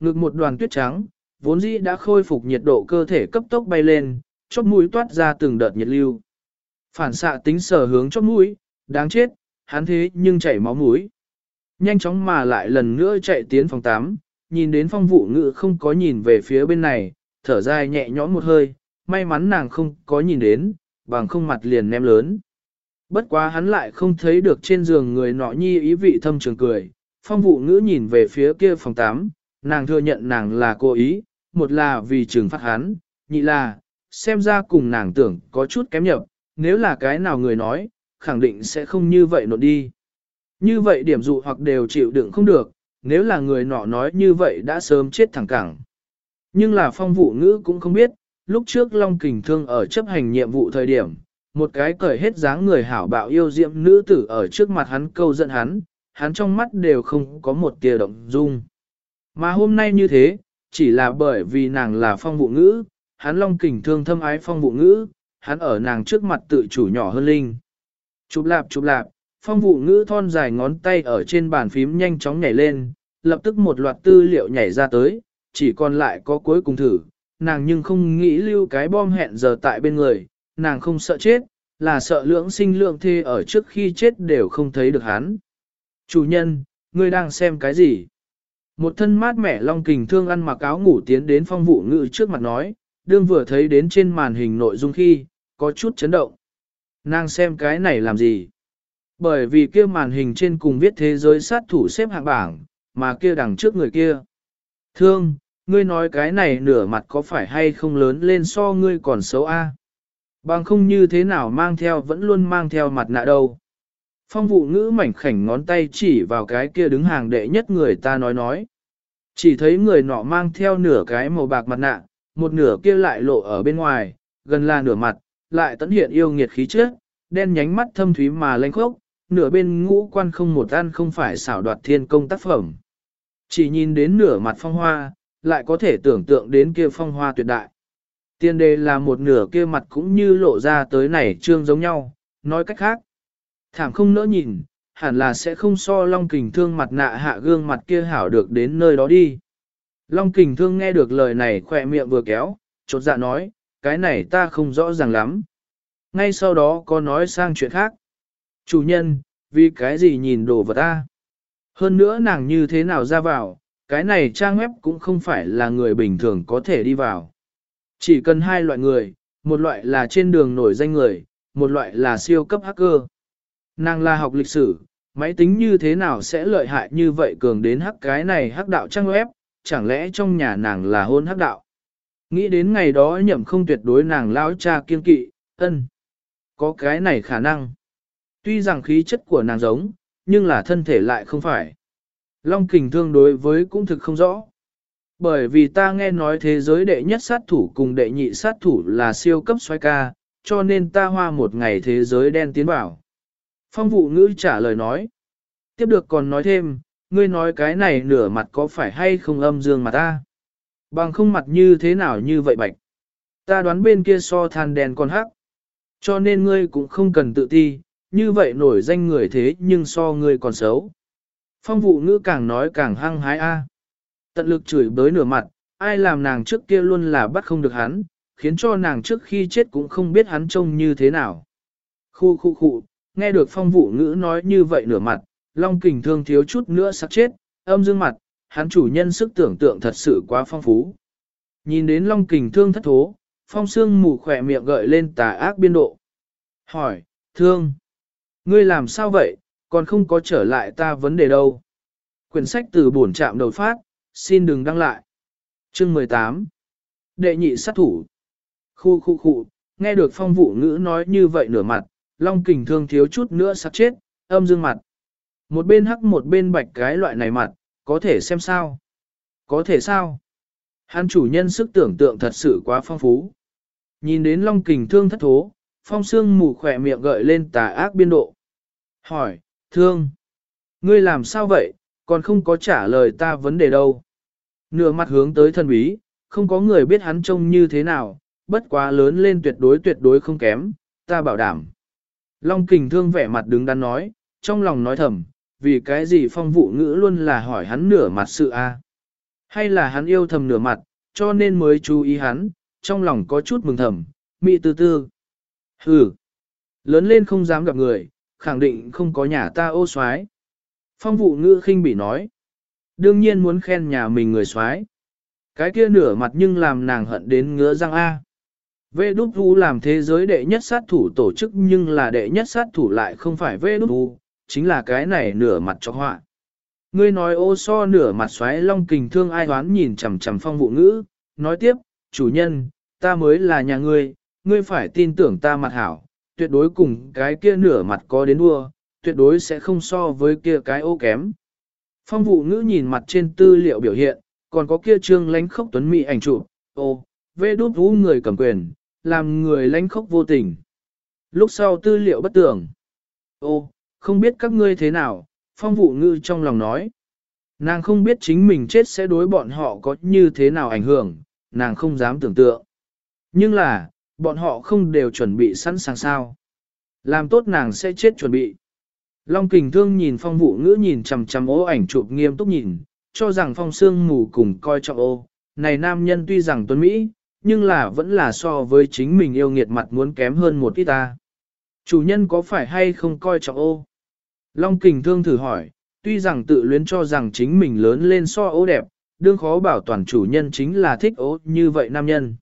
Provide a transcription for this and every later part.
ngực một đoàn tuyết trắng, vốn dĩ đã khôi phục nhiệt độ cơ thể cấp tốc bay lên, chóp mũi toát ra từng đợt nhiệt lưu. Phản xạ tính sở hướng chóp mũi, đáng chết, hắn thế nhưng chảy máu mũi. Nhanh chóng mà lại lần nữa chạy tiến phòng 8, nhìn đến phong vụ ngự không có nhìn về phía bên này, thở dài nhẹ nhõm một hơi, may mắn nàng không có nhìn đến, bằng không mặt liền ném lớn. Bất quá hắn lại không thấy được trên giường người nọ nhi ý vị thâm trường cười, phong vụ ngữ nhìn về phía kia phòng 8, nàng thừa nhận nàng là cố ý, một là vì trừng phạt hắn, nhị là, xem ra cùng nàng tưởng có chút kém nhập, nếu là cái nào người nói, khẳng định sẽ không như vậy nộn đi. Như vậy điểm dụ hoặc đều chịu đựng không được, nếu là người nọ nói như vậy đã sớm chết thẳng cẳng. Nhưng là phong vụ ngữ cũng không biết, lúc trước Long Kình Thương ở chấp hành nhiệm vụ thời điểm, một cái cởi hết dáng người hảo bạo yêu diệm nữ tử ở trước mặt hắn câu giận hắn, hắn trong mắt đều không có một tia động dung. Mà hôm nay như thế, chỉ là bởi vì nàng là phong vụ ngữ, hắn Long Kình Thương thâm ái phong vụ ngữ, hắn ở nàng trước mặt tự chủ nhỏ hơn linh. Chụp lạp chụp lạp, phong vụ ngữ thon dài ngón tay ở trên bàn phím nhanh chóng nhảy lên, lập tức một loạt tư liệu nhảy ra tới, chỉ còn lại có cuối cùng thử, nàng nhưng không nghĩ lưu cái bom hẹn giờ tại bên người, nàng không sợ chết, là sợ lưỡng sinh lượng thê ở trước khi chết đều không thấy được hắn. Chủ nhân, ngươi đang xem cái gì? Một thân mát mẻ long kình thương ăn mặc áo ngủ tiến đến phong vụ ngự trước mặt nói, đương vừa thấy đến trên màn hình nội dung khi, có chút chấn động. Nàng xem cái này làm gì? Bởi vì kia màn hình trên cùng viết thế giới sát thủ xếp hạng bảng, mà kia đằng trước người kia. Thương, ngươi nói cái này nửa mặt có phải hay không lớn lên so ngươi còn xấu a? Bằng không như thế nào mang theo vẫn luôn mang theo mặt nạ đâu. Phong vụ ngữ mảnh khảnh ngón tay chỉ vào cái kia đứng hàng đệ nhất người ta nói nói. Chỉ thấy người nọ mang theo nửa cái màu bạc mặt nạ, một nửa kia lại lộ ở bên ngoài, gần là nửa mặt, lại tấn hiện yêu nghiệt khí trước đen nhánh mắt thâm thúy mà lanh khốc, nửa bên ngũ quan không một ăn không phải xảo đoạt thiên công tác phẩm. Chỉ nhìn đến nửa mặt phong hoa, lại có thể tưởng tượng đến kia phong hoa tuyệt đại. Tiên đề là một nửa kia mặt cũng như lộ ra tới này trương giống nhau, nói cách khác. Thảm không nỡ nhìn, hẳn là sẽ không so Long Kình Thương mặt nạ hạ gương mặt kia hảo được đến nơi đó đi. Long Kình Thương nghe được lời này khỏe miệng vừa kéo, chột dạ nói, cái này ta không rõ ràng lắm. Ngay sau đó có nói sang chuyện khác. Chủ nhân, vì cái gì nhìn đồ vật ta? Hơn nữa nàng như thế nào ra vào, cái này trang web cũng không phải là người bình thường có thể đi vào. Chỉ cần hai loại người, một loại là trên đường nổi danh người, một loại là siêu cấp hacker. Nàng là học lịch sử, máy tính như thế nào sẽ lợi hại như vậy cường đến hắc cái này hắc đạo trang web, chẳng lẽ trong nhà nàng là hôn hắc đạo. Nghĩ đến ngày đó nhậm không tuyệt đối nàng lão cha kiên kỵ, ân. Có cái này khả năng. Tuy rằng khí chất của nàng giống, nhưng là thân thể lại không phải. Long kình thương đối với cũng thực không rõ. Bởi vì ta nghe nói thế giới đệ nhất sát thủ cùng đệ nhị sát thủ là siêu cấp xoay ca, cho nên ta hoa một ngày thế giới đen tiến vào. Phong vụ ngữ trả lời nói. Tiếp được còn nói thêm, ngươi nói cái này nửa mặt có phải hay không âm dương mà ta? Bằng không mặt như thế nào như vậy bạch? Ta đoán bên kia so than đèn con hắc. Cho nên ngươi cũng không cần tự ti, như vậy nổi danh người thế nhưng so ngươi còn xấu. Phong vụ ngữ càng nói càng hăng hái a. Tận lực chửi bới nửa mặt, ai làm nàng trước kia luôn là bắt không được hắn, khiến cho nàng trước khi chết cũng không biết hắn trông như thế nào. Khu khu khu, nghe được phong vụ ngữ nói như vậy nửa mặt, Long kình thương thiếu chút nữa sắp chết, âm dương mặt, hắn chủ nhân sức tưởng tượng thật sự quá phong phú. Nhìn đến Long kình thương thất thố, phong xương mù khỏe miệng gợi lên tà ác biên độ. Hỏi, thương, ngươi làm sao vậy, còn không có trở lại ta vấn đề đâu. Quyển sách từ bổn trạm đầu phát, xin đừng đăng lại. Chương 18 Đệ nhị sát thủ Khu khu khu, nghe được phong vụ ngữ nói như vậy nửa mặt, long kình thương thiếu chút nữa sắp chết, âm dương mặt. Một bên hắc một bên bạch cái loại này mặt, có thể xem sao? Có thể sao? Hắn chủ nhân sức tưởng tượng thật sự quá phong phú. Nhìn đến long kình thương thất thố, phong xương mù khỏe miệng gợi lên tà ác biên độ. Hỏi, thương, ngươi làm sao vậy, còn không có trả lời ta vấn đề đâu. Nửa mặt hướng tới thần bí, không có người biết hắn trông như thế nào, bất quá lớn lên tuyệt đối tuyệt đối không kém, ta bảo đảm. Long kình thương vẻ mặt đứng đắn nói, trong lòng nói thầm, vì cái gì phong vụ ngữ luôn là hỏi hắn nửa mặt sự a Hay là hắn yêu thầm nửa mặt, cho nên mới chú ý hắn, trong lòng có chút mừng thầm, mị tư tư. Hừ, lớn lên không dám gặp người, khẳng định không có nhà ta ô soái Phong vụ ngữ khinh bị nói. Đương nhiên muốn khen nhà mình người soái Cái kia nửa mặt nhưng làm nàng hận đến ngứa răng A đúc vu làm thế giới đệ nhất sát thủ tổ chức nhưng là đệ nhất sát thủ lại không phải vê đúc chính là cái này nửa mặt cho họa. Ngươi nói ô so nửa mặt xoáy long kình thương ai hoán nhìn chằm chằm phong vụ ngữ, nói tiếp, chủ nhân, ta mới là nhà ngươi, ngươi phải tin tưởng ta mặt hảo, tuyệt đối cùng cái kia nửa mặt có đến đua, tuyệt đối sẽ không so với kia cái ô kém. Phong vụ ngữ nhìn mặt trên tư liệu biểu hiện, còn có kia trương lánh khốc tuấn mỹ ảnh chụp, ô, vê đút vũ người cầm quyền, làm người lánh khốc vô tình. Lúc sau tư liệu bất tưởng. Ô, không biết các ngươi thế nào, phong vụ ngư trong lòng nói. Nàng không biết chính mình chết sẽ đối bọn họ có như thế nào ảnh hưởng, nàng không dám tưởng tượng. Nhưng là, bọn họ không đều chuẩn bị sẵn sàng sao. Làm tốt nàng sẽ chết chuẩn bị. Long kình thương nhìn phong vụ ngữ nhìn chằm chằm ố ảnh chụp nghiêm túc nhìn, cho rằng phong sương mù cùng coi trọng ô. Này nam nhân tuy rằng tuấn Mỹ, nhưng là vẫn là so với chính mình yêu nghiệt mặt muốn kém hơn một ít ta. Chủ nhân có phải hay không coi trọng ô? Long kình thương thử hỏi, tuy rằng tự luyến cho rằng chính mình lớn lên so ô đẹp, đương khó bảo toàn chủ nhân chính là thích ô như vậy nam nhân.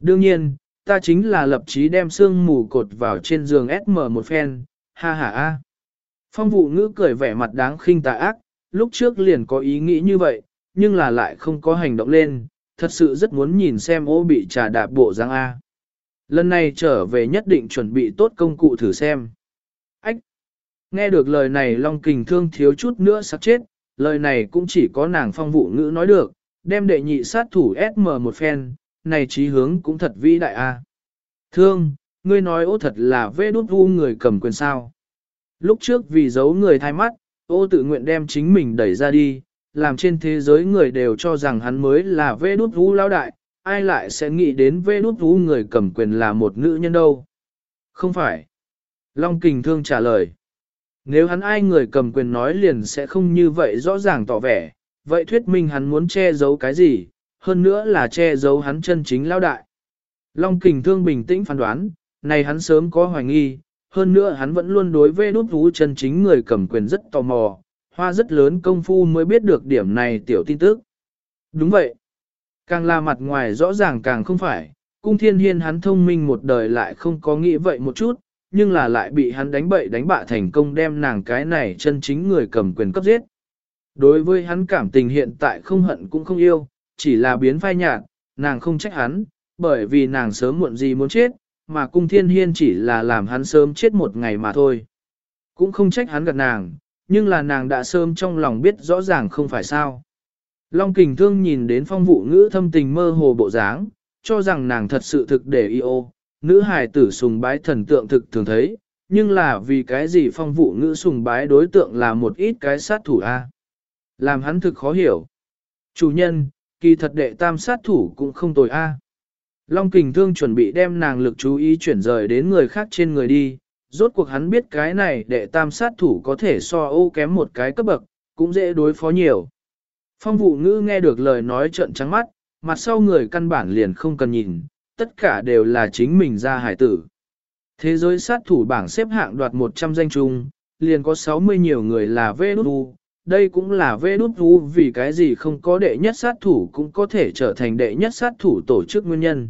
Đương nhiên, ta chính là lập chí đem xương mù cột vào trên giường SM một phen, ha ha a. Phong vụ ngữ cười vẻ mặt đáng khinh tà ác, lúc trước liền có ý nghĩ như vậy, nhưng là lại không có hành động lên, thật sự rất muốn nhìn xem ô bị trà đạp bộ giang A. Lần này trở về nhất định chuẩn bị tốt công cụ thử xem. Ách! Nghe được lời này Long Kình thương thiếu chút nữa sắp chết, lời này cũng chỉ có nàng phong vụ ngữ nói được, đem đệ nhị sát thủ SM một phen, này trí hướng cũng thật vĩ đại a. Thương, ngươi nói ô thật là vê đút vu người cầm quyền sao. Lúc trước vì giấu người thay mắt, ô tự nguyện đem chính mình đẩy ra đi, làm trên thế giới người đều cho rằng hắn mới là vê đút vũ lão đại, ai lại sẽ nghĩ đến vê đút vũ người cầm quyền là một nữ nhân đâu. Không phải. Long Kình Thương trả lời. Nếu hắn ai người cầm quyền nói liền sẽ không như vậy rõ ràng tỏ vẻ, vậy thuyết minh hắn muốn che giấu cái gì, hơn nữa là che giấu hắn chân chính lao đại. Long kình thương bình tĩnh phán đoán, này hắn sớm có hoài nghi, hơn nữa hắn vẫn luôn đối với đút vũ chân chính người cầm quyền rất tò mò, hoa rất lớn công phu mới biết được điểm này tiểu tin tức. Đúng vậy. Càng là mặt ngoài rõ ràng càng không phải, cung thiên hiên hắn thông minh một đời lại không có nghĩ vậy một chút, nhưng là lại bị hắn đánh bậy đánh bạ thành công đem nàng cái này chân chính người cầm quyền cấp giết. Đối với hắn cảm tình hiện tại không hận cũng không yêu, chỉ là biến phai nhạt, nàng không trách hắn, bởi vì nàng sớm muộn gì muốn chết, mà cung thiên hiên chỉ là làm hắn sớm chết một ngày mà thôi. Cũng không trách hắn gạt nàng, nhưng là nàng đã sớm trong lòng biết rõ ràng không phải sao. Long kình thương nhìn đến phong vụ ngữ thâm tình mơ hồ bộ dáng, cho rằng nàng thật sự thực để yêu, nữ hài tử sùng bái thần tượng thực thường thấy, nhưng là vì cái gì phong vụ ngữ sùng bái đối tượng là một ít cái sát thủ A. Làm hắn thực khó hiểu. Chủ nhân, kỳ thật đệ tam sát thủ cũng không tồi A. Long kình thương chuẩn bị đem nàng lực chú ý chuyển rời đến người khác trên người đi, rốt cuộc hắn biết cái này đệ tam sát thủ có thể so ô kém một cái cấp bậc, cũng dễ đối phó nhiều. Phong vụ ngữ nghe được lời nói trận trắng mắt, mặt sau người căn bản liền không cần nhìn, tất cả đều là chính mình ra hải tử. Thế giới sát thủ bảng xếp hạng đoạt 100 danh chung, liền có 60 nhiều người là vê đút u, đây cũng là vê đút u vì cái gì không có đệ nhất sát thủ cũng có thể trở thành đệ nhất sát thủ tổ chức nguyên nhân.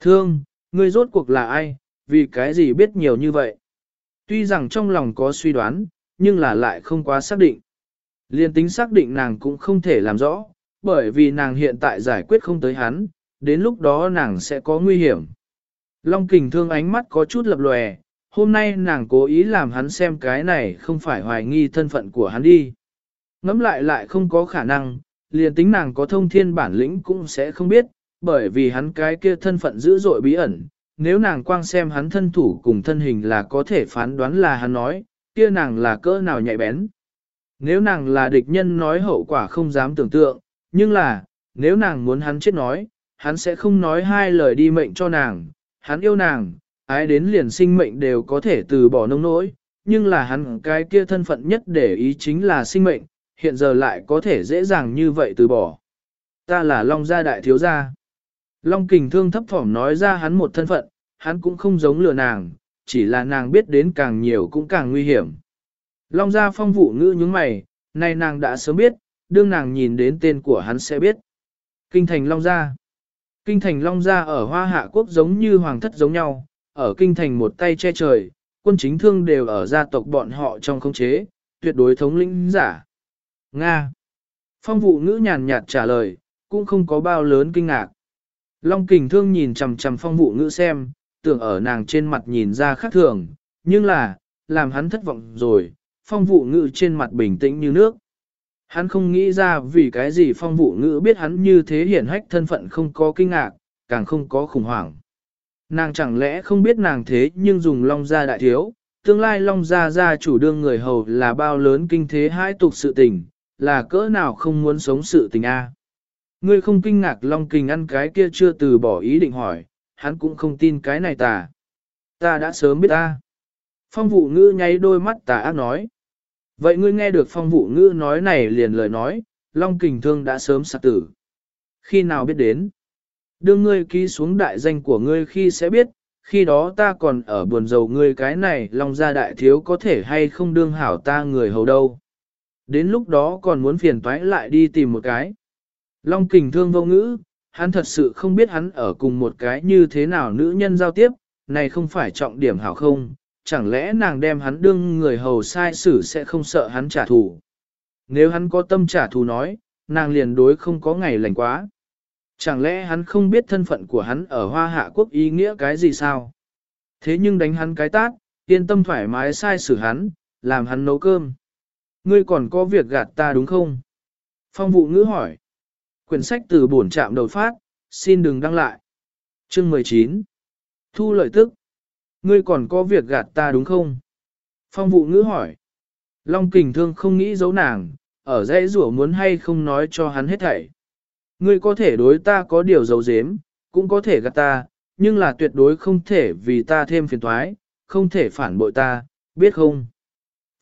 Thương, ngươi rốt cuộc là ai, vì cái gì biết nhiều như vậy? Tuy rằng trong lòng có suy đoán, nhưng là lại không quá xác định. Liên tính xác định nàng cũng không thể làm rõ, bởi vì nàng hiện tại giải quyết không tới hắn, đến lúc đó nàng sẽ có nguy hiểm. Long kình thương ánh mắt có chút lập lòe, hôm nay nàng cố ý làm hắn xem cái này không phải hoài nghi thân phận của hắn đi. Ngắm lại lại không có khả năng, liền tính nàng có thông thiên bản lĩnh cũng sẽ không biết, bởi vì hắn cái kia thân phận dữ dội bí ẩn. Nếu nàng quang xem hắn thân thủ cùng thân hình là có thể phán đoán là hắn nói, kia nàng là cỡ nào nhạy bén. Nếu nàng là địch nhân nói hậu quả không dám tưởng tượng, nhưng là, nếu nàng muốn hắn chết nói, hắn sẽ không nói hai lời đi mệnh cho nàng, hắn yêu nàng, ái đến liền sinh mệnh đều có thể từ bỏ nông nỗi, nhưng là hắn cái kia thân phận nhất để ý chính là sinh mệnh, hiện giờ lại có thể dễ dàng như vậy từ bỏ. Ta là Long gia đại thiếu gia. Long kình thương thấp thỏm nói ra hắn một thân phận, hắn cũng không giống lừa nàng, chỉ là nàng biết đến càng nhiều cũng càng nguy hiểm. Long gia phong vụ ngữ những mày, nay nàng đã sớm biết, đương nàng nhìn đến tên của hắn sẽ biết. Kinh thành Long gia. Kinh thành Long gia ở Hoa Hạ Quốc giống như hoàng thất giống nhau, ở kinh thành một tay che trời, quân chính thương đều ở gia tộc bọn họ trong khống chế, tuyệt đối thống lĩnh giả. Nga. Phong vụ ngữ nhàn nhạt trả lời, cũng không có bao lớn kinh ngạc. Long kình thương nhìn chằm chằm phong vụ ngữ xem, tưởng ở nàng trên mặt nhìn ra khác thường, nhưng là, làm hắn thất vọng rồi, phong vụ ngữ trên mặt bình tĩnh như nước. Hắn không nghĩ ra vì cái gì phong vụ ngữ biết hắn như thế hiển hách thân phận không có kinh ngạc, càng không có khủng hoảng. Nàng chẳng lẽ không biết nàng thế nhưng dùng long gia đại thiếu, tương lai long gia gia chủ đương người hầu là bao lớn kinh thế hai tục sự tình, là cỡ nào không muốn sống sự tình a? Ngươi không kinh ngạc long kình ăn cái kia chưa từ bỏ ý định hỏi, hắn cũng không tin cái này tà. Ta đã sớm biết ta. Phong vụ ngữ nháy đôi mắt tà ác nói. Vậy ngươi nghe được phong vụ ngữ nói này liền lời nói, long kình thương đã sớm sạc tử. Khi nào biết đến? Đưa ngươi ký xuống đại danh của ngươi khi sẽ biết, khi đó ta còn ở buồn dầu ngươi cái này long gia đại thiếu có thể hay không đương hảo ta người hầu đâu. Đến lúc đó còn muốn phiền toái lại đi tìm một cái. Long kình thương vô ngữ, hắn thật sự không biết hắn ở cùng một cái như thế nào nữ nhân giao tiếp, này không phải trọng điểm hảo không, chẳng lẽ nàng đem hắn đương người hầu sai xử sẽ không sợ hắn trả thù. Nếu hắn có tâm trả thù nói, nàng liền đối không có ngày lành quá. Chẳng lẽ hắn không biết thân phận của hắn ở hoa hạ quốc ý nghĩa cái gì sao? Thế nhưng đánh hắn cái tát, yên tâm thoải mái sai xử hắn, làm hắn nấu cơm. Ngươi còn có việc gạt ta đúng không? Phong vụ ngữ hỏi. Quyển sách từ bổn trạm đầu phát, xin đừng đăng lại. Chương 19. Thu lợi tức. Ngươi còn có việc gạt ta đúng không? Phong vụ ngữ hỏi. Long kình thương không nghĩ giấu nàng, ở dãy rủa muốn hay không nói cho hắn hết thảy. Ngươi có thể đối ta có điều giấu giếm, cũng có thể gạt ta, nhưng là tuyệt đối không thể vì ta thêm phiền toái, không thể phản bội ta, biết không?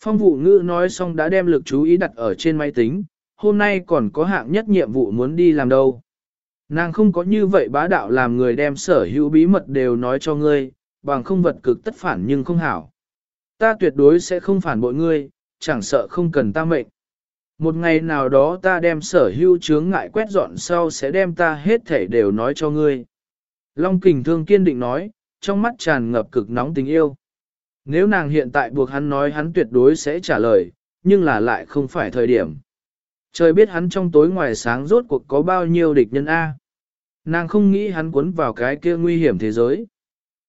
Phong vụ ngữ nói xong đã đem lực chú ý đặt ở trên máy tính, hôm nay còn có hạng nhất nhiệm vụ muốn đi làm đâu. Nàng không có như vậy bá đạo làm người đem sở hữu bí mật đều nói cho ngươi, bằng không vật cực tất phản nhưng không hảo. Ta tuyệt đối sẽ không phản bội ngươi, chẳng sợ không cần ta mệnh. Một ngày nào đó ta đem sở hữu chướng ngại quét dọn sau sẽ đem ta hết thể đều nói cho ngươi. Long kình thương kiên định nói, trong mắt tràn ngập cực nóng tình yêu. Nếu nàng hiện tại buộc hắn nói hắn tuyệt đối sẽ trả lời, nhưng là lại không phải thời điểm. Trời biết hắn trong tối ngoài sáng rốt cuộc có bao nhiêu địch nhân A. Nàng không nghĩ hắn cuốn vào cái kia nguy hiểm thế giới.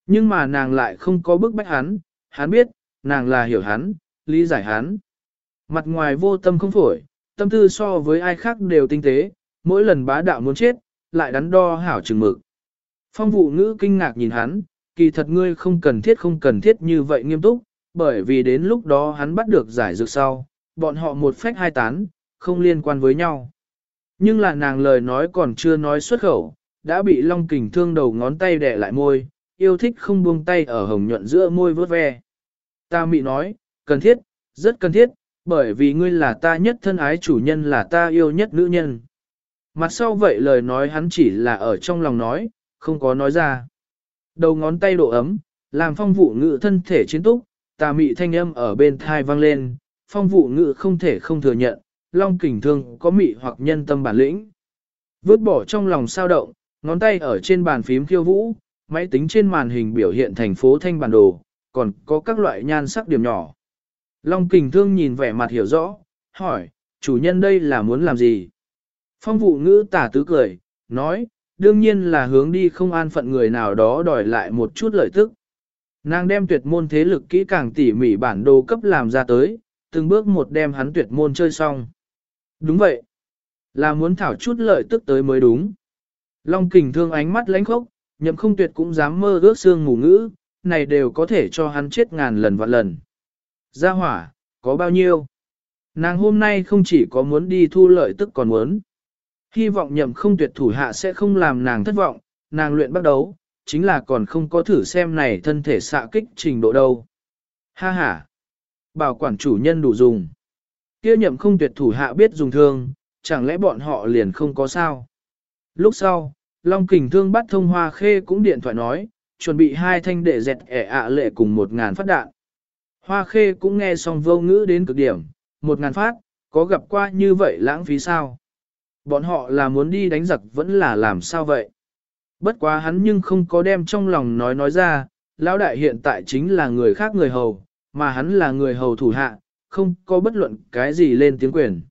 Nhưng mà nàng lại không có bức bách hắn, hắn biết, nàng là hiểu hắn, lý giải hắn. Mặt ngoài vô tâm không phổi, tâm tư so với ai khác đều tinh tế, mỗi lần bá đạo muốn chết, lại đắn đo hảo chừng mực. Phong vụ ngữ kinh ngạc nhìn hắn, kỳ thật ngươi không cần thiết không cần thiết như vậy nghiêm túc, bởi vì đến lúc đó hắn bắt được giải dược sau, bọn họ một phách hai tán, không liên quan với nhau. Nhưng là nàng lời nói còn chưa nói xuất khẩu, đã bị Long Kình thương đầu ngón tay đè lại môi, yêu thích không buông tay ở hồng nhuận giữa môi vớt ve. Ta mị nói, cần thiết, rất cần thiết, bởi vì ngươi là ta nhất thân ái chủ nhân là ta yêu nhất nữ nhân. Mặt sau vậy lời nói hắn chỉ là ở trong lòng nói, không có nói ra. Đầu ngón tay độ ấm, làm phong vụ ngự thân thể chiến túc, tà mị thanh âm ở bên thai vang lên, phong vụ ngự không thể không thừa nhận, long kình thương có mị hoặc nhân tâm bản lĩnh. Vứt bỏ trong lòng sao động, ngón tay ở trên bàn phím khiêu vũ, máy tính trên màn hình biểu hiện thành phố thanh bản đồ, còn có các loại nhan sắc điểm nhỏ. Long kình thương nhìn vẻ mặt hiểu rõ, hỏi, chủ nhân đây là muốn làm gì? Phong vụ ngữ tả tứ cười, nói, đương nhiên là hướng đi không an phận người nào đó đòi lại một chút lợi tức. Nàng đem tuyệt môn thế lực kỹ càng tỉ mỉ bản đồ cấp làm ra tới, từng bước một đem hắn tuyệt môn chơi xong. Đúng vậy. Là muốn thảo chút lợi tức tới mới đúng. Long kình thương ánh mắt lánh khốc, nhậm không tuyệt cũng dám mơ ước xương ngủ ngữ, này đều có thể cho hắn chết ngàn lần vạn lần. Gia hỏa, có bao nhiêu? Nàng hôm nay không chỉ có muốn đi thu lợi tức còn muốn. Hy vọng nhậm không tuyệt thủ hạ sẽ không làm nàng thất vọng, nàng luyện bắt đầu, chính là còn không có thử xem này thân thể xạ kích trình độ đâu. Ha ha! Bảo quản chủ nhân đủ dùng. Kia nhậm không tuyệt thủ hạ biết dùng thương, chẳng lẽ bọn họ liền không có sao? Lúc sau, Long Kình Thương bắt thông hoa khê cũng điện thoại nói, chuẩn bị hai thanh để dẹt ẻ ạ lệ cùng một ngàn phát đạn. Hoa khê cũng nghe xong vô ngữ đến cực điểm, một ngàn phát, có gặp qua như vậy lãng phí sao? Bọn họ là muốn đi đánh giặc vẫn là làm sao vậy? Bất quá hắn nhưng không có đem trong lòng nói nói ra, lão đại hiện tại chính là người khác người hầu, mà hắn là người hầu thủ hạ, không có bất luận cái gì lên tiếng quyền.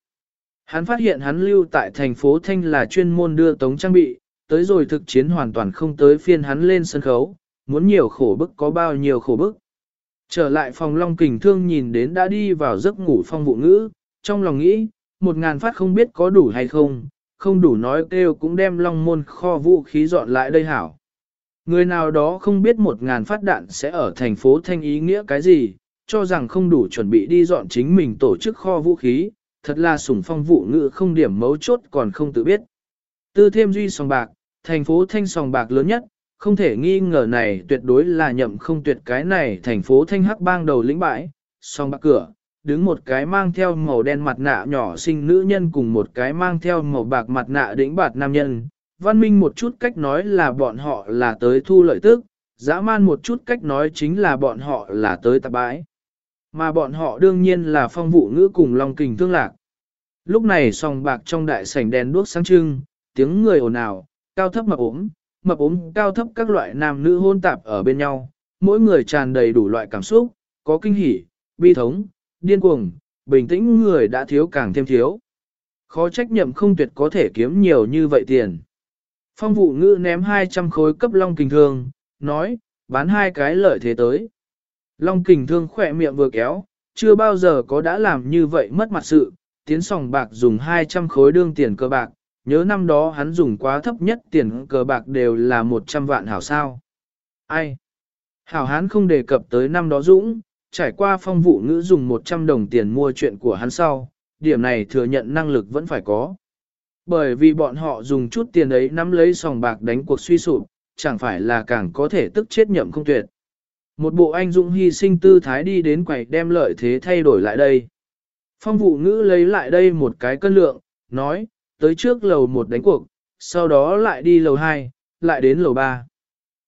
Hắn phát hiện hắn lưu tại thành phố Thanh là chuyên môn đưa tống trang bị, tới rồi thực chiến hoàn toàn không tới phiên hắn lên sân khấu, muốn nhiều khổ bức có bao nhiêu khổ bức. Trở lại phòng Long Kình Thương nhìn đến đã đi vào giấc ngủ phong vụ ngữ, trong lòng nghĩ, một ngàn phát không biết có đủ hay không, không đủ nói kêu cũng đem Long Môn kho vũ khí dọn lại đây hảo. Người nào đó không biết một ngàn phát đạn sẽ ở thành phố Thanh ý nghĩa cái gì, cho rằng không đủ chuẩn bị đi dọn chính mình tổ chức kho vũ khí, thật là sủng phong vụ ngữ không điểm mấu chốt còn không tự biết. Tư thêm duy sòng bạc, thành phố Thanh sòng bạc lớn nhất, không thể nghi ngờ này tuyệt đối là nhậm không tuyệt cái này thành phố Thanh Hắc bang đầu lĩnh bãi, sòng bạc cửa, đứng một cái mang theo màu đen mặt nạ nhỏ xinh nữ nhân cùng một cái mang theo màu bạc mặt nạ đĩnh bạt nam nhân. Văn minh một chút cách nói là bọn họ là tới thu lợi tức, dã man một chút cách nói chính là bọn họ là tới tạp bãi. Mà bọn họ đương nhiên là phong vụ ngữ cùng Long Kình Thương Lạc. Lúc này sòng bạc trong đại sảnh đèn đuốc sáng trưng, tiếng người ồn ào, cao thấp mập ốm, mập ốm cao thấp các loại nam nữ hôn tạp ở bên nhau, mỗi người tràn đầy đủ loại cảm xúc, có kinh hỉ, bi thống, điên cuồng, bình tĩnh người đã thiếu càng thêm thiếu. Khó trách nhậm không tuyệt có thể kiếm nhiều như vậy tiền. Phong vụ ngữ ném 200 khối cấp long kình thương, nói, bán hai cái lợi thế tới. Long kình thương khỏe miệng vừa kéo, chưa bao giờ có đã làm như vậy mất mặt sự, tiến sòng bạc dùng 200 khối đương tiền cơ bạc, nhớ năm đó hắn dùng quá thấp nhất tiền cờ bạc đều là 100 vạn hảo sao. Ai? Hảo hán không đề cập tới năm đó dũng, trải qua phong vụ ngữ dùng 100 đồng tiền mua chuyện của hắn sau, điểm này thừa nhận năng lực vẫn phải có. Bởi vì bọn họ dùng chút tiền ấy nắm lấy sòng bạc đánh cuộc suy sụp, chẳng phải là càng có thể tức chết nhậm không tuyệt. Một bộ anh dũng hy sinh tư thái đi đến quầy đem lợi thế thay đổi lại đây. Phong vụ ngữ lấy lại đây một cái cân lượng, nói, tới trước lầu một đánh cuộc, sau đó lại đi lầu 2, lại đến lầu 3.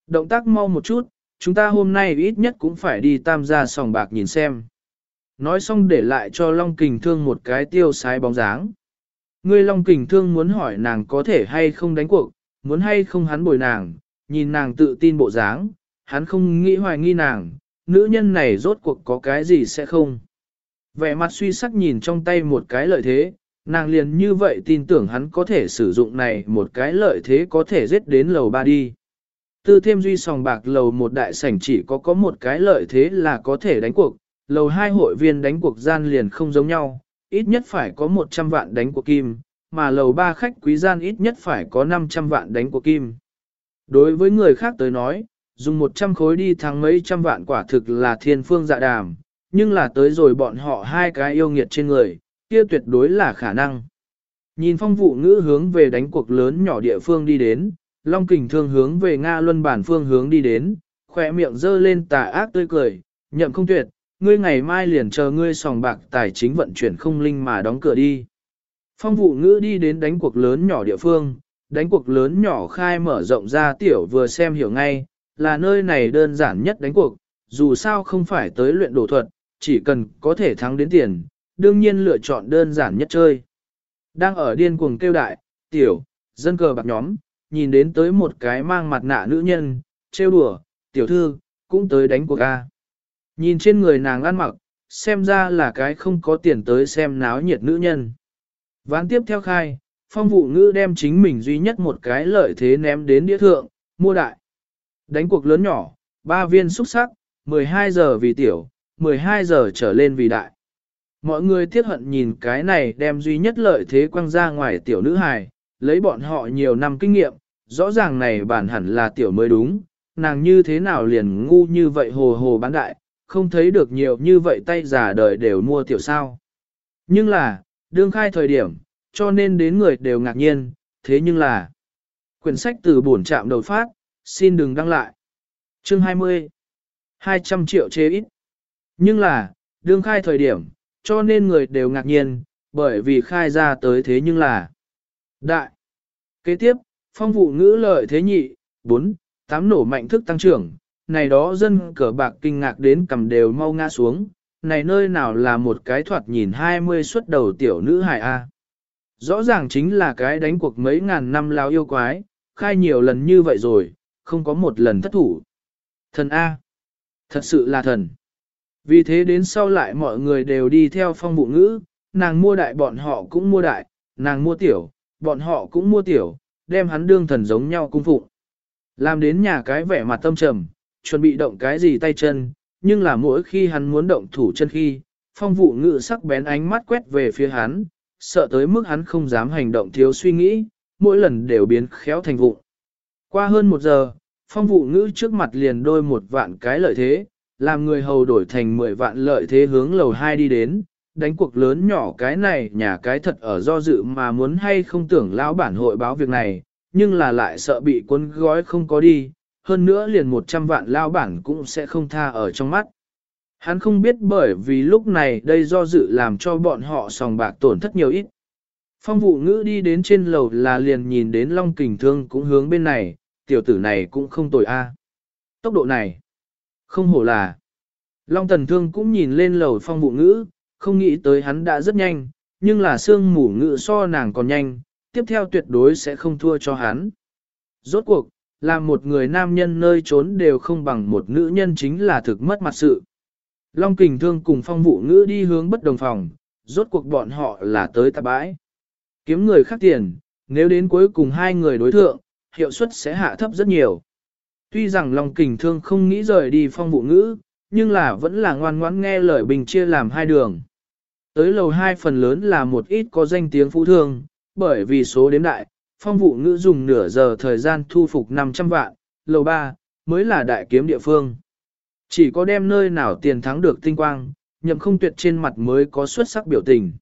Động tác mau một chút, chúng ta hôm nay ít nhất cũng phải đi tam gia sòng bạc nhìn xem. Nói xong để lại cho Long Kình Thương một cái tiêu sái bóng dáng. Ngươi Long Kình Thương muốn hỏi nàng có thể hay không đánh cuộc, muốn hay không hắn bồi nàng, nhìn nàng tự tin bộ dáng, hắn không nghĩ hoài nghi nàng, nữ nhân này rốt cuộc có cái gì sẽ không. Vẻ mặt suy sắc nhìn trong tay một cái lợi thế, nàng liền như vậy tin tưởng hắn có thể sử dụng này một cái lợi thế có thể giết đến lầu ba đi. Tư thêm duy sòng bạc lầu một đại sảnh chỉ có có một cái lợi thế là có thể đánh cuộc, lầu hai hội viên đánh cuộc gian liền không giống nhau, ít nhất phải có 100 vạn đánh cuộc kim, mà lầu ba khách quý gian ít nhất phải có 500 vạn đánh cuộc kim. Đối với người khác tới nói, dùng 100 khối đi thắng mấy trăm vạn quả thực là thiên phương dạ đàm, nhưng là tới rồi bọn họ hai cái yêu nghiệt trên người, kia tuyệt đối là khả năng. Nhìn phong vụ ngữ hướng về đánh cuộc lớn nhỏ địa phương đi đến, Long kình thương hướng về Nga luân bản phương hướng đi đến, khỏe miệng dơ lên tà ác tươi cười, nhậm không tuyệt, ngươi ngày mai liền chờ ngươi sòng bạc tài chính vận chuyển không linh mà đóng cửa đi. Phong vụ ngữ đi đến đánh cuộc lớn nhỏ địa phương, đánh cuộc lớn nhỏ khai mở rộng ra tiểu vừa xem hiểu ngay, là nơi này đơn giản nhất đánh cuộc, dù sao không phải tới luyện đổ thuật, chỉ cần có thể thắng đến tiền, đương nhiên lựa chọn đơn giản nhất chơi. Đang ở điên cuồng kêu đại, tiểu, dân cờ bạc nhóm, nhìn đến tới một cái mang mặt nạ nữ nhân, trêu đùa, tiểu thư, cũng tới đánh cuộc A. Nhìn trên người nàng ăn mặc, xem ra là cái không có tiền tới xem náo nhiệt nữ nhân. Ván tiếp theo khai, phong vụ ngữ đem chính mình duy nhất một cái lợi thế ném đến đĩa thượng, mua đại. Đánh cuộc lớn nhỏ, ba viên xúc sắc, 12 giờ vì tiểu, 12 giờ trở lên vì đại. Mọi người tiếc hận nhìn cái này đem duy nhất lợi thế quăng ra ngoài tiểu nữ hài, lấy bọn họ nhiều năm kinh nghiệm, rõ ràng này bản hẳn là tiểu mới đúng, nàng như thế nào liền ngu như vậy hồ hồ bán đại, không thấy được nhiều như vậy tay giả đời đều mua tiểu sao. Nhưng là, đương khai thời điểm, cho nên đến người đều ngạc nhiên, thế nhưng là, quyển sách từ bổn trạm đầu phát, xin đừng đăng lại. Chương 20 200 triệu chế ít. Nhưng là, đương khai thời điểm, cho nên người đều ngạc nhiên, bởi vì khai ra tới thế nhưng là đại. Kế tiếp, Phong vụ ngữ lợi thế nhị, 4, 8 nổ mạnh thức tăng trưởng, này đó dân cờ bạc kinh ngạc đến cầm đều mau ngã xuống, này nơi nào là một cái thoạt nhìn 20 xuất đầu tiểu nữ hài A. Rõ ràng chính là cái đánh cuộc mấy ngàn năm lao yêu quái, khai nhiều lần như vậy rồi, không có một lần thất thủ. Thần A. Thật sự là thần. Vì thế đến sau lại mọi người đều đi theo phong bụ ngữ, nàng mua đại bọn họ cũng mua đại, nàng mua tiểu, bọn họ cũng mua tiểu, đem hắn đương thần giống nhau cung phụng. Làm đến nhà cái vẻ mặt tâm trầm, chuẩn bị động cái gì tay chân, nhưng là mỗi khi hắn muốn động thủ chân khi, phong vụ ngự sắc bén ánh mắt quét về phía hắn, sợ tới mức hắn không dám hành động thiếu suy nghĩ, mỗi lần đều biến khéo thành vụ. Qua hơn một giờ, phong vụ ngữ trước mặt liền đôi một vạn cái lợi thế, làm người hầu đổi thành mười vạn lợi thế hướng lầu hai đi đến, đánh cuộc lớn nhỏ cái này nhà cái thật ở do dự mà muốn hay không tưởng lão bản hội báo việc này, nhưng là lại sợ bị cuốn gói không có đi, hơn nữa liền 100 vạn lao bản cũng sẽ không tha ở trong mắt. Hắn không biết bởi vì lúc này đây do dự làm cho bọn họ sòng bạc tổn thất nhiều ít. Phong vụ ngữ đi đến trên lầu là liền nhìn đến Long Kình Thương cũng hướng bên này, tiểu tử này cũng không tồi a. Tốc độ này, không hổ là. Long Tần Thương cũng nhìn lên lầu phong vụ ngữ, không nghĩ tới hắn đã rất nhanh, nhưng là xương mủ ngữ so nàng còn nhanh, tiếp theo tuyệt đối sẽ không thua cho hắn. Rốt cuộc, làm một người nam nhân nơi trốn đều không bằng một nữ nhân chính là thực mất mặt sự. Long kình thương cùng phong vụ ngữ đi hướng bất đồng phòng, rốt cuộc bọn họ là tới tạp bãi. Kiếm người khác tiền, nếu đến cuối cùng hai người đối thượng, hiệu suất sẽ hạ thấp rất nhiều. Tuy rằng Long kình thương không nghĩ rời đi phong vụ ngữ, nhưng là vẫn là ngoan ngoãn nghe lời bình chia làm hai đường. Tới lầu hai phần lớn là một ít có danh tiếng phú thương, bởi vì số đếm đại, phong vụ ngữ dùng nửa giờ thời gian thu phục 500 vạn, lầu 3, mới là đại kiếm địa phương. Chỉ có đem nơi nào tiền thắng được tinh quang, nhậm không tuyệt trên mặt mới có xuất sắc biểu tình.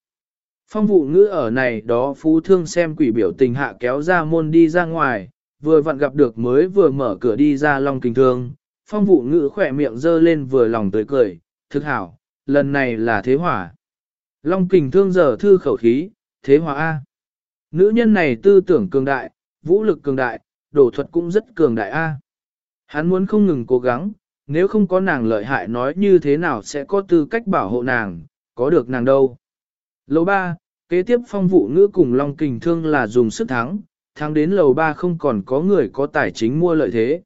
Phong vụ ngữ ở này đó phú thương xem quỷ biểu tình hạ kéo ra môn đi ra ngoài, vừa vặn gặp được mới vừa mở cửa đi ra long kinh thương. Phong vụ ngữ khỏe miệng dơ lên vừa lòng tới cười, thực hảo, lần này là thế hỏa. Long kình thương giờ thư khẩu khí, thế hỏa A. Nữ nhân này tư tưởng cường đại, vũ lực cường đại, đổ thuật cũng rất cường đại A. Hắn muốn không ngừng cố gắng, nếu không có nàng lợi hại nói như thế nào sẽ có tư cách bảo hộ nàng, có được nàng đâu. Lầu 3, kế tiếp phong vụ ngữ cùng Long Kình Thương là dùng sức thắng, thắng đến lầu 3 không còn có người có tài chính mua lợi thế.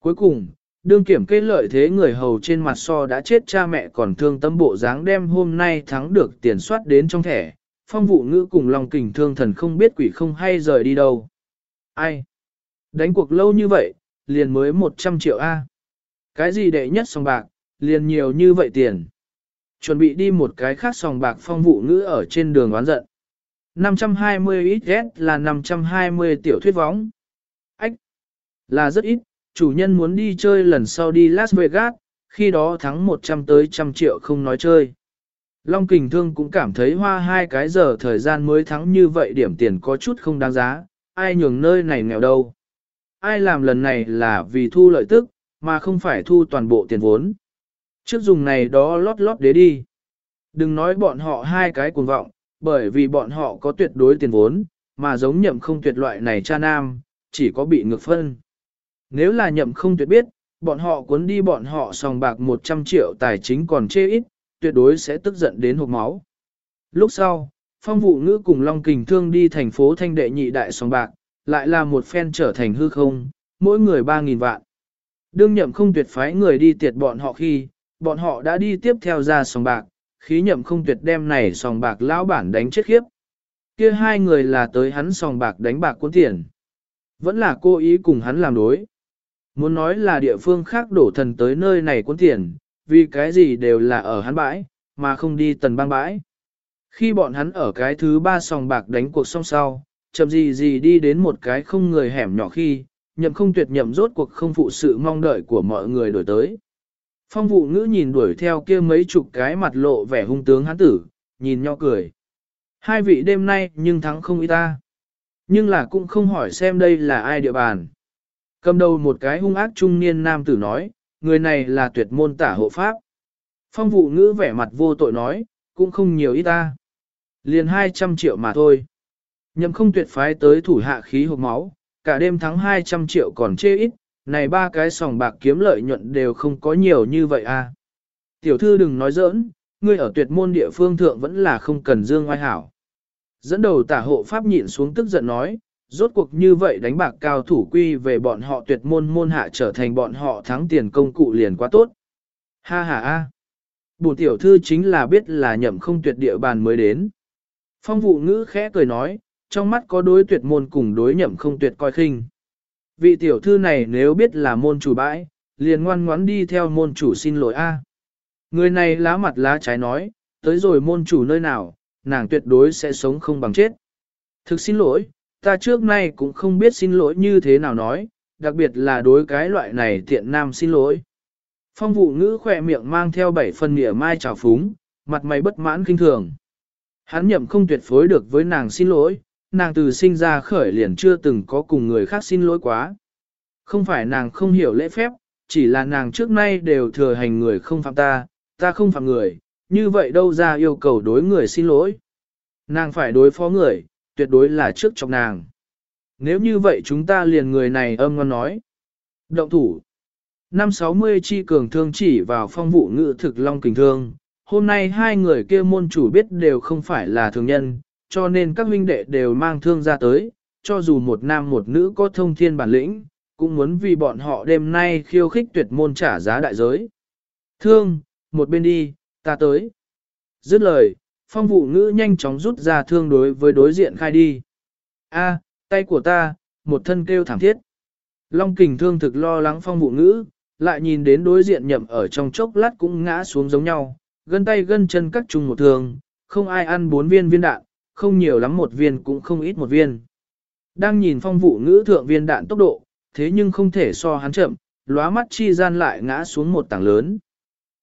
Cuối cùng, đương kiểm kê lợi thế người hầu trên mặt so đã chết cha mẹ còn thương tâm bộ dáng đem hôm nay thắng được tiền soát đến trong thẻ, phong vụ ngữ cùng Long Kình Thương thần không biết quỷ không hay rời đi đâu. Ai? Đánh cuộc lâu như vậy, liền mới 100 triệu A. Cái gì đệ nhất song bạc, liền nhiều như vậy tiền. Chuẩn bị đi một cái khác sòng bạc phong vụ ngữ ở trên đường oán giận. 520 ít ghét là 520 tiểu thuyết võng. Ách! Là rất ít, chủ nhân muốn đi chơi lần sau đi Las Vegas, khi đó thắng 100 tới trăm triệu không nói chơi. Long Kình Thương cũng cảm thấy hoa hai cái giờ thời gian mới thắng như vậy điểm tiền có chút không đáng giá, ai nhường nơi này nghèo đâu. Ai làm lần này là vì thu lợi tức, mà không phải thu toàn bộ tiền vốn. Trước dùng này đó lót lót đế đi. Đừng nói bọn họ hai cái cuồng vọng, bởi vì bọn họ có tuyệt đối tiền vốn, mà giống nhậm không tuyệt loại này cha nam, chỉ có bị ngược phân. Nếu là nhậm không tuyệt biết, bọn họ cuốn đi bọn họ sòng bạc 100 triệu tài chính còn chê ít, tuyệt đối sẽ tức giận đến hộp máu. Lúc sau, phong vụ ngữ cùng Long Kình Thương đi thành phố Thanh Đệ nhị đại sòng bạc, lại là một phen trở thành hư không, mỗi người 3.000 vạn. Đương nhậm không tuyệt phái người đi tiệt bọn họ khi, bọn họ đã đi tiếp theo ra sòng bạc, khí nhậm không tuyệt đem này sòng bạc lão bản đánh chết khiếp. Kia hai người là tới hắn sòng bạc đánh bạc cuốn tiền. Vẫn là cô ý cùng hắn làm đối. Muốn nói là địa phương khác đổ thần tới nơi này cuốn tiền, vì cái gì đều là ở hắn bãi, mà không đi tần bang bãi. Khi bọn hắn ở cái thứ ba sòng bạc đánh cuộc song sau, chậm gì gì đi đến một cái không người hẻm nhỏ khi, nhậm không tuyệt nhậm rốt cuộc không phụ sự mong đợi của mọi người đổi tới. Phong vụ ngữ nhìn đuổi theo kia mấy chục cái mặt lộ vẻ hung tướng hắn tử, nhìn nhau cười. Hai vị đêm nay nhưng thắng không ý ta. Nhưng là cũng không hỏi xem đây là ai địa bàn. Cầm đầu một cái hung ác trung niên nam tử nói, người này là tuyệt môn tả hộ pháp. Phong vụ ngữ vẻ mặt vô tội nói, cũng không nhiều ít ta. Liền 200 triệu mà thôi. Nhậm không tuyệt phái tới thủ hạ khí hộp máu, cả đêm thắng 200 triệu còn chê ít, này ba cái sòng bạc kiếm lợi nhuận đều không có nhiều như vậy à. Tiểu thư đừng nói giỡn, ngươi ở tuyệt môn địa phương thượng vẫn là không cần dương oai hảo. Dẫn đầu tả hộ pháp nhịn xuống tức giận nói, rốt cuộc như vậy đánh bạc cao thủ quy về bọn họ tuyệt môn môn hạ trở thành bọn họ thắng tiền công cụ liền quá tốt. Ha ha ha. Bổ tiểu thư chính là biết là nhậm không tuyệt địa bàn mới đến. Phong vụ ngữ khẽ cười nói, trong mắt có đối tuyệt môn cùng đối nhậm không tuyệt coi khinh. Vị tiểu thư này nếu biết là môn chủ bãi, liền ngoan ngoãn đi theo môn chủ xin lỗi a. Người này lá mặt lá trái nói, tới rồi môn chủ nơi nào, nàng tuyệt đối sẽ sống không bằng chết. Thực xin lỗi, ta trước nay cũng không biết xin lỗi như thế nào nói, đặc biệt là đối cái loại này tiện nam xin lỗi. Phong vụ ngữ khỏe miệng mang theo bảy phần mỉa mai trào phúng, mặt mày bất mãn kinh thường. Hắn nhậm không tuyệt phối được với nàng xin lỗi, nàng từ sinh ra khởi liền chưa từng có cùng người khác xin lỗi quá. Không phải nàng không hiểu lễ phép, chỉ là nàng trước nay đều thừa hành người không phạm ta, ta không phạm người, như vậy đâu ra yêu cầu đối người xin lỗi. Nàng phải đối phó người, tuyệt đối là trước trong nàng. Nếu như vậy chúng ta liền người này âm ngon nói. Động thủ. Năm 60 chi cường thương chỉ vào phong vụ ngự thực long kình thương. Hôm nay hai người kia môn chủ biết đều không phải là thường nhân, cho nên các huynh đệ đều mang thương ra tới, cho dù một nam một nữ có thông thiên bản lĩnh, cũng muốn vì bọn họ đêm nay khiêu khích tuyệt môn trả giá đại giới. Thương, một bên đi, ta tới. Dứt lời, phong vụ ngữ nhanh chóng rút ra thương đối với đối diện khai đi. A, tay của ta, một thân kêu thảm thiết. Long kình thương thực lo lắng phong vụ ngữ, lại nhìn đến đối diện nhậm ở trong chốc lát cũng ngã xuống giống nhau, gân tay gân chân cắt chung một thường, không ai ăn bốn viên viên đạn, không nhiều lắm một viên cũng không ít một viên. Đang nhìn phong vụ ngữ thượng viên đạn tốc độ, thế nhưng không thể so hắn chậm, lóa mắt chi gian lại ngã xuống một tảng lớn.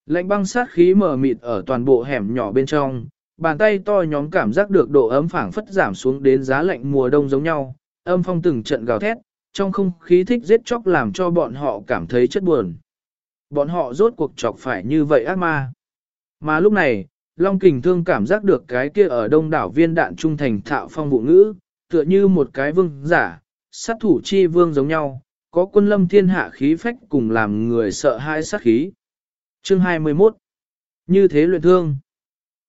Lạnh băng sát khí mờ mịt ở toàn bộ hẻm nhỏ bên trong, bàn tay to nhóm cảm giác được độ ấm phảng phất giảm xuống đến giá lạnh mùa đông giống nhau, âm phong từng trận gào thét, trong không khí thích giết chóc làm cho bọn họ cảm thấy chất buồn. Bọn họ rốt cuộc chọc phải như vậy ác ma. Mà lúc này, Long Kình Thương cảm giác được cái kia ở đông đảo viên đạn trung thành thạo phong vụ ngữ, tựa như một cái vương giả, sát thủ chi vương giống nhau, có quân lâm thiên hạ khí phách cùng làm người sợ hai sát khí. Chương 21 Như thế luyện thương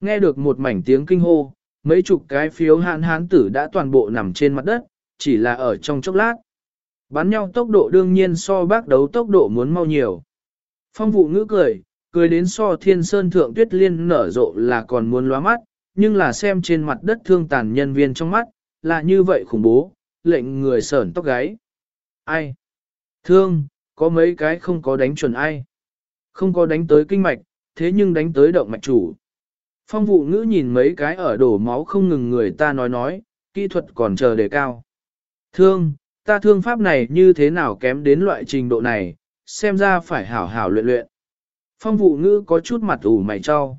Nghe được một mảnh tiếng kinh hô, mấy chục cái phiếu hán hán tử đã toàn bộ nằm trên mặt đất, chỉ là ở trong chốc lát. Bắn nhau tốc độ đương nhiên so bác đấu tốc độ muốn mau nhiều. Phong vụ ngữ cười, cười đến so thiên sơn thượng tuyết liên nở rộ là còn muốn lóa mắt, nhưng là xem trên mặt đất thương tàn nhân viên trong mắt, là như vậy khủng bố, lệnh người sởn tóc gáy. Ai? Thương, có mấy cái không có đánh chuẩn ai? Không có đánh tới kinh mạch, thế nhưng đánh tới động mạch chủ. Phong vụ ngữ nhìn mấy cái ở đổ máu không ngừng người ta nói nói, kỹ thuật còn chờ đề cao. Thương, ta thương pháp này như thế nào kém đến loại trình độ này, xem ra phải hảo hảo luyện luyện. Phong vụ ngữ có chút mặt ủ mày cho.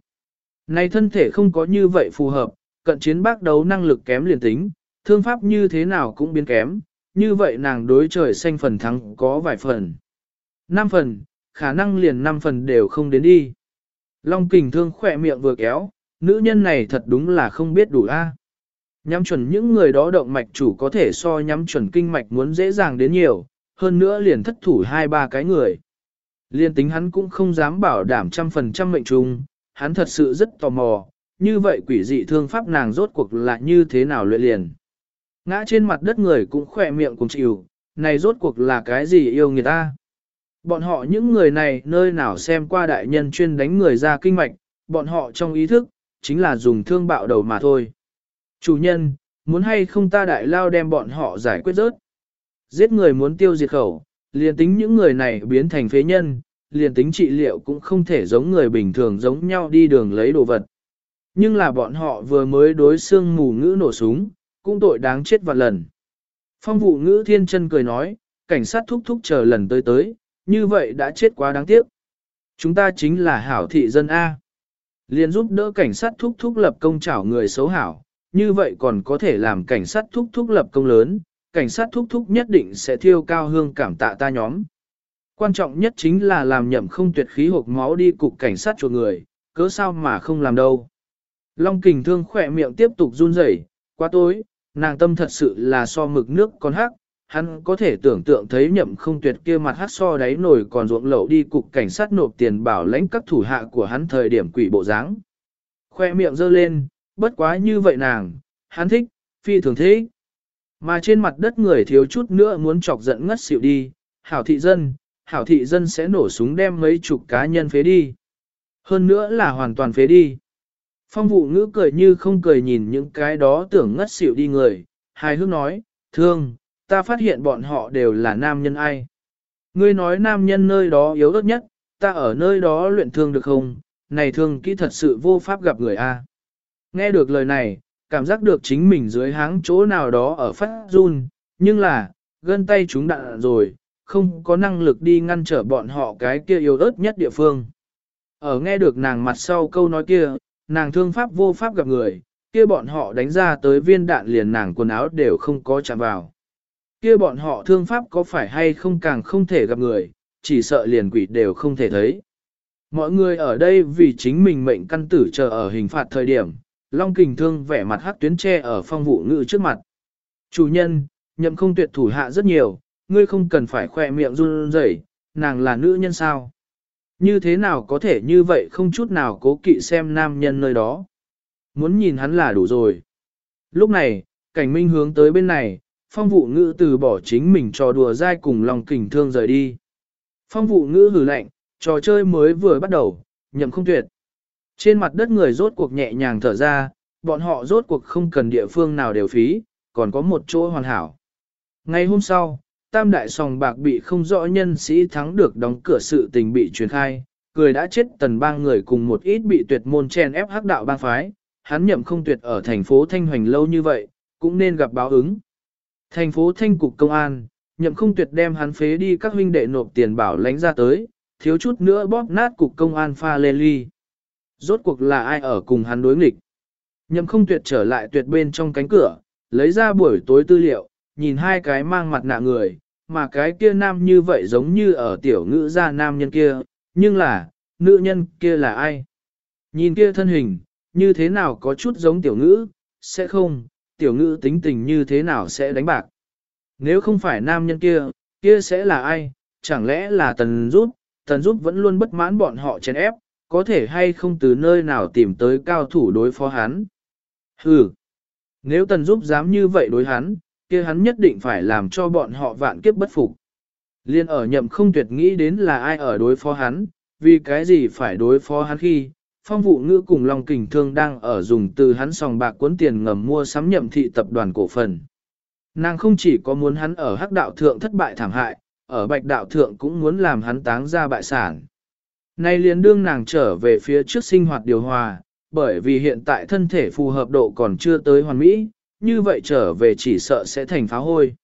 Này thân thể không có như vậy phù hợp, cận chiến bác đấu năng lực kém liền tính, thương pháp như thế nào cũng biến kém, như vậy nàng đối trời xanh phần thắng có vài phần. 5 phần, khả năng liền 5 phần đều không đến đi. Long kình thương khỏe miệng vừa kéo, nữ nhân này thật đúng là không biết đủ a. Nhắm chuẩn những người đó động mạch chủ có thể so nhắm chuẩn kinh mạch muốn dễ dàng đến nhiều, hơn nữa liền thất thủ hai ba cái người. Liên tính hắn cũng không dám bảo đảm trăm phần trăm mệnh trùng, hắn thật sự rất tò mò, như vậy quỷ dị thương pháp nàng rốt cuộc là như thế nào luyện liền. Ngã trên mặt đất người cũng khỏe miệng cùng chịu, này rốt cuộc là cái gì yêu người ta. Bọn họ những người này nơi nào xem qua đại nhân chuyên đánh người ra kinh mạch, bọn họ trong ý thức, chính là dùng thương bạo đầu mà thôi. Chủ nhân, muốn hay không ta đại lao đem bọn họ giải quyết rớt. Giết người muốn tiêu diệt khẩu, liền tính những người này biến thành phế nhân, liền tính trị liệu cũng không thể giống người bình thường giống nhau đi đường lấy đồ vật. Nhưng là bọn họ vừa mới đối xương mù ngữ nổ súng, cũng tội đáng chết vạn lần. Phong vụ ngữ thiên chân cười nói, cảnh sát thúc thúc chờ lần tới tới, như vậy đã chết quá đáng tiếc. Chúng ta chính là hảo thị dân A. Liền giúp đỡ cảnh sát thúc thúc lập công trảo người xấu hảo, như vậy còn có thể làm cảnh sát thúc thúc lập công lớn, cảnh sát thúc thúc nhất định sẽ thiêu cao hương cảm tạ ta nhóm. Quan trọng nhất chính là làm nhậm không tuyệt khí hộp máu đi cục cảnh sát chuột người, cớ sao mà không làm đâu. Long kình thương khỏe miệng tiếp tục run rẩy, quá tối, nàng tâm thật sự là so mực nước con hắc, hắn có thể tưởng tượng thấy nhậm không tuyệt kia mặt hát so đáy nổi còn ruộng lậu đi cục cảnh sát nộp tiền bảo lãnh các thủ hạ của hắn thời điểm quỷ bộ dáng. Khoe miệng giơ lên, bất quá như vậy nàng, hắn thích, phi thường thế. Mà trên mặt đất người thiếu chút nữa muốn chọc giận ngất xỉu đi, hảo thị dân, hảo thị dân sẽ nổ súng đem mấy chục cá nhân phế đi. Hơn nữa là hoàn toàn phế đi. Phong vụ ngữ cười như không cười nhìn những cái đó tưởng ngất xỉu đi người, hài hước nói, thương, ta phát hiện bọn họ đều là nam nhân ai. Ngươi nói nam nhân nơi đó yếu ớt nhất, ta ở nơi đó luyện thương được không, này thương kỹ thật sự vô pháp gặp người a. Nghe được lời này, cảm giác được chính mình dưới háng chỗ nào đó ở phát run, nhưng là, gân tay chúng đạn rồi, không có năng lực đi ngăn trở bọn họ cái kia yếu ớt nhất địa phương. Ở nghe được nàng mặt sau câu nói kia, nàng thương pháp vô pháp gặp người, kia bọn họ đánh ra tới viên đạn liền nàng quần áo đều không có chạm vào. Kia bọn họ thương pháp có phải hay không càng không thể gặp người, chỉ sợ liền quỷ đều không thể thấy. Mọi người ở đây vì chính mình mệnh căn tử chờ ở hình phạt thời điểm, Long Kình Thương vẻ mặt hắc tuyến tre ở phong vụ ngự trước mặt. Chủ nhân, nhậm không tuyệt thủ hạ rất nhiều, ngươi không cần phải khỏe miệng run rẩy, nàng là nữ nhân sao? Như thế nào có thể như vậy không chút nào cố kỵ xem nam nhân nơi đó? Muốn nhìn hắn là đủ rồi. Lúc này, cảnh minh hướng tới bên này, phong vụ ngữ từ bỏ chính mình trò đùa dai cùng lòng kình thương rời đi. Phong vụ ngữ hử lạnh, trò chơi mới vừa bắt đầu, nhậm không tuyệt. Trên mặt đất người rốt cuộc nhẹ nhàng thở ra, bọn họ rốt cuộc không cần địa phương nào đều phí, còn có một chỗ hoàn hảo. Ngày hôm sau, tam đại sòng bạc bị không rõ nhân sĩ thắng được đóng cửa sự tình bị truyền khai, cười đã chết tần bang người cùng một ít bị tuyệt môn chen ép hắc đạo bang phái, hắn nhậm không tuyệt ở thành phố Thanh Hoành lâu như vậy, cũng nên gặp báo ứng. Thành phố Thanh cục công an, nhậm không tuyệt đem hắn phế đi các huynh đệ nộp tiền bảo lãnh ra tới, thiếu chút nữa bóp nát cục công an pha lê ly. Rốt cuộc là ai ở cùng hắn đối nghịch. Nhậm không tuyệt trở lại tuyệt bên trong cánh cửa, lấy ra buổi tối tư liệu, nhìn hai cái mang mặt nạ người, mà cái kia nam như vậy giống như ở tiểu ngữ gia nam nhân kia, nhưng là, nữ nhân kia là ai? Nhìn kia thân hình, như thế nào có chút giống tiểu ngữ, sẽ không, tiểu ngữ tính tình như thế nào sẽ đánh bạc. Nếu không phải nam nhân kia, kia sẽ là ai, chẳng lẽ là tần giúp, tần giúp vẫn luôn bất mãn bọn họ chèn ép, có thể hay không từ nơi nào tìm tới cao thủ đối phó hắn. Hừ, nếu tần giúp dám như vậy đối hắn, kia hắn nhất định phải làm cho bọn họ vạn kiếp bất phục. Liên ở nhậm không tuyệt nghĩ đến là ai ở đối phó hắn, vì cái gì phải đối phó hắn khi, phong vụ ngữ cùng Long Kình Thương đang ở dùng từ hắn sòng bạc cuốn tiền ngầm mua sắm nhậm thị tập đoàn cổ phần. Nàng không chỉ có muốn hắn ở hắc đạo thượng thất bại thảm hại, ở bạch đạo thượng cũng muốn làm hắn táng ra bại sản. Nay liền đương nàng trở về phía trước sinh hoạt điều hòa, bởi vì hiện tại thân thể phù hợp độ còn chưa tới hoàn mỹ, như vậy trở về chỉ sợ sẽ thành phá hôi.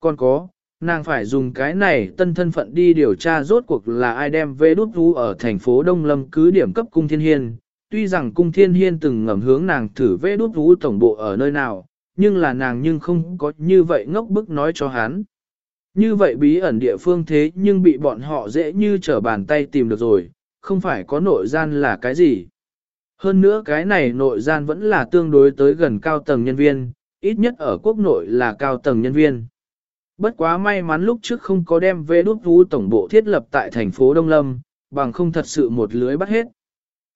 Còn có, nàng phải dùng cái này tân thân phận đi điều tra rốt cuộc là ai đem về đốt vũ ở thành phố Đông Lâm cứ điểm cấp cung thiên hiên. Tuy rằng cung thiên hiên từng ngầm hướng nàng thử vê đốt vũ tổng bộ ở nơi nào, nhưng là nàng nhưng không có như vậy ngốc bức nói cho hắn. Như vậy bí ẩn địa phương thế nhưng bị bọn họ dễ như trở bàn tay tìm được rồi, không phải có nội gian là cái gì. Hơn nữa cái này nội gian vẫn là tương đối tới gần cao tầng nhân viên, ít nhất ở quốc nội là cao tầng nhân viên. Bất quá may mắn lúc trước không có đem về đốt vũ tổng bộ thiết lập tại thành phố Đông Lâm, bằng không thật sự một lưới bắt hết.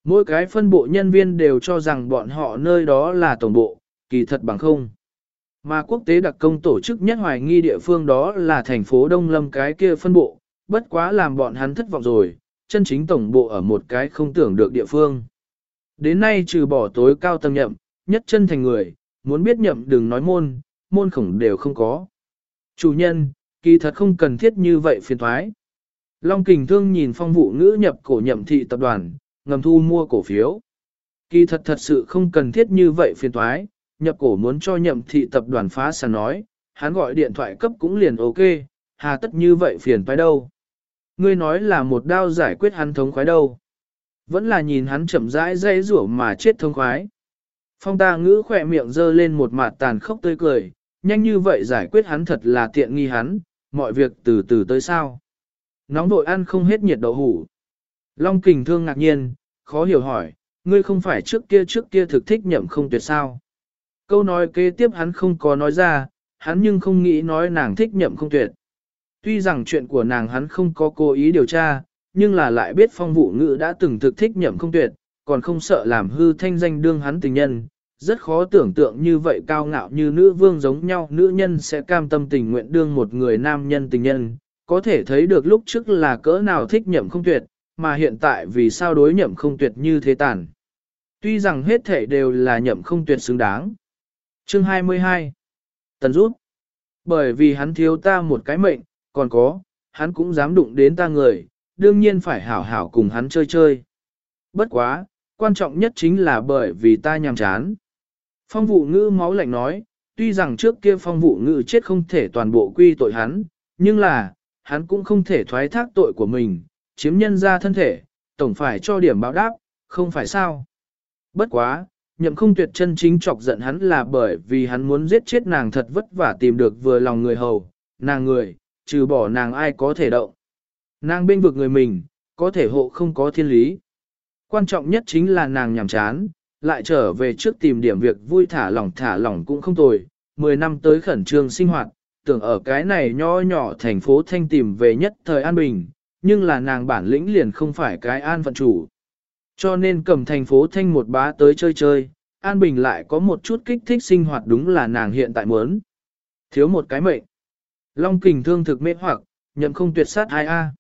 Mỗi cái phân bộ nhân viên đều cho rằng bọn họ nơi đó là tổng bộ, kỳ thật bằng không. Mà quốc tế đặc công tổ chức nhất hoài nghi địa phương đó là thành phố Đông Lâm cái kia phân bộ, bất quá làm bọn hắn thất vọng rồi, chân chính tổng bộ ở một cái không tưởng được địa phương. Đến nay trừ bỏ tối cao tầng nhậm, nhất chân thành người, muốn biết nhậm đừng nói môn, môn khổng đều không có. Chủ nhân, kỳ thật không cần thiết như vậy phiền thoái. Long kình thương nhìn phong vụ ngữ nhập cổ nhậm thị tập đoàn, ngầm thu mua cổ phiếu. Kỳ thật thật sự không cần thiết như vậy phiền thoái, nhập cổ muốn cho nhậm thị tập đoàn phá sản nói, hắn gọi điện thoại cấp cũng liền ok, hà tất như vậy phiền phải đâu. Ngươi nói là một đao giải quyết hắn thống khoái đâu. Vẫn là nhìn hắn chậm rãi dây rủa mà chết thống khoái. Phong ta ngữ khỏe miệng dơ lên một mặt tàn khốc tươi cười, nhanh như vậy giải quyết hắn thật là tiện nghi hắn, mọi việc từ từ tới sao. Nóng vội ăn không hết nhiệt đậu hủ. Long kình thương ngạc nhiên, khó hiểu hỏi, ngươi không phải trước kia trước kia thực thích nhậm không tuyệt sao. Câu nói kế tiếp hắn không có nói ra, hắn nhưng không nghĩ nói nàng thích nhậm không tuyệt. Tuy rằng chuyện của nàng hắn không có cố ý điều tra, nhưng là lại biết phong vụ ngữ đã từng thực thích nhậm không tuyệt, còn không sợ làm hư thanh danh đương hắn tình nhân. Rất khó tưởng tượng như vậy cao ngạo như nữ vương giống nhau nữ nhân sẽ cam tâm tình nguyện đương một người nam nhân tình nhân, có thể thấy được lúc trước là cỡ nào thích nhậm không tuyệt, mà hiện tại vì sao đối nhậm không tuyệt như thế tàn. Tuy rằng hết thể đều là nhậm không tuyệt xứng đáng. Chương 22 Tần rút Bởi vì hắn thiếu ta một cái mệnh, còn có, hắn cũng dám đụng đến ta người, đương nhiên phải hảo hảo cùng hắn chơi chơi. Bất quá, quan trọng nhất chính là bởi vì ta nhàm chán. Phong vụ ngữ máu lạnh nói, tuy rằng trước kia phong vụ ngữ chết không thể toàn bộ quy tội hắn, nhưng là, hắn cũng không thể thoái thác tội của mình, chiếm nhân ra thân thể, tổng phải cho điểm báo đáp, không phải sao. Bất quá, nhậm không tuyệt chân chính chọc giận hắn là bởi vì hắn muốn giết chết nàng thật vất vả tìm được vừa lòng người hầu, nàng người, trừ bỏ nàng ai có thể động. Nàng bên vực người mình, có thể hộ không có thiên lý. Quan trọng nhất chính là nàng nhàm chán, lại trở về trước tìm điểm việc vui thả lỏng thả lỏng cũng không tồi. Mười năm tới khẩn trương sinh hoạt, tưởng ở cái này nho nhỏ thành phố thanh tìm về nhất thời an bình, nhưng là nàng bản lĩnh liền không phải cái an phận chủ. Cho nên cầm thành phố thanh một bá tới chơi chơi, an bình lại có một chút kích thích sinh hoạt đúng là nàng hiện tại muốn. Thiếu một cái mệnh. Long kình thương thực mê hoặc, nhậm không tuyệt sát ai a.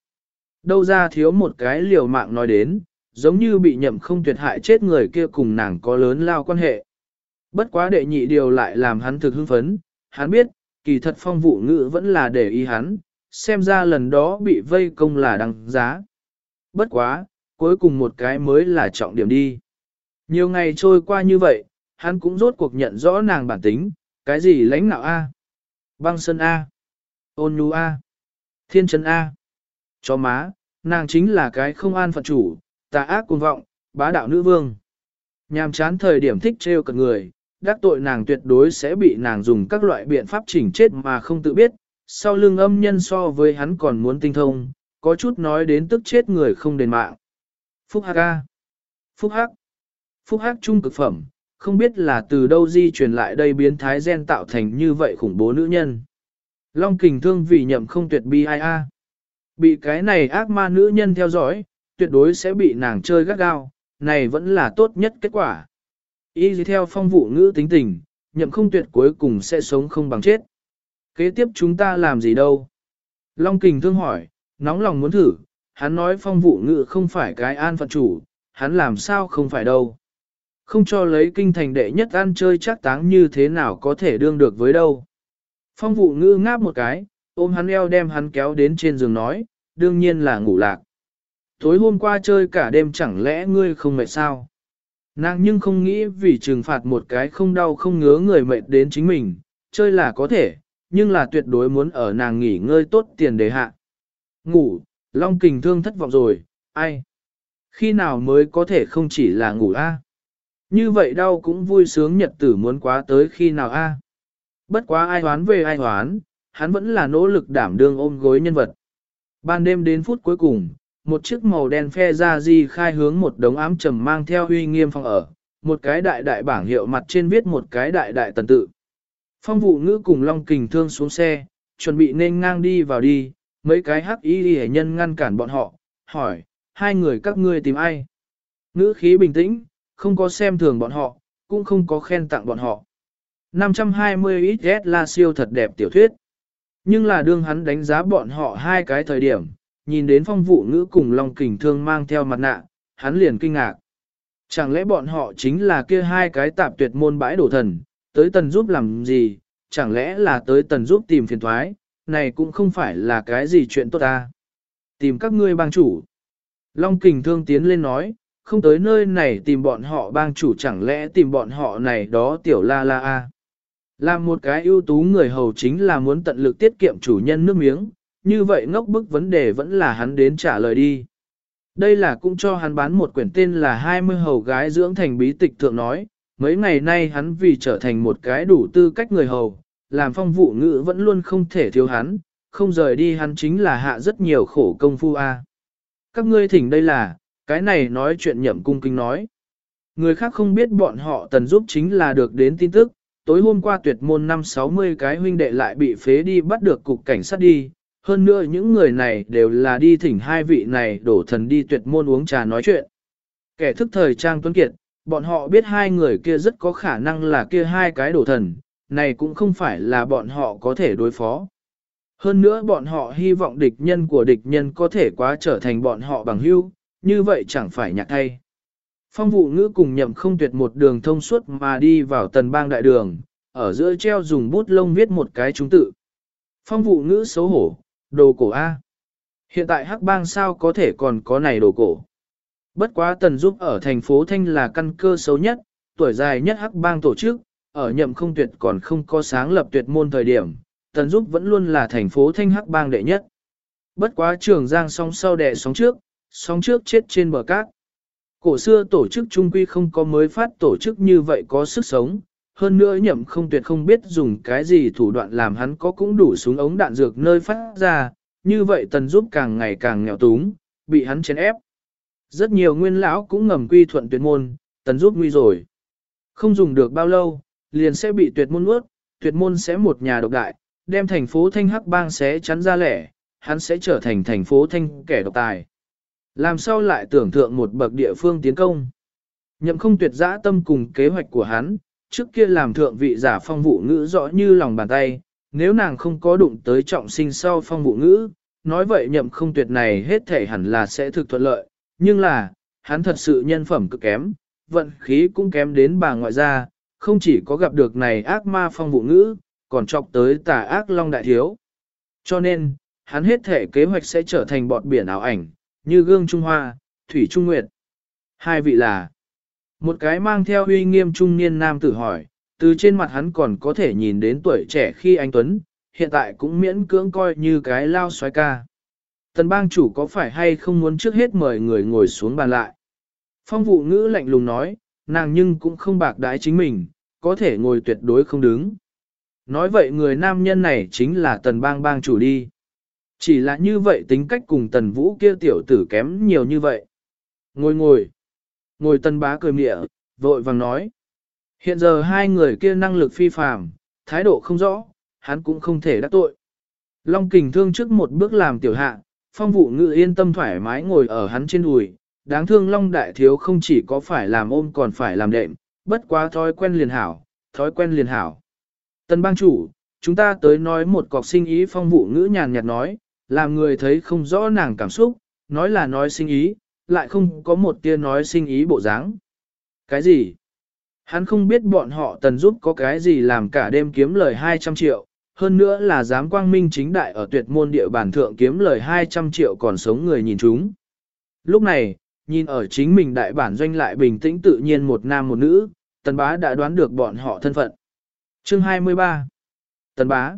Đâu ra thiếu một cái liều mạng nói đến, giống như bị nhậm không tuyệt hại chết người kia cùng nàng có lớn lao quan hệ. Bất quá đệ nhị điều lại làm hắn thực hưng phấn, hắn biết, kỳ thật phong vụ ngữ vẫn là để ý hắn, xem ra lần đó bị vây công là đăng giá. Bất quá, cuối cùng một cái mới là trọng điểm đi. Nhiều ngày trôi qua như vậy, hắn cũng rốt cuộc nhận rõ nàng bản tính, cái gì lãnh nạo A, băng sơn A, ôn nhu A, thiên chân A. Cho má, nàng chính là cái không an phận chủ, tà ác cuồng vọng, bá đạo nữ vương. Nhàm chán thời điểm thích trêu cợt người, đắc tội nàng tuyệt đối sẽ bị nàng dùng các loại biện pháp chỉnh chết mà không tự biết, sau lưng âm nhân so với hắn còn muốn tinh thông, có chút nói đến tức chết người không đền mạng. Phúc Hắc A. Phúc Hắc. Phúc Hắc trung cực phẩm, không biết là từ đâu di truyền lại đây biến thái gen tạo thành như vậy khủng bố nữ nhân. Long kình thương vì nhậm không tuyệt bi ai a. Bị cái này ác ma nữ nhân theo dõi, tuyệt đối sẽ bị nàng chơi gắt gao, này vẫn là tốt nhất kết quả. Y theo phong vụ ngữ tính tình, nhậm không tuyệt cuối cùng sẽ sống không bằng chết. Kế tiếp chúng ta làm gì đâu? Long kình thương hỏi, nóng lòng muốn thử, hắn nói phong vụ ngự không phải cái an phận chủ, hắn làm sao không phải đâu. Không cho lấy kinh thành đệ nhất ăn chơi chắc táng như thế nào có thể đương được với đâu. Phong vụ ngữ ngáp một cái, ôm hắn eo đem hắn kéo đến trên giường nói, đương nhiên là ngủ lạc. Tối hôm qua chơi cả đêm chẳng lẽ ngươi không mệt sao? Nàng nhưng không nghĩ vì trừng phạt một cái không đau không ngứa người mệt đến chính mình, chơi là có thể, nhưng là tuyệt đối muốn ở nàng nghỉ ngơi tốt tiền đề hạ. Ngủ, Long Kình thương thất vọng rồi, ai? Khi nào mới có thể không chỉ là ngủ a? Như vậy đau cũng vui sướng nhật tử muốn quá tới khi nào a? Bất quá ai hoán về ai hoán, hắn vẫn là nỗ lực đảm đương ôm gối nhân vật. Ban đêm đến phút cuối cùng, một chiếc màu đen phe ra di khai hướng một đống ám trầm mang theo huy nghiêm phòng ở, một cái đại đại bảng hiệu mặt trên viết một cái đại đại tần tự. Phong vụ ngữ cùng Long Kình Thương xuống xe, chuẩn bị nên ngang đi vào đi, mấy cái hắc y hệ nhân ngăn cản bọn họ, hỏi, hai người các ngươi tìm ai? Ngữ khí bình tĩnh, không có xem thường bọn họ, cũng không có khen tặng bọn họ. 520 ít là siêu thật đẹp tiểu thuyết. Nhưng là đương hắn đánh giá bọn họ hai cái thời điểm, nhìn đến phong vụ ngữ cùng Long Kình Thương mang theo mặt nạ, hắn liền kinh ngạc. Chẳng lẽ bọn họ chính là kia hai cái tạp tuyệt môn bãi đổ thần, tới tần giúp làm gì, chẳng lẽ là tới tần giúp tìm phiền thoái, này cũng không phải là cái gì chuyện tốt ta. Tìm các ngươi bang chủ. Long kình thương tiến lên nói, không tới nơi này tìm bọn họ bang chủ chẳng lẽ tìm bọn họ này đó tiểu la la a. Là một cái ưu tú người hầu chính là muốn tận lực tiết kiệm chủ nhân nước miếng, như vậy ngốc bức vấn đề vẫn là hắn đến trả lời đi. Đây là cũng cho hắn bán một quyển tên là 20 hầu gái dưỡng thành bí tịch thượng nói, mấy ngày nay hắn vì trở thành một cái đủ tư cách người hầu, làm phong vụ ngữ vẫn luôn không thể thiếu hắn, không rời đi hắn chính là hạ rất nhiều khổ công phu a. Các ngươi thỉnh đây là, cái này nói chuyện nhậm cung kinh nói. Người khác không biết bọn họ tần giúp chính là được đến tin tức, tối hôm qua tuyệt môn năm 60 cái huynh đệ lại bị phế đi bắt được cục cảnh sát đi, hơn nữa những người này đều là đi thỉnh hai vị này đổ thần đi tuyệt môn uống trà nói chuyện. Kẻ thức thời Trang Tuấn Kiệt, bọn họ biết hai người kia rất có khả năng là kia hai cái đổ thần, này cũng không phải là bọn họ có thể đối phó. Hơn nữa bọn họ hy vọng địch nhân của địch nhân có thể quá trở thành bọn họ bằng hữu, như vậy chẳng phải nhạc thay. Phong vụ ngữ cùng nhậm không tuyệt một đường thông suốt mà đi vào tần bang đại đường, ở giữa treo dùng bút lông viết một cái chúng tự. Phong vụ ngữ xấu hổ, đồ cổ A. Hiện tại hắc bang sao có thể còn có này đồ cổ. Bất quá tần giúp ở thành phố Thanh là căn cơ xấu nhất, tuổi dài nhất hắc bang tổ chức, ở nhậm không tuyệt còn không có sáng lập tuyệt môn thời điểm, tần giúp vẫn luôn là thành phố Thanh hắc bang đệ nhất. Bất quá trường giang song sau đẻ sóng trước, sóng trước chết trên bờ cát. Cổ xưa tổ chức trung quy không có mới phát tổ chức như vậy có sức sống, hơn nữa nhậm không tuyệt không biết dùng cái gì thủ đoạn làm hắn có cũng đủ súng ống đạn dược nơi phát ra, như vậy tần giúp càng ngày càng nghèo túng, bị hắn chèn ép. Rất nhiều nguyên lão cũng ngầm quy thuận tuyệt môn, tần giúp nguy rồi. Không dùng được bao lâu, liền sẽ bị tuyệt môn nuốt, tuyệt môn sẽ một nhà độc đại, đem thành phố Thanh Hắc Bang sẽ chắn ra lẻ, hắn sẽ trở thành thành phố Thanh kẻ độc tài. Làm sao lại tưởng tượng một bậc địa phương tiến công? Nhậm không tuyệt giã tâm cùng kế hoạch của hắn, trước kia làm thượng vị giả phong vụ ngữ rõ như lòng bàn tay, nếu nàng không có đụng tới trọng sinh sau phong vụ ngữ, nói vậy nhậm không tuyệt này hết thể hẳn là sẽ thực thuận lợi, nhưng là, hắn thật sự nhân phẩm cực kém, vận khí cũng kém đến bà ngoại gia, không chỉ có gặp được này ác ma phong vụ ngữ, còn chọc tới tà ác long đại thiếu. Cho nên, hắn hết thể kế hoạch sẽ trở thành bọt biển ảo ảnh, như gương Trung Hoa, Thủy Trung Nguyệt. Hai vị là, một cái mang theo uy nghiêm trung niên nam tử hỏi, từ trên mặt hắn còn có thể nhìn đến tuổi trẻ khi anh Tuấn, hiện tại cũng miễn cưỡng coi như cái lao xoái ca. Tần bang chủ có phải hay không muốn trước hết mời người ngồi xuống bàn lại? Phong vụ ngữ lạnh lùng nói, nàng nhưng cũng không bạc đái chính mình, có thể ngồi tuyệt đối không đứng. Nói vậy người nam nhân này chính là tần bang bang chủ đi. Chỉ là như vậy tính cách cùng tần vũ kia tiểu tử kém nhiều như vậy. Ngồi ngồi. Ngồi tần bá cười mịa, vội vàng nói. Hiện giờ hai người kia năng lực phi phàm, thái độ không rõ, hắn cũng không thể đắc tội. Long kình thương trước một bước làm tiểu hạ, phong vụ ngự yên tâm thoải mái ngồi ở hắn trên đùi. Đáng thương Long đại thiếu không chỉ có phải làm ôm còn phải làm đệm, bất quá thói quen liền hảo, thói quen liền hảo. Tần bang chủ, chúng ta tới nói một cọc sinh ý phong vụ ngữ nhàn nhạt nói, làm người thấy không rõ nàng cảm xúc, nói là nói sinh ý, lại không có một tia nói sinh ý bộ dáng. Cái gì? Hắn không biết bọn họ tần giúp có cái gì làm cả đêm kiếm lời 200 triệu, hơn nữa là dám quang minh chính đại ở tuyệt môn địa bản thượng kiếm lời 200 triệu còn sống người nhìn chúng. Lúc này, nhìn ở chính mình đại bản doanh lại bình tĩnh tự nhiên một nam một nữ, tần bá đã đoán được bọn họ thân phận. Chương 23 Tần bá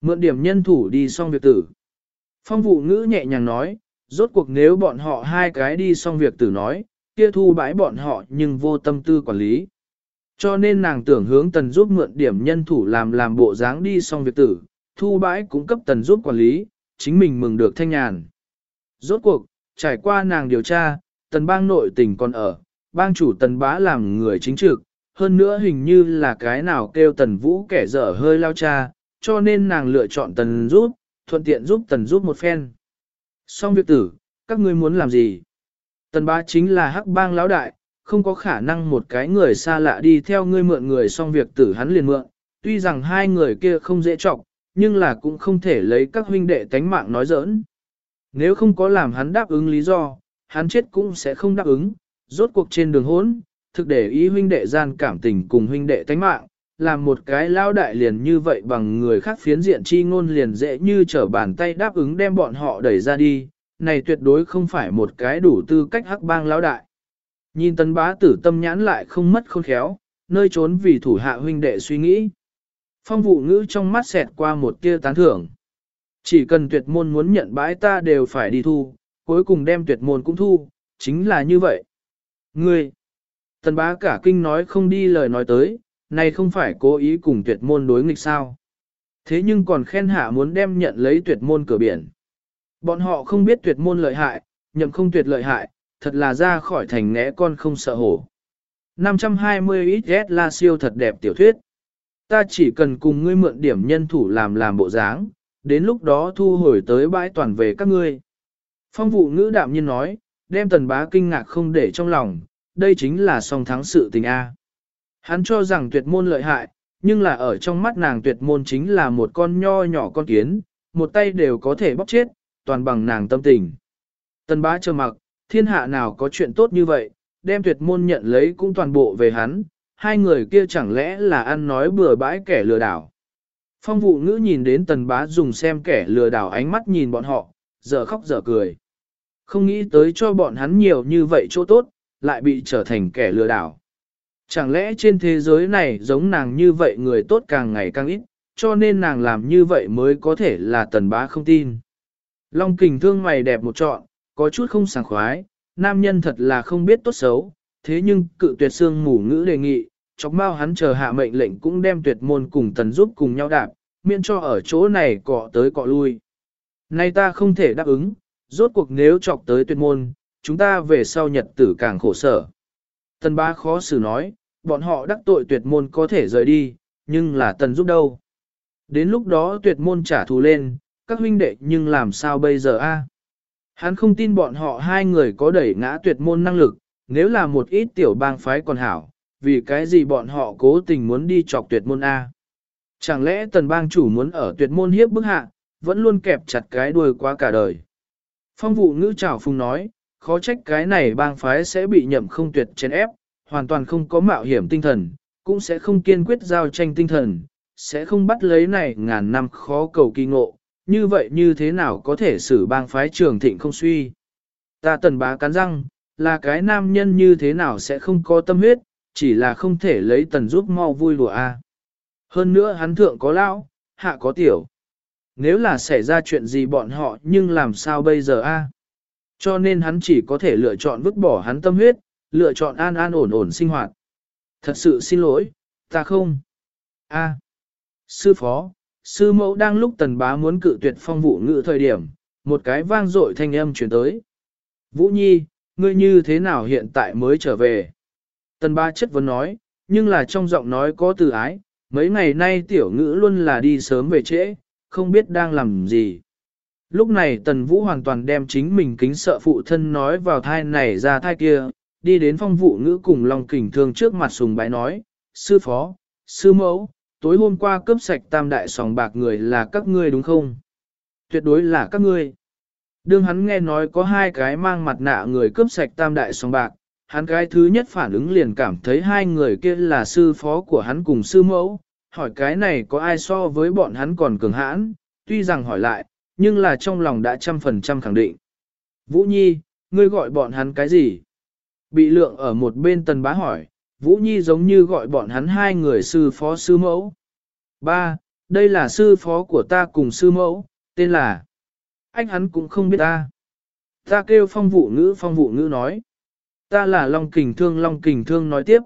Mượn điểm nhân thủ đi xong việc tử. Phong vụ ngữ nhẹ nhàng nói, rốt cuộc nếu bọn họ hai cái đi xong việc tử nói, kia thu bãi bọn họ nhưng vô tâm tư quản lý. Cho nên nàng tưởng hướng tần giúp mượn điểm nhân thủ làm làm bộ dáng đi xong việc tử, thu bãi cũng cấp tần giúp quản lý, chính mình mừng được thanh nhàn. Rốt cuộc, trải qua nàng điều tra, tần bang nội tình còn ở, bang chủ tần bá làm người chính trực, hơn nữa hình như là cái nào kêu tần vũ kẻ dở hơi lao cha, cho nên nàng lựa chọn tần giúp, thuận tiện giúp tần giúp một phen. Xong việc tử, các ngươi muốn làm gì? Tần bá chính là hắc bang lão đại, không có khả năng một cái người xa lạ đi theo ngươi mượn người xong việc tử hắn liền mượn, tuy rằng hai người kia không dễ trọng, nhưng là cũng không thể lấy các huynh đệ tánh mạng nói giỡn. Nếu không có làm hắn đáp ứng lý do, hắn chết cũng sẽ không đáp ứng, rốt cuộc trên đường hốn, thực để ý huynh đệ gian cảm tình cùng huynh đệ tánh mạng, làm một cái lao đại liền như vậy bằng người khác phiến diện chi ngôn liền dễ như trở bàn tay đáp ứng đem bọn họ đẩy ra đi, này tuyệt đối không phải một cái đủ tư cách hắc bang lao đại. Nhìn tấn bá tử tâm nhãn lại không mất khôn khéo, nơi trốn vì thủ hạ huynh đệ suy nghĩ. Phong vụ ngữ trong mắt xẹt qua một tia tán thưởng. Chỉ cần tuyệt môn muốn nhận bãi ta đều phải đi thu, cuối cùng đem tuyệt môn cũng thu, chính là như vậy. Ngươi, tần bá cả kinh nói không đi lời nói tới, này không phải cố ý cùng tuyệt môn đối nghịch sao. Thế nhưng còn khen hạ muốn đem nhận lấy tuyệt môn cửa biển. Bọn họ không biết tuyệt môn lợi hại, nhậm không tuyệt lợi hại, thật là ra khỏi thành nẽ con không sợ hổ. 520 ít là siêu thật đẹp tiểu thuyết. Ta chỉ cần cùng ngươi mượn điểm nhân thủ làm làm bộ dáng, đến lúc đó thu hồi tới bãi toàn về các ngươi. Phong vụ ngữ đạm nhiên nói, đem tần bá kinh ngạc không để trong lòng, đây chính là song thắng sự tình A. Hắn cho rằng tuyệt môn lợi hại, nhưng là ở trong mắt nàng tuyệt môn chính là một con nho nhỏ con kiến, một tay đều có thể bóc chết, toàn bằng nàng tâm tình. Tần bá chờ mặc, thiên hạ nào có chuyện tốt như vậy, đem tuyệt môn nhận lấy cũng toàn bộ về hắn, hai người kia chẳng lẽ là ăn nói bừa bãi kẻ lừa đảo. Phong vụ ngữ nhìn đến tần bá dùng xem kẻ lừa đảo ánh mắt nhìn bọn họ, giờ khóc giờ cười. Không nghĩ tới cho bọn hắn nhiều như vậy chỗ tốt, lại bị trở thành kẻ lừa đảo. Chẳng lẽ trên thế giới này giống nàng như vậy người tốt càng ngày càng ít, cho nên nàng làm như vậy mới có thể là tần bá không tin. Long kình thương mày đẹp một trọn, có chút không sảng khoái, nam nhân thật là không biết tốt xấu, thế nhưng cự tuyệt xương mù ngữ đề nghị, chọc mau hắn chờ hạ mệnh lệnh cũng đem tuyệt môn cùng tần giúp cùng nhau đạp, miễn cho ở chỗ này cọ tới cọ lui. Nay ta không thể đáp ứng, rốt cuộc nếu chọc tới tuyệt môn, chúng ta về sau nhật tử càng khổ sở. Tần bá khó xử nói, bọn họ đắc tội tuyệt môn có thể rời đi, nhưng là tần giúp đâu. Đến lúc đó tuyệt môn trả thù lên, các huynh đệ nhưng làm sao bây giờ a? Hắn không tin bọn họ hai người có đẩy ngã tuyệt môn năng lực, nếu là một ít tiểu bang phái còn hảo, vì cái gì bọn họ cố tình muốn đi chọc tuyệt môn A. Chẳng lẽ tần bang chủ muốn ở tuyệt môn hiếp bức hạ, vẫn luôn kẹp chặt cái đuôi quá cả đời. Phong vụ ngữ trảo phùng nói, khó trách cái này bang phái sẽ bị nhậm không tuyệt chèn ép, hoàn toàn không có mạo hiểm tinh thần, cũng sẽ không kiên quyết giao tranh tinh thần, sẽ không bắt lấy này ngàn năm khó cầu kỳ ngộ, như vậy như thế nào có thể xử bang phái trường thịnh không suy. Ta tần bá cắn răng, là cái nam nhân như thế nào sẽ không có tâm huyết, chỉ là không thể lấy tần giúp mau vui lùa a. Hơn nữa hắn thượng có lão, hạ có tiểu. Nếu là xảy ra chuyện gì bọn họ nhưng làm sao bây giờ a? Cho nên hắn chỉ có thể lựa chọn vứt bỏ hắn tâm huyết, lựa chọn an an ổn ổn sinh hoạt. Thật sự xin lỗi, ta không. A. Sư phó, sư mẫu đang lúc tần bá muốn cự tuyệt phong vụ ngự thời điểm, một cái vang dội thanh âm chuyển tới. Vũ Nhi, ngươi như thế nào hiện tại mới trở về? Tần bá chất vấn nói, nhưng là trong giọng nói có từ ái, mấy ngày nay tiểu ngữ luôn là đi sớm về trễ, không biết đang làm gì. Lúc này tần vũ hoàn toàn đem chính mình kính sợ phụ thân nói vào thai này ra thai kia, đi đến phong vụ ngữ cùng lòng kình thương trước mặt sùng bái nói, sư phó, sư mẫu, tối hôm qua cướp sạch tam đại sòng bạc người là các ngươi đúng không? Tuyệt đối là các ngươi. Đương hắn nghe nói có hai cái mang mặt nạ người cướp sạch tam đại sòng bạc, hắn cái thứ nhất phản ứng liền cảm thấy hai người kia là sư phó của hắn cùng sư mẫu, hỏi cái này có ai so với bọn hắn còn cường hãn, tuy rằng hỏi lại, nhưng là trong lòng đã trăm phần trăm khẳng định. Vũ Nhi, ngươi gọi bọn hắn cái gì? Bị lượng ở một bên tần bá hỏi, Vũ Nhi giống như gọi bọn hắn hai người sư phó sư mẫu. Ba, đây là sư phó của ta cùng sư mẫu, tên là... Anh hắn cũng không biết ta. Ta kêu phong vụ ngữ phong vụ ngữ nói. Ta là Long Kình Thương Long Kình Thương nói tiếp.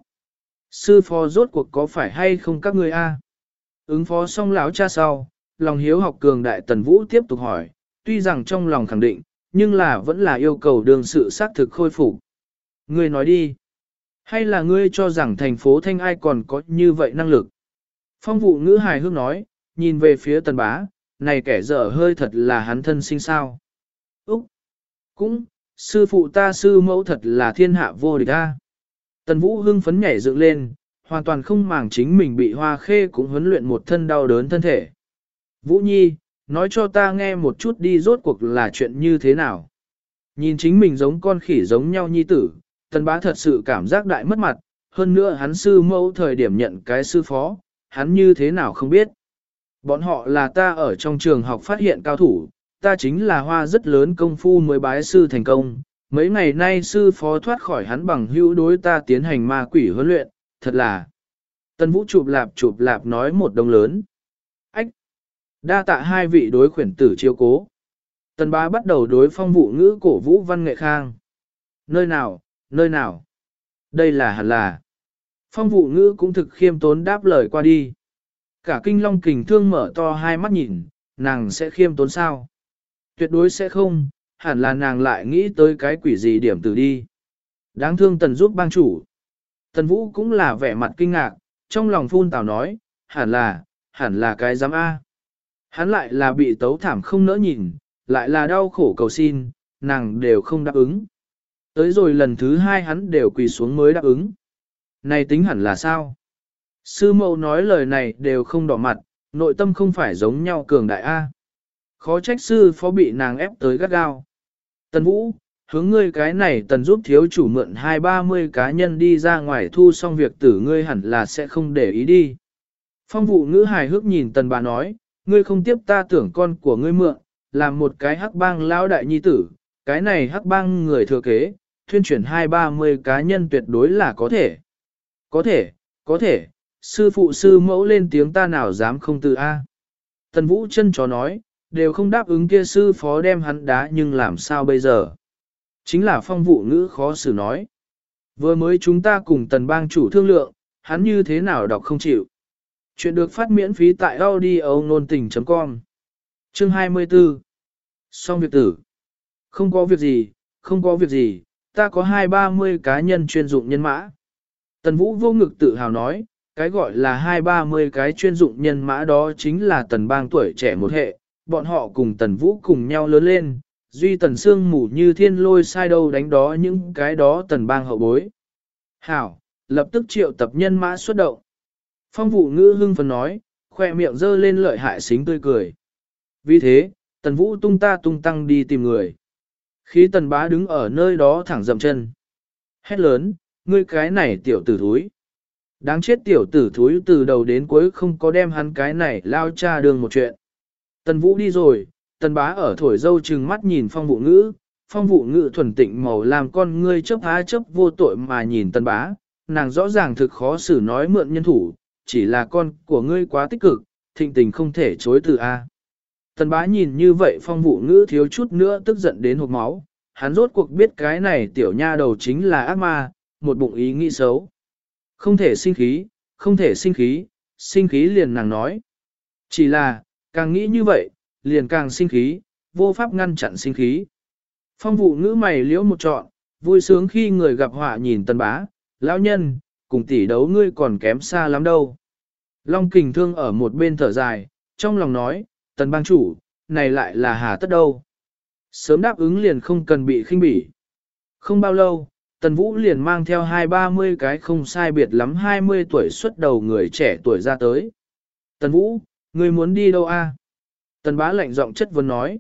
Sư phó rốt cuộc có phải hay không các ngươi a? Ứng phó xong lão cha sau, lòng hiếu học cường đại tần vũ tiếp tục hỏi, tuy rằng trong lòng khẳng định, nhưng là vẫn là yêu cầu đường sự xác thực khôi phục. Ngươi nói đi. Hay là ngươi cho rằng thành phố Thanh Ai còn có như vậy năng lực? Phong vụ ngữ hài hước nói, nhìn về phía tần bá, này kẻ dở hơi thật là hắn thân sinh sao. Úc! Cũng, sư phụ ta sư mẫu thật là thiên hạ vô địch ta. Tần vũ hưng phấn nhảy dựng lên, hoàn toàn không màng chính mình bị hoa khê cũng huấn luyện một thân đau đớn thân thể. Vũ Nhi, nói cho ta nghe một chút đi rốt cuộc là chuyện như thế nào. Nhìn chính mình giống con khỉ giống nhau nhi tử, tần bá thật sự cảm giác đại mất mặt, hơn nữa hắn sư mẫu thời điểm nhận cái sư phó, hắn như thế nào không biết. Bọn họ là ta ở trong trường học phát hiện cao thủ, ta chính là hoa rất lớn công phu mới bái sư thành công. Mấy ngày nay sư phó thoát khỏi hắn bằng hữu đối ta tiến hành ma quỷ huấn luyện, thật là. Tân vũ chụp lạp chụp lạp nói một đồng lớn. Ách! Đa tạ hai vị đối khuyển tử chiêu cố. Tần bá bắt đầu đối phong vụ ngữ cổ vũ văn nghệ khang. Nơi nào, nơi nào? Đây là hẳn là. Phong vụ ngữ cũng thực khiêm tốn đáp lời qua đi. Cả kinh long kình thương mở to hai mắt nhìn, nàng sẽ khiêm tốn sao? Tuyệt đối sẽ không, hẳn là nàng lại nghĩ tới cái quỷ gì điểm từ đi. Đáng thương tần giúp bang chủ. Tần vũ cũng là vẻ mặt kinh ngạc, trong lòng phun tào nói, hẳn là, hẳn là cái giám A. Hắn lại là bị tấu thảm không nỡ nhìn, lại là đau khổ cầu xin, nàng đều không đáp ứng. Tới rồi lần thứ hai hắn đều quỳ xuống mới đáp ứng. Này tính hẳn là sao? Sư mẫu nói lời này đều không đỏ mặt, nội tâm không phải giống nhau cường đại A. Khó trách sư phó bị nàng ép tới gắt gao. Tần Vũ, hướng ngươi cái này tần giúp thiếu chủ mượn hai ba mươi cá nhân đi ra ngoài thu xong việc tử ngươi hẳn là sẽ không để ý đi. Phong vụ ngữ hài hước nhìn tần bà nói, ngươi không tiếp ta tưởng con của ngươi mượn, làm một cái hắc bang lão đại nhi tử, cái này hắc bang người thừa kế, thuyên chuyển hai ba mươi cá nhân tuyệt đối là có thể. Có thể, có thể, sư phụ sư mẫu lên tiếng ta nào dám không từ A. Tần Vũ chân chó nói, đều không đáp ứng kia sư phó đem hắn đá nhưng làm sao bây giờ. Chính là phong vụ ngữ khó xử nói. Vừa mới chúng ta cùng tần bang chủ thương lượng, hắn như thế nào đọc không chịu. Chuyện được phát miễn phí tại audio nôn tình.com Chương 24 Xong việc tử Không có việc gì, không có việc gì, ta có hai ba mươi cá nhân chuyên dụng nhân mã. Tần Vũ vô ngực tự hào nói, cái gọi là hai ba mươi cái chuyên dụng nhân mã đó chính là tần bang tuổi trẻ một hệ, bọn họ cùng tần Vũ cùng nhau lớn lên, duy tần xương mù như thiên lôi sai đâu đánh đó những cái đó tần bang hậu bối. Hảo, lập tức triệu tập nhân mã xuất động. Phong vụ ngữ hưng phấn nói, khoe miệng dơ lên lợi hại xính tươi cười. Vì thế, tần vũ tung ta tung tăng đi tìm người. Khi tần bá đứng ở nơi đó thẳng dậm chân. Hét lớn, ngươi cái này tiểu tử thúi. Đáng chết tiểu tử thúi từ đầu đến cuối không có đem hắn cái này lao cha đường một chuyện. Tần vũ đi rồi, tần bá ở thổi dâu trừng mắt nhìn phong vụ ngữ, phong vụ ngữ thuần tịnh màu làm con ngươi chấp há chấp vô tội mà nhìn tần bá, nàng rõ ràng thực khó xử nói mượn nhân thủ, chỉ là con của ngươi quá tích cực, thịnh tình không thể chối từ A. Tần bá nhìn như vậy phong vụ ngữ thiếu chút nữa tức giận đến hộp máu, hắn rốt cuộc biết cái này tiểu nha đầu chính là ác ma, một bụng ý nghĩ xấu. Không thể sinh khí, không thể sinh khí, sinh khí liền nàng nói. Chỉ là, càng nghĩ như vậy, liền càng sinh khí, vô pháp ngăn chặn sinh khí. Phong vụ ngữ mày liễu một trọn, vui sướng khi người gặp họa nhìn tần bá, lão nhân, cùng tỷ đấu ngươi còn kém xa lắm đâu. Long kình thương ở một bên thở dài, trong lòng nói, tần bang chủ, này lại là hà tất đâu. Sớm đáp ứng liền không cần bị khinh bỉ. Không bao lâu, tần vũ liền mang theo hai ba mươi cái không sai biệt lắm hai mươi tuổi xuất đầu người trẻ tuổi ra tới. Tần vũ, ngươi muốn đi đâu a? Tần bá lạnh giọng chất vấn nói.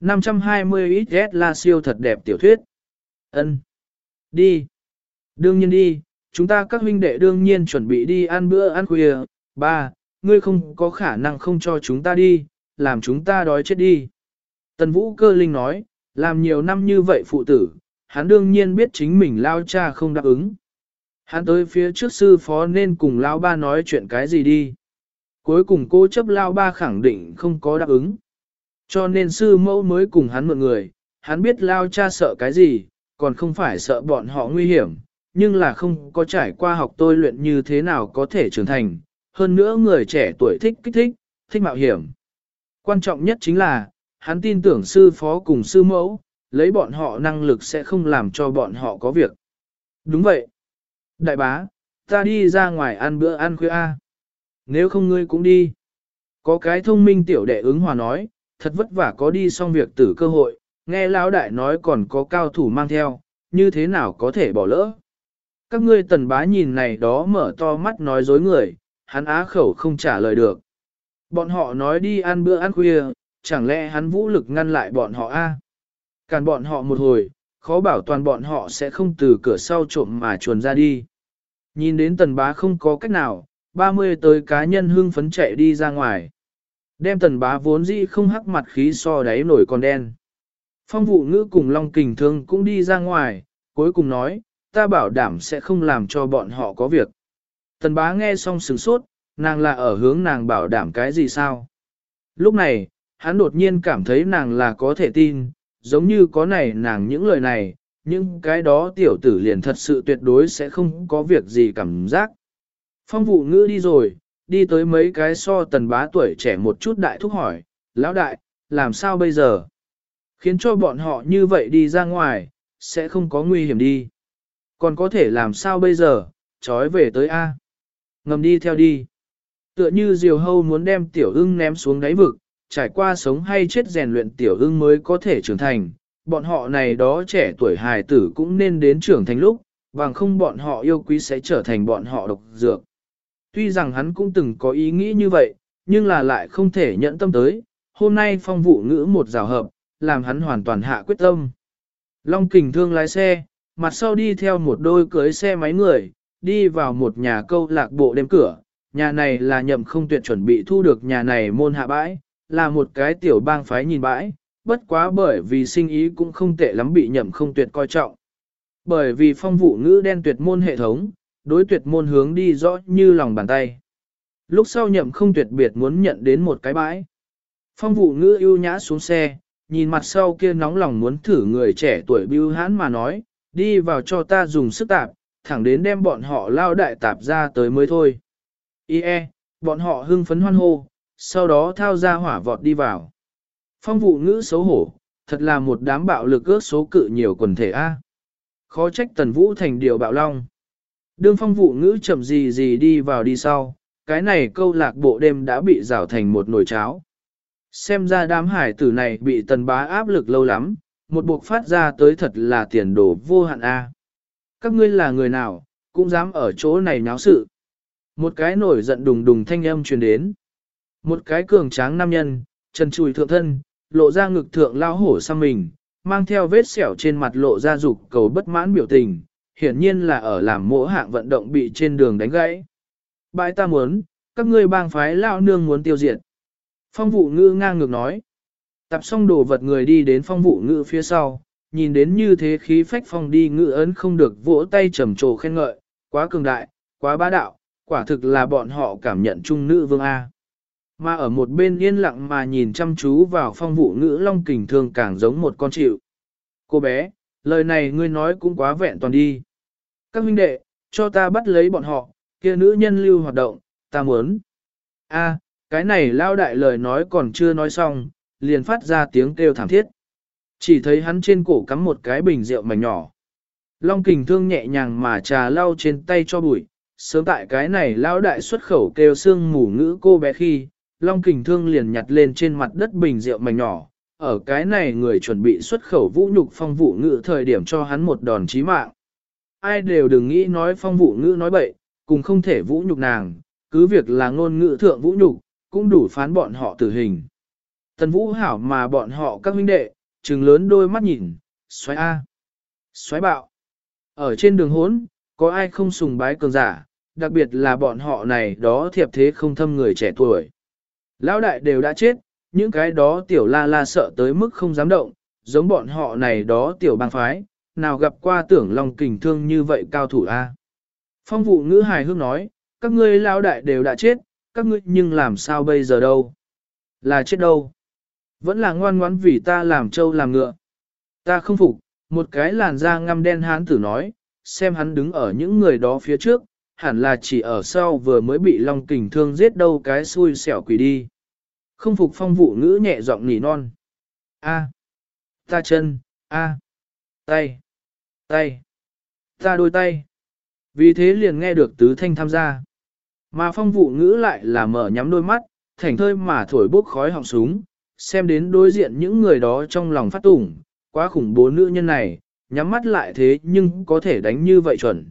520 ít là siêu thật đẹp tiểu thuyết. Ân, Đi. Đương nhiên đi, chúng ta các huynh đệ đương nhiên chuẩn bị đi ăn bữa ăn khuya. Ba, ngươi không có khả năng không cho chúng ta đi, làm chúng ta đói chết đi. Tần Vũ cơ linh nói, làm nhiều năm như vậy phụ tử, hắn đương nhiên biết chính mình lao cha không đáp ứng. Hắn tới phía trước sư phó nên cùng lao ba nói chuyện cái gì đi. Cuối cùng cô chấp lao ba khẳng định không có đáp ứng. Cho nên sư mẫu mới cùng hắn mượn người, hắn biết lao cha sợ cái gì, còn không phải sợ bọn họ nguy hiểm, nhưng là không có trải qua học tôi luyện như thế nào có thể trưởng thành. Hơn nữa người trẻ tuổi thích kích thích, thích mạo hiểm. Quan trọng nhất chính là, hắn tin tưởng sư phó cùng sư mẫu, lấy bọn họ năng lực sẽ không làm cho bọn họ có việc. Đúng vậy. Đại bá, ta đi ra ngoài ăn bữa ăn khuya A. Nếu không ngươi cũng đi. Có cái thông minh tiểu đệ ứng hòa nói, thật vất vả có đi xong việc tử cơ hội, nghe lão đại nói còn có cao thủ mang theo, như thế nào có thể bỏ lỡ. Các ngươi tần bá nhìn này đó mở to mắt nói dối người, hắn á khẩu không trả lời được. Bọn họ nói đi ăn bữa ăn khuya, chẳng lẽ hắn vũ lực ngăn lại bọn họ a? Càn bọn họ một hồi, khó bảo toàn bọn họ sẽ không từ cửa sau trộm mà chuồn ra đi. Nhìn đến tần bá không có cách nào, 30 tới cá nhân hưng phấn chạy đi ra ngoài. Đem tần bá vốn dĩ không hắc mặt khí so đáy nổi còn đen. Phong vụ ngữ cùng Long Kình Thương cũng đi ra ngoài, cuối cùng nói, ta bảo đảm sẽ không làm cho bọn họ có việc. Tần bá nghe xong sửng sốt, nàng là ở hướng nàng bảo đảm cái gì sao? Lúc này, hắn đột nhiên cảm thấy nàng là có thể tin, giống như có này nàng những lời này, nhưng cái đó tiểu tử liền thật sự tuyệt đối sẽ không có việc gì cảm giác. Phong vụ ngữ đi rồi, đi tới mấy cái so tần bá tuổi trẻ một chút đại thúc hỏi, lão đại, làm sao bây giờ? Khiến cho bọn họ như vậy đi ra ngoài, sẽ không có nguy hiểm đi. Còn có thể làm sao bây giờ, trói về tới A. Ngầm đi theo đi. Tựa như diều hâu muốn đem tiểu ưng ném xuống đáy vực, trải qua sống hay chết rèn luyện tiểu ưng mới có thể trưởng thành. Bọn họ này đó trẻ tuổi hài tử cũng nên đến trưởng thành lúc, bằng không bọn họ yêu quý sẽ trở thành bọn họ độc dược. Tuy rằng hắn cũng từng có ý nghĩ như vậy, nhưng là lại không thể nhận tâm tới, hôm nay phong vụ ngữ một rào hợp, làm hắn hoàn toàn hạ quyết tâm. Long kình thương lái xe, mặt sau đi theo một đôi cưới xe máy người, đi vào một nhà câu lạc bộ đêm cửa, nhà này là nhậm không tuyệt chuẩn bị thu được nhà này môn hạ bãi, là một cái tiểu bang phái nhìn bãi, bất quá bởi vì sinh ý cũng không tệ lắm bị nhậm không tuyệt coi trọng. Bởi vì phong vụ ngữ đen tuyệt môn hệ thống, đối tuyệt môn hướng đi rõ như lòng bàn tay. Lúc sau nhậm không tuyệt biệt muốn nhận đến một cái bãi. Phong vụ ngữ ưu nhã xuống xe, nhìn mặt sau kia nóng lòng muốn thử người trẻ tuổi bưu hãn mà nói, đi vào cho ta dùng sức tạp, thẳng đến đem bọn họ lao đại tạp ra tới mới thôi. Ie, bọn họ hưng phấn hoan hô, sau đó thao ra hỏa vọt đi vào. Phong vụ ngữ xấu hổ, thật là một đám bạo lực ước số cự nhiều quần thể A. Khó trách tần vũ thành điều bạo long. Đương phong vụ ngữ chậm gì gì đi vào đi sau, cái này câu lạc bộ đêm đã bị rào thành một nồi cháo. Xem ra đám hải tử này bị tần bá áp lực lâu lắm, một buộc phát ra tới thật là tiền đồ vô hạn A. Các ngươi là người nào, cũng dám ở chỗ này nháo sự. Một cái nổi giận đùng đùng thanh âm truyền đến. Một cái cường tráng nam nhân, chân chùi thượng thân, lộ ra ngực thượng lao hổ sang mình, mang theo vết sẹo trên mặt lộ ra dục cầu bất mãn biểu tình, hiển nhiên là ở làm mỗi hạng vận động bị trên đường đánh gãy. Bãi ta muốn, các ngươi bang phái lao nương muốn tiêu diệt. Phong vụ ngư ngang ngược nói. Tập xong đồ vật người đi đến phong vụ ngư phía sau, nhìn đến như thế khí phách phong đi ngự ấn không được vỗ tay trầm trồ khen ngợi, quá cường đại, quá bá đạo, quả thực là bọn họ cảm nhận trung nữ vương A. Mà ở một bên yên lặng mà nhìn chăm chú vào phong vụ ngữ long kình thương càng giống một con chịu. Cô bé, lời này ngươi nói cũng quá vẹn toàn đi. Các huynh đệ, cho ta bắt lấy bọn họ, kia nữ nhân lưu hoạt động, ta muốn. A, cái này lao đại lời nói còn chưa nói xong, liền phát ra tiếng kêu thảm thiết. Chỉ thấy hắn trên cổ cắm một cái bình rượu mảnh nhỏ. Long kình thương nhẹ nhàng mà trà lau trên tay cho bụi, sớm tại cái này lao đại xuất khẩu kêu xương mù ngữ cô bé khi, Long kình thương liền nhặt lên trên mặt đất bình rượu mảnh nhỏ, ở cái này người chuẩn bị xuất khẩu vũ nhục phong vụ ngữ thời điểm cho hắn một đòn chí mạng. Ai đều đừng nghĩ nói phong vụ ngữ nói bậy, cùng không thể vũ nhục nàng, cứ việc là ngôn ngữ thượng vũ nhục, cũng đủ phán bọn họ tử hình. Tần vũ hảo mà bọn họ các huynh đệ, trừng lớn đôi mắt nhìn, xoáy A, xoáy bạo. Ở trên đường hốn, có ai không sùng bái cường giả, đặc biệt là bọn họ này đó thiệp thế không thâm người trẻ tuổi. Lão đại đều đã chết, những cái đó tiểu la la sợ tới mức không dám động, giống bọn họ này đó tiểu bang phái, nào gặp qua tưởng lòng kình thương như vậy cao thủ a. Phong vụ ngữ hài hước nói, các ngươi lão đại đều đã chết, các ngươi nhưng làm sao bây giờ đâu? Là chết đâu? Vẫn là ngoan ngoãn vì ta làm trâu làm ngựa. Ta không phục, một cái làn da ngăm đen hán tử nói, xem hắn đứng ở những người đó phía trước, hẳn là chỉ ở sau vừa mới bị Long Kình thương giết đâu cái xui xẻo quỷ đi. Không phục phong vụ ngữ nhẹ giọng nỉ non. A. Ta chân, A. Tay. Tay. Ta đôi tay. Vì thế liền nghe được tứ thanh tham gia. Mà phong vụ ngữ lại là mở nhắm đôi mắt, thảnh thơi mà thổi bốc khói họng súng, xem đến đối diện những người đó trong lòng phát tủng, quá khủng bố nữ nhân này, nhắm mắt lại thế nhưng có thể đánh như vậy chuẩn.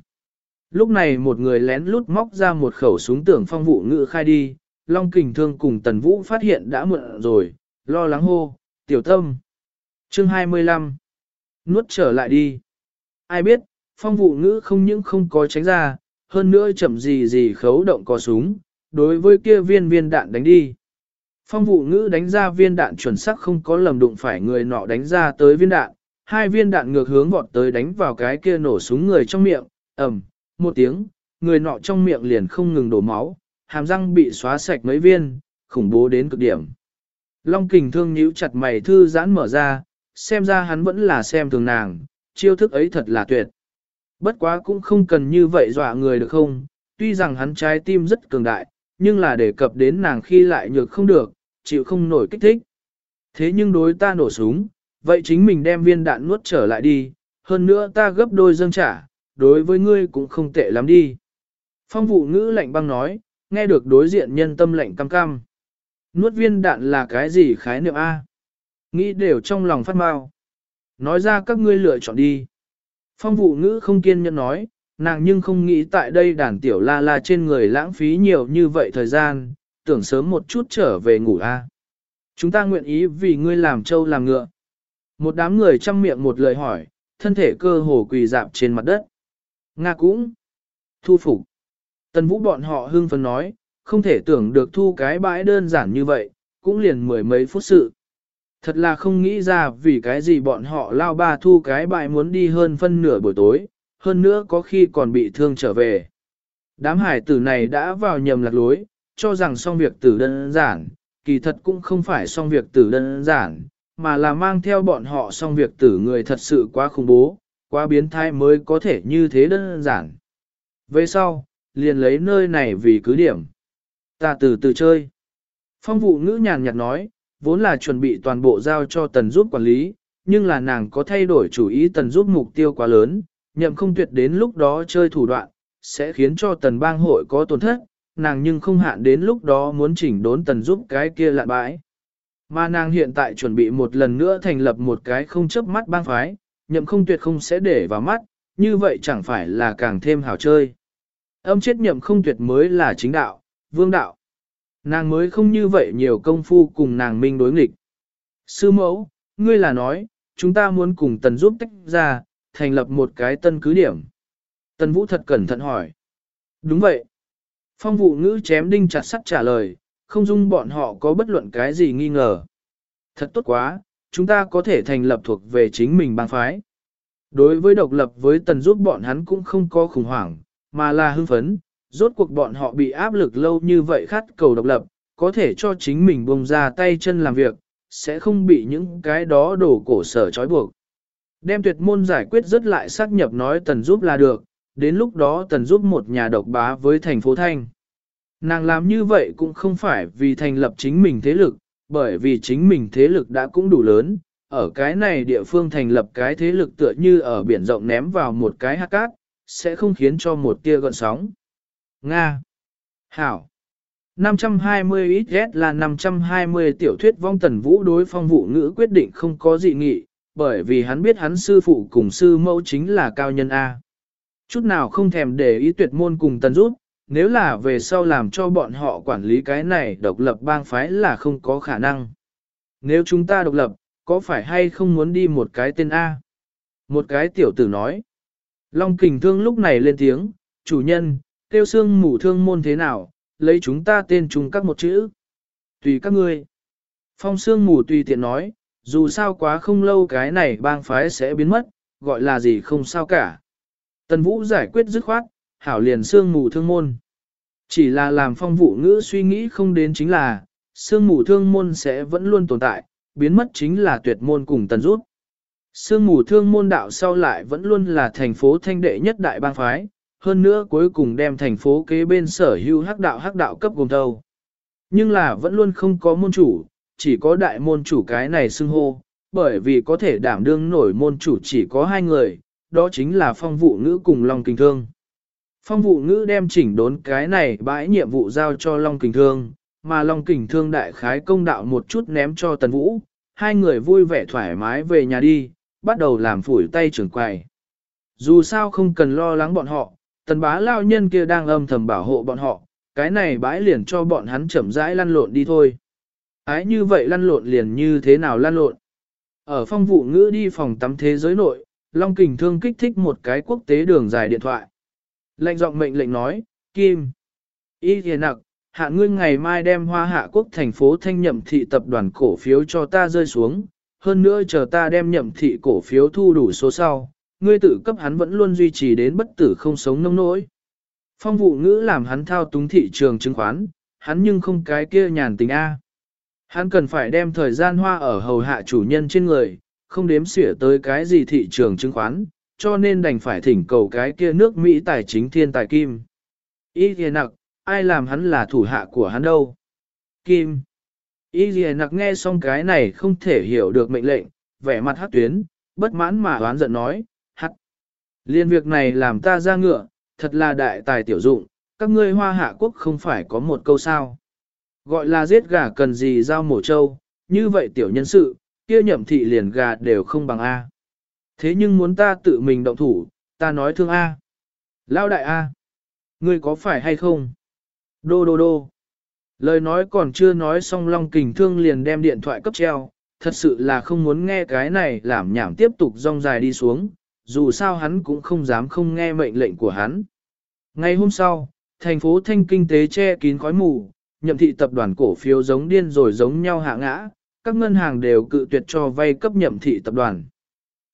Lúc này một người lén lút móc ra một khẩu súng tưởng phong vụ ngữ khai đi, Long Kình Thương cùng Tần Vũ phát hiện đã mượn rồi, lo lắng hô, tiểu tâm. Chương 25 Nuốt trở lại đi. Ai biết, phong vụ ngữ không những không có tránh ra, hơn nữa chậm gì gì khấu động có súng, đối với kia viên viên đạn đánh đi. Phong vụ ngữ đánh ra viên đạn chuẩn xác không có lầm đụng phải người nọ đánh ra tới viên đạn, hai viên đạn ngược hướng vọt tới đánh vào cái kia nổ súng người trong miệng, ầm, một tiếng, người nọ trong miệng liền không ngừng đổ máu, hàm răng bị xóa sạch mấy viên, khủng bố đến cực điểm. Long kình thương nhíu chặt mày thư giãn mở ra, xem ra hắn vẫn là xem thường nàng, chiêu thức ấy thật là tuyệt. Bất quá cũng không cần như vậy dọa người được không, tuy rằng hắn trái tim rất cường đại, nhưng là đề cập đến nàng khi lại nhược không được, chịu không nổi kích thích. Thế nhưng đối ta nổ súng, vậy chính mình đem viên đạn nuốt trở lại đi, hơn nữa ta gấp đôi dâng trả, đối với ngươi cũng không tệ lắm đi. Phong vụ ngữ lạnh băng nói, nghe được đối diện nhân tâm lạnh cam cam. Nuốt viên đạn là cái gì khái niệm A? Nghĩ đều trong lòng phát mau. Nói ra các ngươi lựa chọn đi. Phong vụ ngữ không kiên nhẫn nói, nàng nhưng không nghĩ tại đây đàn tiểu la la trên người lãng phí nhiều như vậy thời gian, tưởng sớm một chút trở về ngủ a. Chúng ta nguyện ý vì ngươi làm trâu làm ngựa. Một đám người chăm miệng một lời hỏi, thân thể cơ hồ quỳ dạp trên mặt đất. Nga cũng thu phục. Tần vũ bọn họ hưng phấn nói, không thể tưởng được thu cái bãi đơn giản như vậy, cũng liền mười mấy phút sự. Thật là không nghĩ ra vì cái gì bọn họ lao ba thu cái bại muốn đi hơn phân nửa buổi tối, hơn nữa có khi còn bị thương trở về. Đám hải tử này đã vào nhầm lạc lối, cho rằng xong việc tử đơn giản, kỳ thật cũng không phải xong việc tử đơn giản, mà là mang theo bọn họ xong việc tử người thật sự quá khủng bố, quá biến thái mới có thể như thế đơn giản. Về sau, liền lấy nơi này vì cứ điểm. Ta từ từ chơi. Phong vụ ngữ nhàn nhạt nói, vốn là chuẩn bị toàn bộ giao cho tần giúp quản lý, nhưng là nàng có thay đổi chủ ý tần giúp mục tiêu quá lớn, nhậm không tuyệt đến lúc đó chơi thủ đoạn, sẽ khiến cho tần bang hội có tổn thất, nàng nhưng không hạn đến lúc đó muốn chỉnh đốn tần giúp cái kia lạ bãi. Mà nàng hiện tại chuẩn bị một lần nữa thành lập một cái không chấp mắt bang phái, nhậm không tuyệt không sẽ để vào mắt, như vậy chẳng phải là càng thêm hào chơi. Âm chết nhậm không tuyệt mới là chính đạo, vương đạo. Nàng mới không như vậy nhiều công phu cùng nàng minh đối nghịch. Sư mẫu, ngươi là nói, chúng ta muốn cùng tần giúp tách ra, thành lập một cái tân cứ điểm. Tần vũ thật cẩn thận hỏi. Đúng vậy. Phong vụ ngữ chém đinh chặt sắt trả lời, không dung bọn họ có bất luận cái gì nghi ngờ. Thật tốt quá, chúng ta có thể thành lập thuộc về chính mình bang phái. Đối với độc lập với tần giúp bọn hắn cũng không có khủng hoảng, mà là hưng phấn, rốt cuộc bọn họ bị áp lực lâu như vậy khát cầu độc lập, có thể cho chính mình buông ra tay chân làm việc, sẽ không bị những cái đó đổ cổ sở trói buộc. Đem tuyệt môn giải quyết rất lại xác nhập nói tần giúp là được, đến lúc đó tần giúp một nhà độc bá với thành phố Thanh. Nàng làm như vậy cũng không phải vì thành lập chính mình thế lực, bởi vì chính mình thế lực đã cũng đủ lớn, ở cái này địa phương thành lập cái thế lực tựa như ở biển rộng ném vào một cái hạt cát, sẽ không khiến cho một tia gợn sóng. Nga Hảo 520 ít là 520 tiểu thuyết vong tần vũ đối phong vụ ngữ quyết định không có dị nghị, bởi vì hắn biết hắn sư phụ cùng sư mẫu chính là cao nhân A. Chút nào không thèm để ý tuyệt môn cùng tần rút, nếu là về sau làm cho bọn họ quản lý cái này độc lập bang phái là không có khả năng. Nếu chúng ta độc lập, có phải hay không muốn đi một cái tên A? Một cái tiểu tử nói. Long kình thương lúc này lên tiếng, chủ nhân, tiêu xương mù thương môn thế nào, lấy chúng ta tên chung các một chữ. Tùy các ngươi. Phong xương mù tùy tiện nói, dù sao quá không lâu cái này bang phái sẽ biến mất, gọi là gì không sao cả. Tần Vũ giải quyết dứt khoát, hảo liền xương mù thương môn. Chỉ là làm phong vụ ngữ suy nghĩ không đến chính là, xương mù thương môn sẽ vẫn luôn tồn tại, biến mất chính là tuyệt môn cùng tần rút. Sương mù thương môn đạo sau lại vẫn luôn là thành phố thanh đệ nhất đại bang phái, hơn nữa cuối cùng đem thành phố kế bên sở hữu hắc đạo hắc đạo cấp gồm thâu. Nhưng là vẫn luôn không có môn chủ, chỉ có đại môn chủ cái này xưng hô, bởi vì có thể đảm đương nổi môn chủ chỉ có hai người, đó chính là phong vụ ngữ cùng Long Kình Thương. Phong vụ ngữ đem chỉnh đốn cái này bãi nhiệm vụ giao cho Long Kình Thương, mà Long Kình Thương đại khái công đạo một chút ném cho Tần Vũ, hai người vui vẻ thoải mái về nhà đi, bắt đầu làm phủi tay trưởng quầy. Dù sao không cần lo lắng bọn họ, tần bá lao nhân kia đang âm thầm bảo hộ bọn họ, cái này bãi liền cho bọn hắn chậm rãi lăn lộn đi thôi. Ái như vậy lăn lộn liền như thế nào lăn lộn. Ở phong vụ ngữ đi phòng tắm thế giới nội, Long Kình Thương kích thích một cái quốc tế đường dài điện thoại. Lệnh giọng mệnh lệnh nói, Kim, Y Thiền Nặc, hạ ngươi ngày mai đem hoa hạ quốc thành phố thanh nhậm thị tập đoàn cổ phiếu cho ta rơi xuống, hơn nữa chờ ta đem nhậm thị cổ phiếu thu đủ số sau, ngươi tự cấp hắn vẫn luôn duy trì đến bất tử không sống nông nỗi. Phong vụ ngữ làm hắn thao túng thị trường chứng khoán, hắn nhưng không cái kia nhàn tình A. Hắn cần phải đem thời gian hoa ở hầu hạ chủ nhân trên người, không đếm xỉa tới cái gì thị trường chứng khoán, cho nên đành phải thỉnh cầu cái kia nước Mỹ tài chính thiên tài kim. Ý thì nặc, ai làm hắn là thủ hạ của hắn đâu? Kim. Y dì nặc nghe xong cái này không thể hiểu được mệnh lệnh, vẻ mặt hát tuyến, bất mãn mà oán giận nói. Liên việc này làm ta ra ngựa, thật là đại tài tiểu dụng, các ngươi hoa hạ quốc không phải có một câu sao. Gọi là giết gà cần gì giao mổ trâu, như vậy tiểu nhân sự, kia nhậm thị liền gà đều không bằng A. Thế nhưng muốn ta tự mình động thủ, ta nói thương A. Lao đại A. Ngươi có phải hay không? Đô đô đô. Lời nói còn chưa nói xong Long Kình Thương liền đem điện thoại cấp treo, thật sự là không muốn nghe cái này làm nhảm tiếp tục rong dài đi xuống, dù sao hắn cũng không dám không nghe mệnh lệnh của hắn. Ngày hôm sau, thành phố Thanh kinh tế che kín khói mù, nhậm thị tập đoàn cổ phiếu giống điên rồi giống nhau hạ ngã, các ngân hàng đều cự tuyệt cho vay cấp nhậm thị tập đoàn.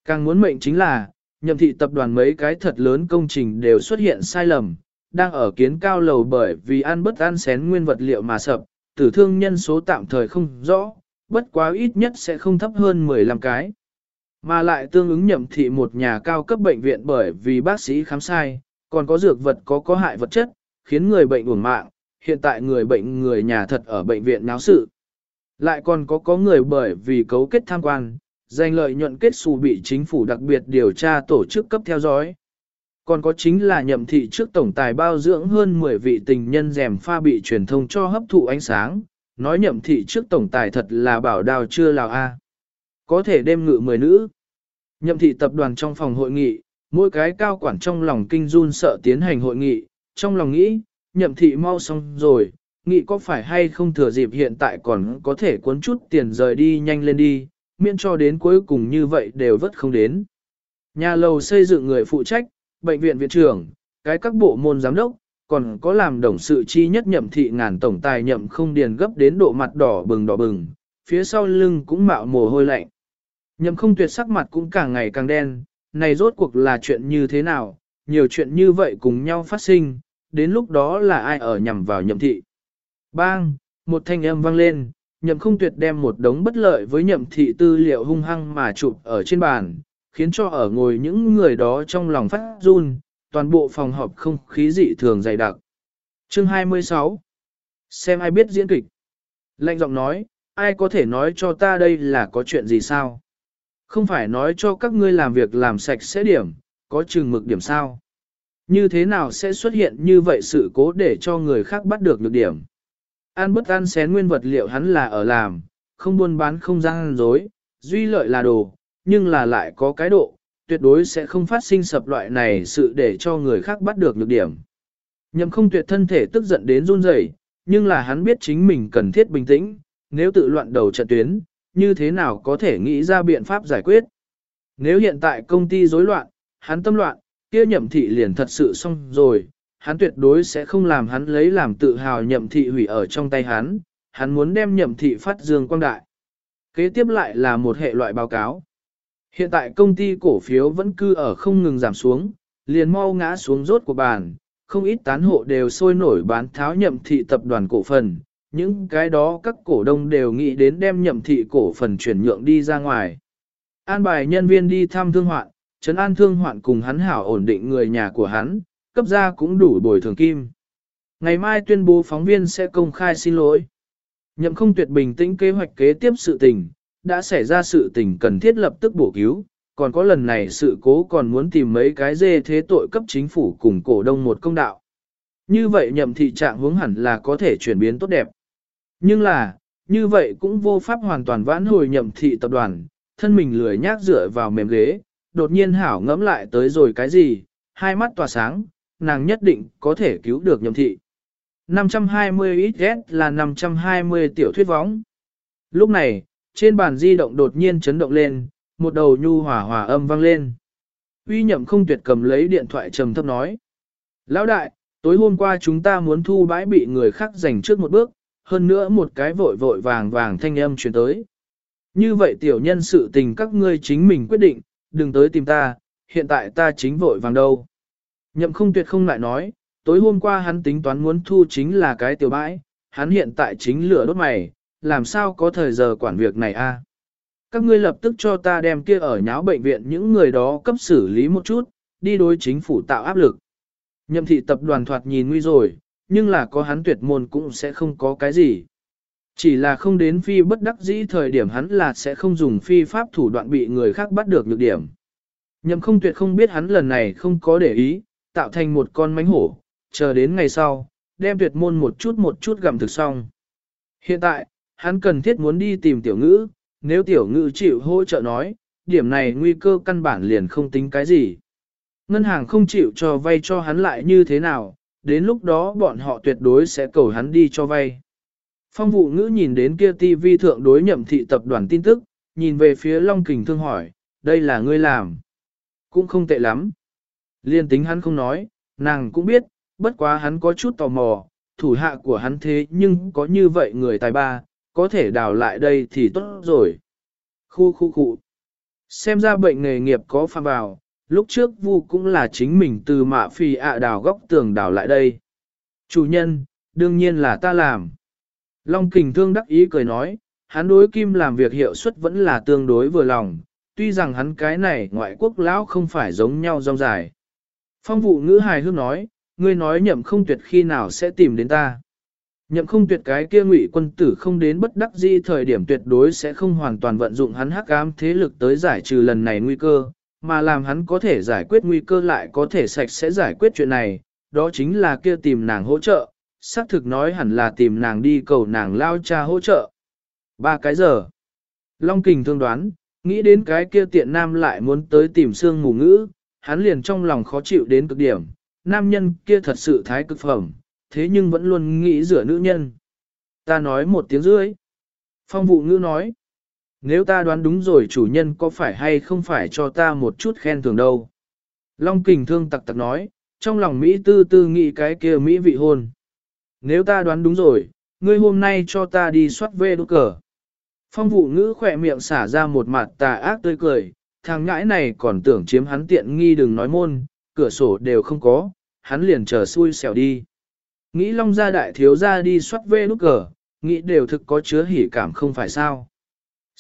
Càng muốn mệnh chính là, nhậm thị tập đoàn mấy cái thật lớn công trình đều xuất hiện sai lầm, đang ở kiến cao lầu bởi vì ăn bất ăn xén nguyên vật liệu mà sập, tử thương nhân số tạm thời không rõ, bất quá ít nhất sẽ không thấp hơn 15 cái. Mà lại tương ứng nhậm thị một nhà cao cấp bệnh viện bởi vì bác sĩ khám sai, còn có dược vật có có hại vật chất, khiến người bệnh uổng mạng, hiện tại người bệnh người nhà thật ở bệnh viện náo sự. Lại còn có có người bởi vì cấu kết tham quan, giành lợi nhuận kết xù bị chính phủ đặc biệt điều tra tổ chức cấp theo dõi. Còn có chính là nhậm thị trước tổng tài bao dưỡng hơn 10 vị tình nhân rèm pha bị truyền thông cho hấp thụ ánh sáng, nói nhậm thị trước tổng tài thật là bảo đào chưa lào a. Có thể đêm ngự 10 nữ. Nhậm thị tập đoàn trong phòng hội nghị, mỗi cái cao quản trong lòng kinh run sợ tiến hành hội nghị, trong lòng nghĩ, nhậm thị mau xong rồi, nghĩ có phải hay không thừa dịp hiện tại còn có thể cuốn chút tiền rời đi nhanh lên đi, miễn cho đến cuối cùng như vậy đều vất không đến. Nhà lầu xây dựng người phụ trách, bệnh viện viện trưởng, cái các bộ môn giám đốc, còn có làm đồng sự chi nhất nhậm thị ngàn tổng tài nhậm không điền gấp đến độ mặt đỏ bừng đỏ bừng, phía sau lưng cũng mạo mồ hôi lạnh. Nhậm không tuyệt sắc mặt cũng càng ngày càng đen, này rốt cuộc là chuyện như thế nào, nhiều chuyện như vậy cùng nhau phát sinh, đến lúc đó là ai ở nhằm vào nhậm thị. Bang, một thanh âm vang lên, nhậm không tuyệt đem một đống bất lợi với nhậm thị tư liệu hung hăng mà chụp ở trên bàn, khiến cho ở ngồi những người đó trong lòng phát run, toàn bộ phòng họp không khí dị thường dày đặc. Chương 26 Xem ai biết diễn kịch. Lạnh giọng nói, ai có thể nói cho ta đây là có chuyện gì sao? Không phải nói cho các ngươi làm việc làm sạch sẽ điểm, có chừng mực điểm sao? Như thế nào sẽ xuất hiện như vậy sự cố để cho người khác bắt được được điểm? An bất ăn xén nguyên vật liệu hắn là ở làm, không buôn bán không gian dối, duy lợi là đồ, nhưng là lại có cái độ, tuyệt đối sẽ không phát sinh sập loại này sự để cho người khác bắt được nhược điểm. Nhậm không tuyệt thân thể tức giận đến run rẩy, nhưng là hắn biết chính mình cần thiết bình tĩnh, nếu tự loạn đầu trận tuyến, như thế nào có thể nghĩ ra biện pháp giải quyết. Nếu hiện tại công ty rối loạn, hắn tâm loạn, kia nhậm thị liền thật sự xong rồi, hắn tuyệt đối sẽ không làm hắn lấy làm tự hào nhậm thị hủy ở trong tay hắn, hắn muốn đem nhậm thị phát dương quang đại. Kế tiếp lại là một hệ loại báo cáo. Hiện tại công ty cổ phiếu vẫn cư ở không ngừng giảm xuống, liền mau ngã xuống rốt của bàn, không ít tán hộ đều sôi nổi bán tháo nhậm thị tập đoàn cổ phần, những cái đó các cổ đông đều nghĩ đến đem nhậm thị cổ phần chuyển nhượng đi ra ngoài. An bài nhân viên đi thăm thương hoạn, trấn an thương hoạn cùng hắn hảo ổn định người nhà của hắn, cấp ra cũng đủ bồi thường kim. Ngày mai tuyên bố phóng viên sẽ công khai xin lỗi. Nhậm không tuyệt bình tĩnh kế hoạch kế tiếp sự tình, đã xảy ra sự tình cần thiết lập tức bổ cứu, còn có lần này sự cố còn muốn tìm mấy cái dê thế tội cấp chính phủ cùng cổ đông một công đạo. Như vậy nhậm thị trạng hướng hẳn là có thể chuyển biến tốt đẹp. Nhưng là, như vậy cũng vô pháp hoàn toàn vãn hồi nhậm thị tập đoàn, thân mình lười nhác dựa vào mềm ghế, đột nhiên hảo ngẫm lại tới rồi cái gì, hai mắt tỏa sáng, nàng nhất định có thể cứu được nhậm thị. 520 XS là 520 tiểu thuyết võng. Lúc này, trên bàn di động đột nhiên chấn động lên, một đầu nhu hòa hòa âm vang lên. Uy nhậm không tuyệt cầm lấy điện thoại trầm thấp nói. Lão đại, tối hôm qua chúng ta muốn thu bãi bị người khác giành trước một bước, hơn nữa một cái vội vội vàng vàng thanh âm truyền tới. Như vậy tiểu nhân sự tình các ngươi chính mình quyết định, đừng tới tìm ta, hiện tại ta chính vội vàng đâu. Nhậm không tuyệt không lại nói, tối hôm qua hắn tính toán muốn thu chính là cái tiểu bãi, hắn hiện tại chính lửa đốt mày, làm sao có thời giờ quản việc này a? Các ngươi lập tức cho ta đem kia ở nháo bệnh viện những người đó cấp xử lý một chút, đi đối chính phủ tạo áp lực. Nhậm thị tập đoàn thoạt nhìn nguy rồi, nhưng là có hắn tuyệt môn cũng sẽ không có cái gì. Chỉ là không đến phi bất đắc dĩ thời điểm hắn là sẽ không dùng phi pháp thủ đoạn bị người khác bắt được nhược điểm. Nhậm không tuyệt không biết hắn lần này không có để ý, tạo thành một con mánh hổ, chờ đến ngày sau, đem tuyệt môn một chút một chút gặm thực xong. Hiện tại, hắn cần thiết muốn đi tìm tiểu ngữ, nếu tiểu ngữ chịu hỗ trợ nói, điểm này nguy cơ căn bản liền không tính cái gì. Ngân hàng không chịu cho vay cho hắn lại như thế nào, đến lúc đó bọn họ tuyệt đối sẽ cầu hắn đi cho vay. Phong vụ ngữ nhìn đến kia TV thượng đối nhậm thị tập đoàn tin tức, nhìn về phía Long Kình Thương hỏi, đây là ngươi làm. Cũng không tệ lắm. Liên tính hắn không nói, nàng cũng biết, bất quá hắn có chút tò mò, thủ hạ của hắn thế nhưng có như vậy người tài ba, có thể đào lại đây thì tốt rồi. Khu khu khu. Xem ra bệnh nghề nghiệp có phạm vào, lúc trước vu cũng là chính mình từ mạ phi ạ đào góc tường đào lại đây. Chủ nhân, đương nhiên là ta làm. Long kình thương đắc ý cười nói, hắn đối kim làm việc hiệu suất vẫn là tương đối vừa lòng, tuy rằng hắn cái này ngoại quốc lão không phải giống nhau rong dài. Phong vụ ngữ hài hước nói, ngươi nói nhậm không tuyệt khi nào sẽ tìm đến ta. Nhậm không tuyệt cái kia ngụy quân tử không đến bất đắc di thời điểm tuyệt đối sẽ không hoàn toàn vận dụng hắn hắc ám thế lực tới giải trừ lần này nguy cơ, mà làm hắn có thể giải quyết nguy cơ lại có thể sạch sẽ giải quyết chuyện này, đó chính là kia tìm nàng hỗ trợ, xác thực nói hẳn là tìm nàng đi cầu nàng lao cha hỗ trợ. Ba cái giờ. Long kình thương đoán, nghĩ đến cái kia tiện nam lại muốn tới tìm xương ngủ ngữ, hắn liền trong lòng khó chịu đến cực điểm, nam nhân kia thật sự thái cực phẩm, thế nhưng vẫn luôn nghĩ rửa nữ nhân. Ta nói một tiếng rưỡi. Phong vụ ngữ nói, nếu ta đoán đúng rồi chủ nhân có phải hay không phải cho ta một chút khen thưởng đâu. Long kình thương tặc tặc nói, trong lòng Mỹ tư tư nghĩ cái kia Mỹ vị hôn. Nếu ta đoán đúng rồi, ngươi hôm nay cho ta đi soát về đốt cờ. Phong vụ ngữ khỏe miệng xả ra một mặt tà ác tươi cười, thằng ngãi này còn tưởng chiếm hắn tiện nghi đừng nói môn, cửa sổ đều không có, hắn liền chờ xui xẻo đi. Nghĩ long gia đại thiếu gia đi soát về nút cờ, nghĩ đều thực có chứa hỉ cảm không phải sao.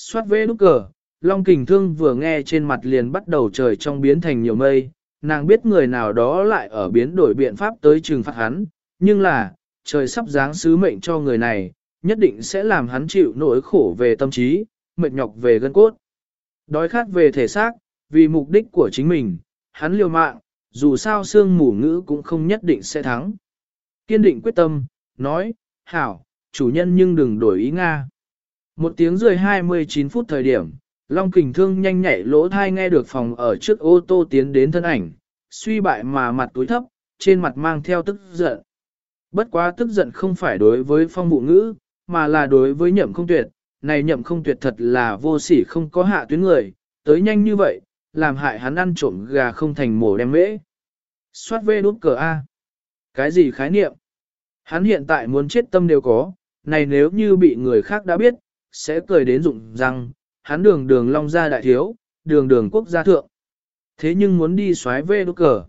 Soát về nút cờ, long kình thương vừa nghe trên mặt liền bắt đầu trời trong biến thành nhiều mây, nàng biết người nào đó lại ở biến đổi biện pháp tới trừng phạt hắn, nhưng là, trời sắp giáng sứ mệnh cho người này, nhất định sẽ làm hắn chịu nỗi khổ về tâm trí, mệt nhọc về gân cốt. Đói khát về thể xác, vì mục đích của chính mình, hắn liều mạng, dù sao xương mù ngữ cũng không nhất định sẽ thắng. Kiên định quyết tâm, nói, hảo, chủ nhân nhưng đừng đổi ý Nga. Một tiếng rưỡi 29 phút thời điểm, Long kình thương nhanh nhạy lỗ thai nghe được phòng ở trước ô tô tiến đến thân ảnh, suy bại mà mặt túi thấp, trên mặt mang theo tức giận. Bất quá tức giận không phải đối với phong vụ ngữ, mà là đối với nhậm không tuyệt, này nhậm không tuyệt thật là vô sỉ không có hạ tuyến người, tới nhanh như vậy, làm hại hắn ăn trộm gà không thành mổ đem mễ. Xoát vê đút cờ A. Cái gì khái niệm? Hắn hiện tại muốn chết tâm đều có, này nếu như bị người khác đã biết, sẽ cười đến rụng răng, hắn đường đường long gia đại thiếu, đường đường quốc gia thượng. Thế nhưng muốn đi xoáy vê đốt cờ.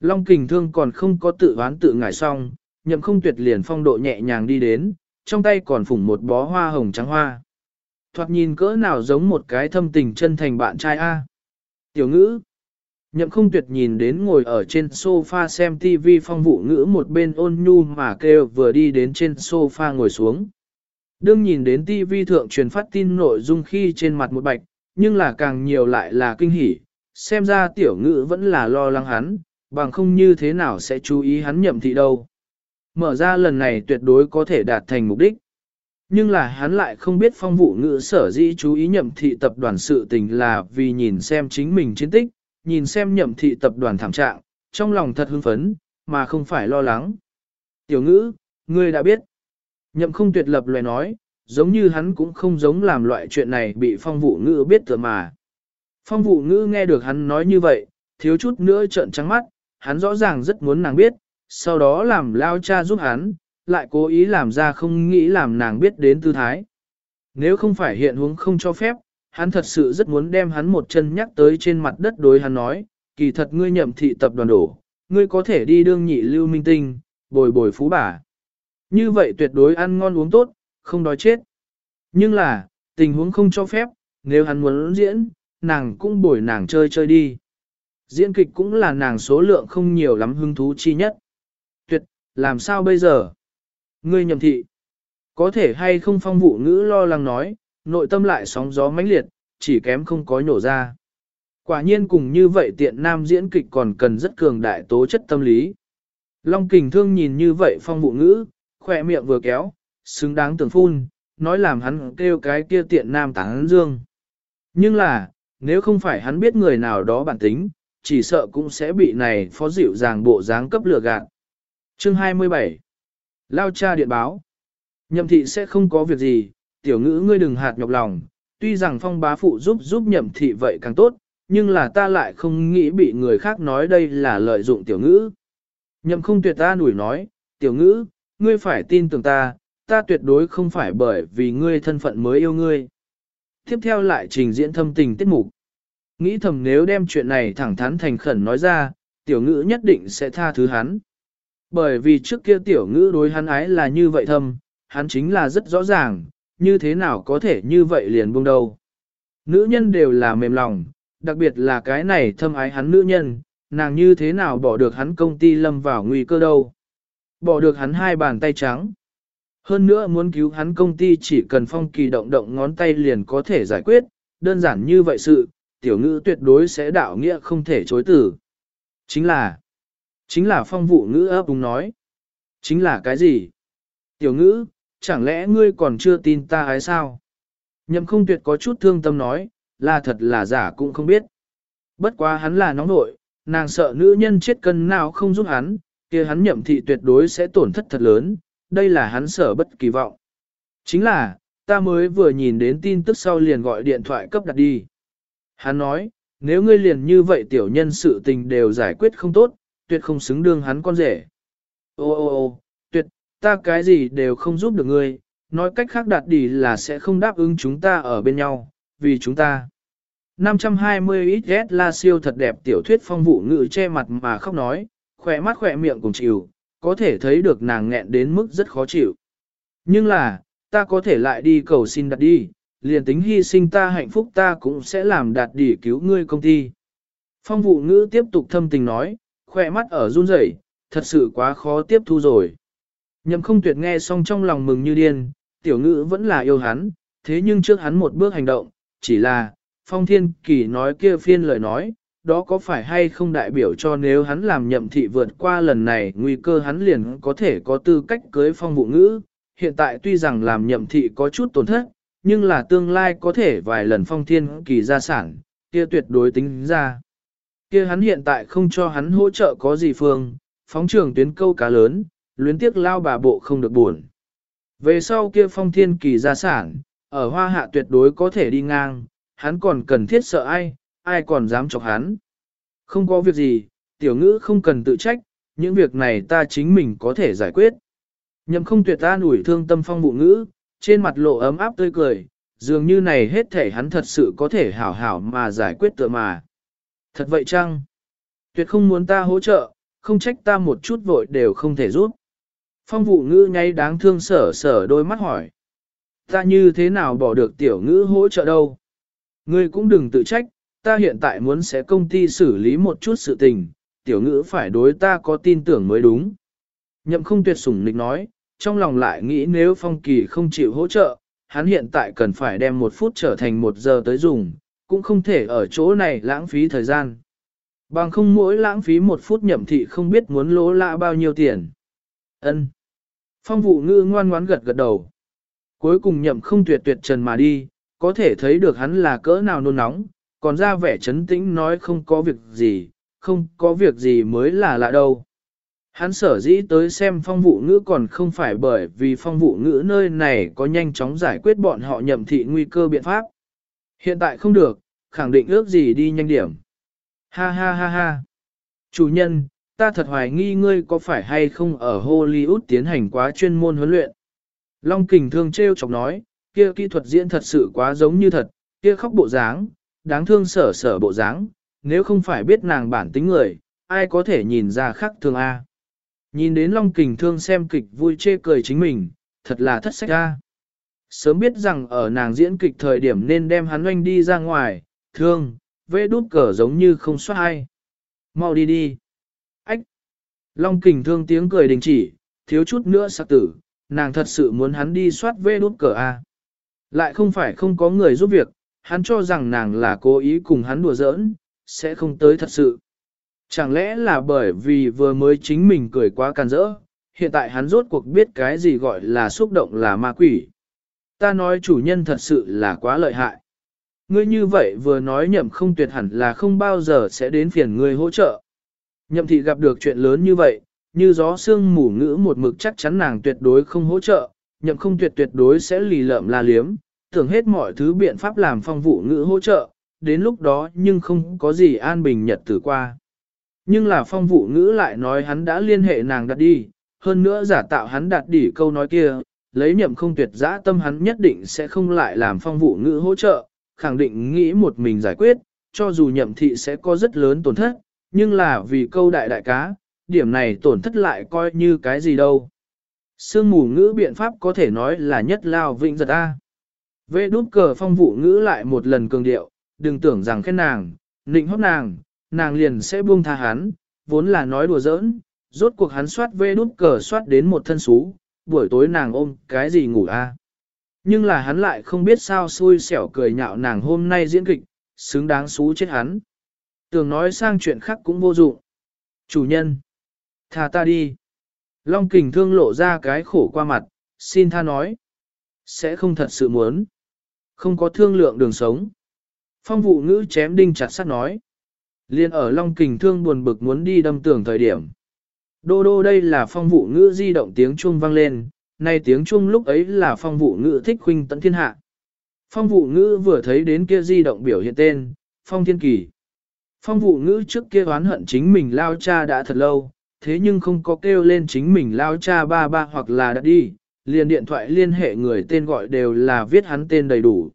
Long kình thương còn không có tự oán tự ngải xong, nhậm không tuyệt liền phong độ nhẹ nhàng đi đến, trong tay còn phủng một bó hoa hồng trắng hoa. Thoạt nhìn cỡ nào giống một cái thâm tình chân thành bạn trai A. Tiểu ngữ. Nhậm không tuyệt nhìn đến ngồi ở trên sofa xem TV phong vụ ngữ một bên ôn nhu mà kêu vừa đi đến trên sofa ngồi xuống. Đương nhìn đến TV thượng truyền phát tin nội dung khi trên mặt một bạch, nhưng là càng nhiều lại là kinh hỉ, xem ra tiểu ngữ vẫn là lo lắng hắn, bằng không như thế nào sẽ chú ý hắn nhậm thị đâu. Mở ra lần này tuyệt đối có thể đạt thành mục đích. Nhưng là hắn lại không biết phong vụ ngữ sở dĩ chú ý nhậm thị tập đoàn sự tình là vì nhìn xem chính mình chiến tích, nhìn xem nhậm thị tập đoàn thảm trạng, trong lòng thật hưng phấn, mà không phải lo lắng. Tiểu ngữ, ngươi đã biết. Nhậm không tuyệt lập loài nói, giống như hắn cũng không giống làm loại chuyện này bị phong vụ ngữ biết thừa mà. Phong vụ ngữ nghe được hắn nói như vậy, thiếu chút nữa trợn trắng mắt, hắn rõ ràng rất muốn nàng biết, sau đó làm lao cha giúp hắn, lại cố ý làm ra không nghĩ làm nàng biết đến tư thái. Nếu không phải hiện huống không cho phép, hắn thật sự rất muốn đem hắn một chân nhắc tới trên mặt đất đối hắn nói, kỳ thật ngươi nhậm thị tập đoàn đổ, ngươi có thể đi đương nhị lưu minh tinh, bồi bồi phú bà. Như vậy tuyệt đối ăn ngon uống tốt, không đói chết. Nhưng là, tình huống không cho phép, nếu hắn muốn diễn, nàng cũng bồi nàng chơi chơi đi. Diễn kịch cũng là nàng số lượng không nhiều lắm hứng thú chi nhất. Tuyệt, làm sao bây giờ? Ngươi nhầm thị. Có thể hay không phong vụ ngữ lo lắng nói, nội tâm lại sóng gió mãnh liệt, chỉ kém không có nhổ ra. Quả nhiên cùng như vậy tiện nam diễn kịch còn cần rất cường đại tố chất tâm lý. Long kình thương nhìn như vậy phong vụ ngữ, khỏe miệng vừa kéo, xứng đáng tưởng phun, nói làm hắn kêu cái kia tiện nam tán dương. Nhưng là, nếu không phải hắn biết người nào đó bản tính, chỉ sợ cũng sẽ bị này phó dịu dàng bộ dáng cấp lừa gạt. Chương 27 Lao cha điện báo Nhậm thị sẽ không có việc gì, tiểu ngữ ngươi đừng hạt nhọc lòng, tuy rằng phong bá phụ giúp giúp nhậm thị vậy càng tốt, nhưng là ta lại không nghĩ bị người khác nói đây là lợi dụng tiểu ngữ. Nhậm không tuyệt ta nủi nói, tiểu ngữ, ngươi phải tin tưởng ta, ta tuyệt đối không phải bởi vì ngươi thân phận mới yêu ngươi. Tiếp theo lại trình diễn thâm tình tiết mục. Nghĩ thầm nếu đem chuyện này thẳng thắn thành khẩn nói ra, tiểu ngữ nhất định sẽ tha thứ hắn. Bởi vì trước kia tiểu ngữ đối hắn ái là như vậy thâm, hắn chính là rất rõ ràng, như thế nào có thể như vậy liền buông đầu. Nữ nhân đều là mềm lòng, đặc biệt là cái này thâm ái hắn nữ nhân, nàng như thế nào bỏ được hắn công ty lâm vào nguy cơ đâu. Bỏ được hắn hai bàn tay trắng. Hơn nữa muốn cứu hắn công ty chỉ cần phong kỳ động động ngón tay liền có thể giải quyết, đơn giản như vậy sự, tiểu ngữ tuyệt đối sẽ đạo nghĩa không thể chối tử. Chính là, chính là phong vụ ngữ ấp đúng nói. Chính là cái gì? Tiểu ngữ, chẳng lẽ ngươi còn chưa tin ta hay sao? Nhậm không tuyệt có chút thương tâm nói, là thật là giả cũng không biết. Bất quá hắn là nóng nội, nàng sợ nữ nhân chết cân nào không giúp hắn, kia hắn nhậm thị tuyệt đối sẽ tổn thất thật lớn, đây là hắn sở bất kỳ vọng. Chính là, ta mới vừa nhìn đến tin tức sau liền gọi điện thoại cấp đặt đi. Hắn nói, nếu ngươi liền như vậy tiểu nhân sự tình đều giải quyết không tốt, tuyệt không xứng đương hắn con rể. Ô ô ô, tuyệt, ta cái gì đều không giúp được ngươi, nói cách khác đặt đi là sẽ không đáp ứng chúng ta ở bên nhau, vì chúng ta. 520 XS la siêu thật đẹp tiểu thuyết phong vụ ngự che mặt mà khóc nói, khỏe mắt khỏe miệng cùng chịu, có thể thấy được nàng nghẹn đến mức rất khó chịu. Nhưng là, ta có thể lại đi cầu xin đặt đi, liền tính hy sinh ta hạnh phúc ta cũng sẽ làm đạt đi cứu ngươi công ty. Phong vụ ngữ tiếp tục thâm tình nói, khỏe mắt ở run rẩy, thật sự quá khó tiếp thu rồi. Nhậm không tuyệt nghe xong trong lòng mừng như điên, tiểu ngữ vẫn là yêu hắn, thế nhưng trước hắn một bước hành động, chỉ là, phong thiên kỳ nói kia phiên lời nói, đó có phải hay không đại biểu cho nếu hắn làm nhậm thị vượt qua lần này nguy cơ hắn liền có thể có tư cách cưới phong vụ ngữ. Hiện tại tuy rằng làm nhậm thị có chút tổn thất, nhưng là tương lai có thể vài lần phong thiên kỳ gia sản, kia tuyệt đối tính ra. Kia hắn hiện tại không cho hắn hỗ trợ có gì phương, phóng trường tuyến câu cá lớn, luyến tiếc lao bà bộ không được buồn. Về sau kia phong thiên kỳ gia sản, ở hoa hạ tuyệt đối có thể đi ngang, hắn còn cần thiết sợ ai, ai còn dám chọc hắn. Không có việc gì, tiểu ngữ không cần tự trách, những việc này ta chính mình có thể giải quyết. Nhậm không tuyệt ta ủi thương tâm phong bụ ngữ, trên mặt lộ ấm áp tươi cười, dường như này hết thể hắn thật sự có thể hảo hảo mà giải quyết tựa mà. Thật vậy chăng? Tuyệt không muốn ta hỗ trợ, không trách ta một chút vội đều không thể giúp. Phong vụ ngữ nháy đáng thương sở sở đôi mắt hỏi. Ta như thế nào bỏ được tiểu ngữ hỗ trợ đâu? Ngươi cũng đừng tự trách, ta hiện tại muốn sẽ công ty xử lý một chút sự tình, tiểu ngữ phải đối ta có tin tưởng mới đúng. Nhậm không tuyệt sủng nịch nói, trong lòng lại nghĩ nếu phong kỳ không chịu hỗ trợ, hắn hiện tại cần phải đem một phút trở thành một giờ tới dùng, cũng không thể ở chỗ này lãng phí thời gian. Bằng không mỗi lãng phí một phút nhậm thị không biết muốn lỗ lạ bao nhiêu tiền. ân Phong vụ ngư ngoan ngoãn gật gật đầu. Cuối cùng nhậm không tuyệt tuyệt trần mà đi, có thể thấy được hắn là cỡ nào nôn nóng, còn ra vẻ chấn tĩnh nói không có việc gì, không có việc gì mới là lạ đâu. Hắn sở dĩ tới xem phong vụ ngữ còn không phải bởi vì phong vụ ngữ nơi này có nhanh chóng giải quyết bọn họ nhậm thị nguy cơ biện pháp. Hiện tại không được, khẳng định ước gì đi nhanh điểm. Ha ha ha ha. Chủ nhân, ta thật hoài nghi ngươi có phải hay không ở Hollywood tiến hành quá chuyên môn huấn luyện. Long kình thương treo chọc nói, kia kỹ thuật diễn thật sự quá giống như thật, kia khóc bộ dáng, đáng thương sở sở bộ dáng, nếu không phải biết nàng bản tính người, ai có thể nhìn ra khác thường A. Nhìn đến Long Kình Thương xem kịch vui chê cười chính mình, thật là thất sách A. Sớm biết rằng ở nàng diễn kịch thời điểm nên đem hắn oanh đi ra ngoài, thương, vê đút cờ giống như không xoát ai. Mau đi đi. Ách. Long Kình Thương tiếng cười đình chỉ, thiếu chút nữa sạc tử, nàng thật sự muốn hắn đi soát vê đút cờ A. Lại không phải không có người giúp việc, hắn cho rằng nàng là cố ý cùng hắn đùa giỡn, sẽ không tới thật sự. Chẳng lẽ là bởi vì vừa mới chính mình cười quá can rỡ, hiện tại hắn rốt cuộc biết cái gì gọi là xúc động là ma quỷ. Ta nói chủ nhân thật sự là quá lợi hại. Ngươi như vậy vừa nói nhậm không tuyệt hẳn là không bao giờ sẽ đến phiền ngươi hỗ trợ. Nhậm thị gặp được chuyện lớn như vậy, như gió sương mù ngữ một mực chắc chắn nàng tuyệt đối không hỗ trợ, nhậm không tuyệt tuyệt đối sẽ lì lợm la liếm, tưởng hết mọi thứ biện pháp làm phong vụ ngữ hỗ trợ, đến lúc đó nhưng không có gì an bình nhật tử qua. Nhưng là phong vụ ngữ lại nói hắn đã liên hệ nàng đặt đi, hơn nữa giả tạo hắn đặt đi câu nói kia, lấy nhậm không tuyệt giã tâm hắn nhất định sẽ không lại làm phong vụ ngữ hỗ trợ, khẳng định nghĩ một mình giải quyết, cho dù nhậm thị sẽ có rất lớn tổn thất, nhưng là vì câu đại đại cá, điểm này tổn thất lại coi như cái gì đâu. Sương mù ngữ biện pháp có thể nói là nhất lao vĩnh giật A. Vệ đút cờ phong vụ ngữ lại một lần cường điệu, đừng tưởng rằng khen nàng, nịnh hót nàng, nàng liền sẽ buông tha hắn, vốn là nói đùa giỡn, rốt cuộc hắn soát vê đút cờ soát đến một thân xú, buổi tối nàng ôm cái gì ngủ a? Nhưng là hắn lại không biết sao xui xẻo cười nhạo nàng hôm nay diễn kịch, xứng đáng xú chết hắn. Tưởng nói sang chuyện khác cũng vô dụng. Chủ nhân, tha ta đi. Long kình thương lộ ra cái khổ qua mặt, xin tha nói. Sẽ không thật sự muốn. Không có thương lượng đường sống. Phong vụ ngữ chém đinh chặt sắt nói. Liên ở Long kình thương buồn bực muốn đi đâm tường thời điểm. Đô đô đây là phong vụ ngữ di động tiếng chuông vang lên, nay tiếng chuông lúc ấy là phong vụ ngữ thích huynh tận thiên hạ. Phong vụ ngữ vừa thấy đến kia di động biểu hiện tên, phong thiên kỳ. Phong vụ ngữ trước kia oán hận chính mình lao cha đã thật lâu, thế nhưng không có kêu lên chính mình lao cha ba ba hoặc là đã đi, liền điện thoại liên hệ người tên gọi đều là viết hắn tên đầy đủ.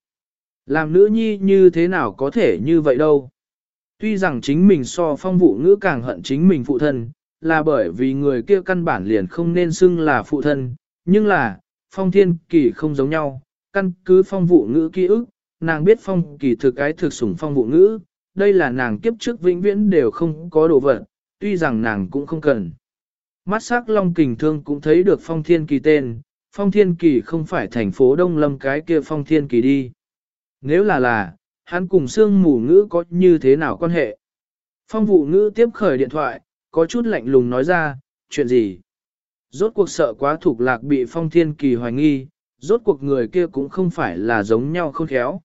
Làm nữ nhi như thế nào có thể như vậy đâu. Tuy rằng chính mình so phong vụ ngữ càng hận chính mình phụ thân, là bởi vì người kia căn bản liền không nên xưng là phụ thân, nhưng là, phong thiên kỳ không giống nhau, căn cứ phong vụ ngữ ký ức, nàng biết phong kỳ thực cái thực sủng phong vụ ngữ, đây là nàng kiếp trước vĩnh viễn đều không có đồ vật, tuy rằng nàng cũng không cần. Mắt sắc long kình thương cũng thấy được phong thiên kỳ tên, phong thiên kỳ không phải thành phố Đông Lâm cái kia phong thiên kỳ đi. Nếu là là, hắn cùng sương mù ngữ có như thế nào quan hệ? Phong vụ ngữ tiếp khởi điện thoại, có chút lạnh lùng nói ra, chuyện gì? Rốt cuộc sợ quá thuộc lạc bị phong thiên kỳ hoài nghi, rốt cuộc người kia cũng không phải là giống nhau khôn khéo.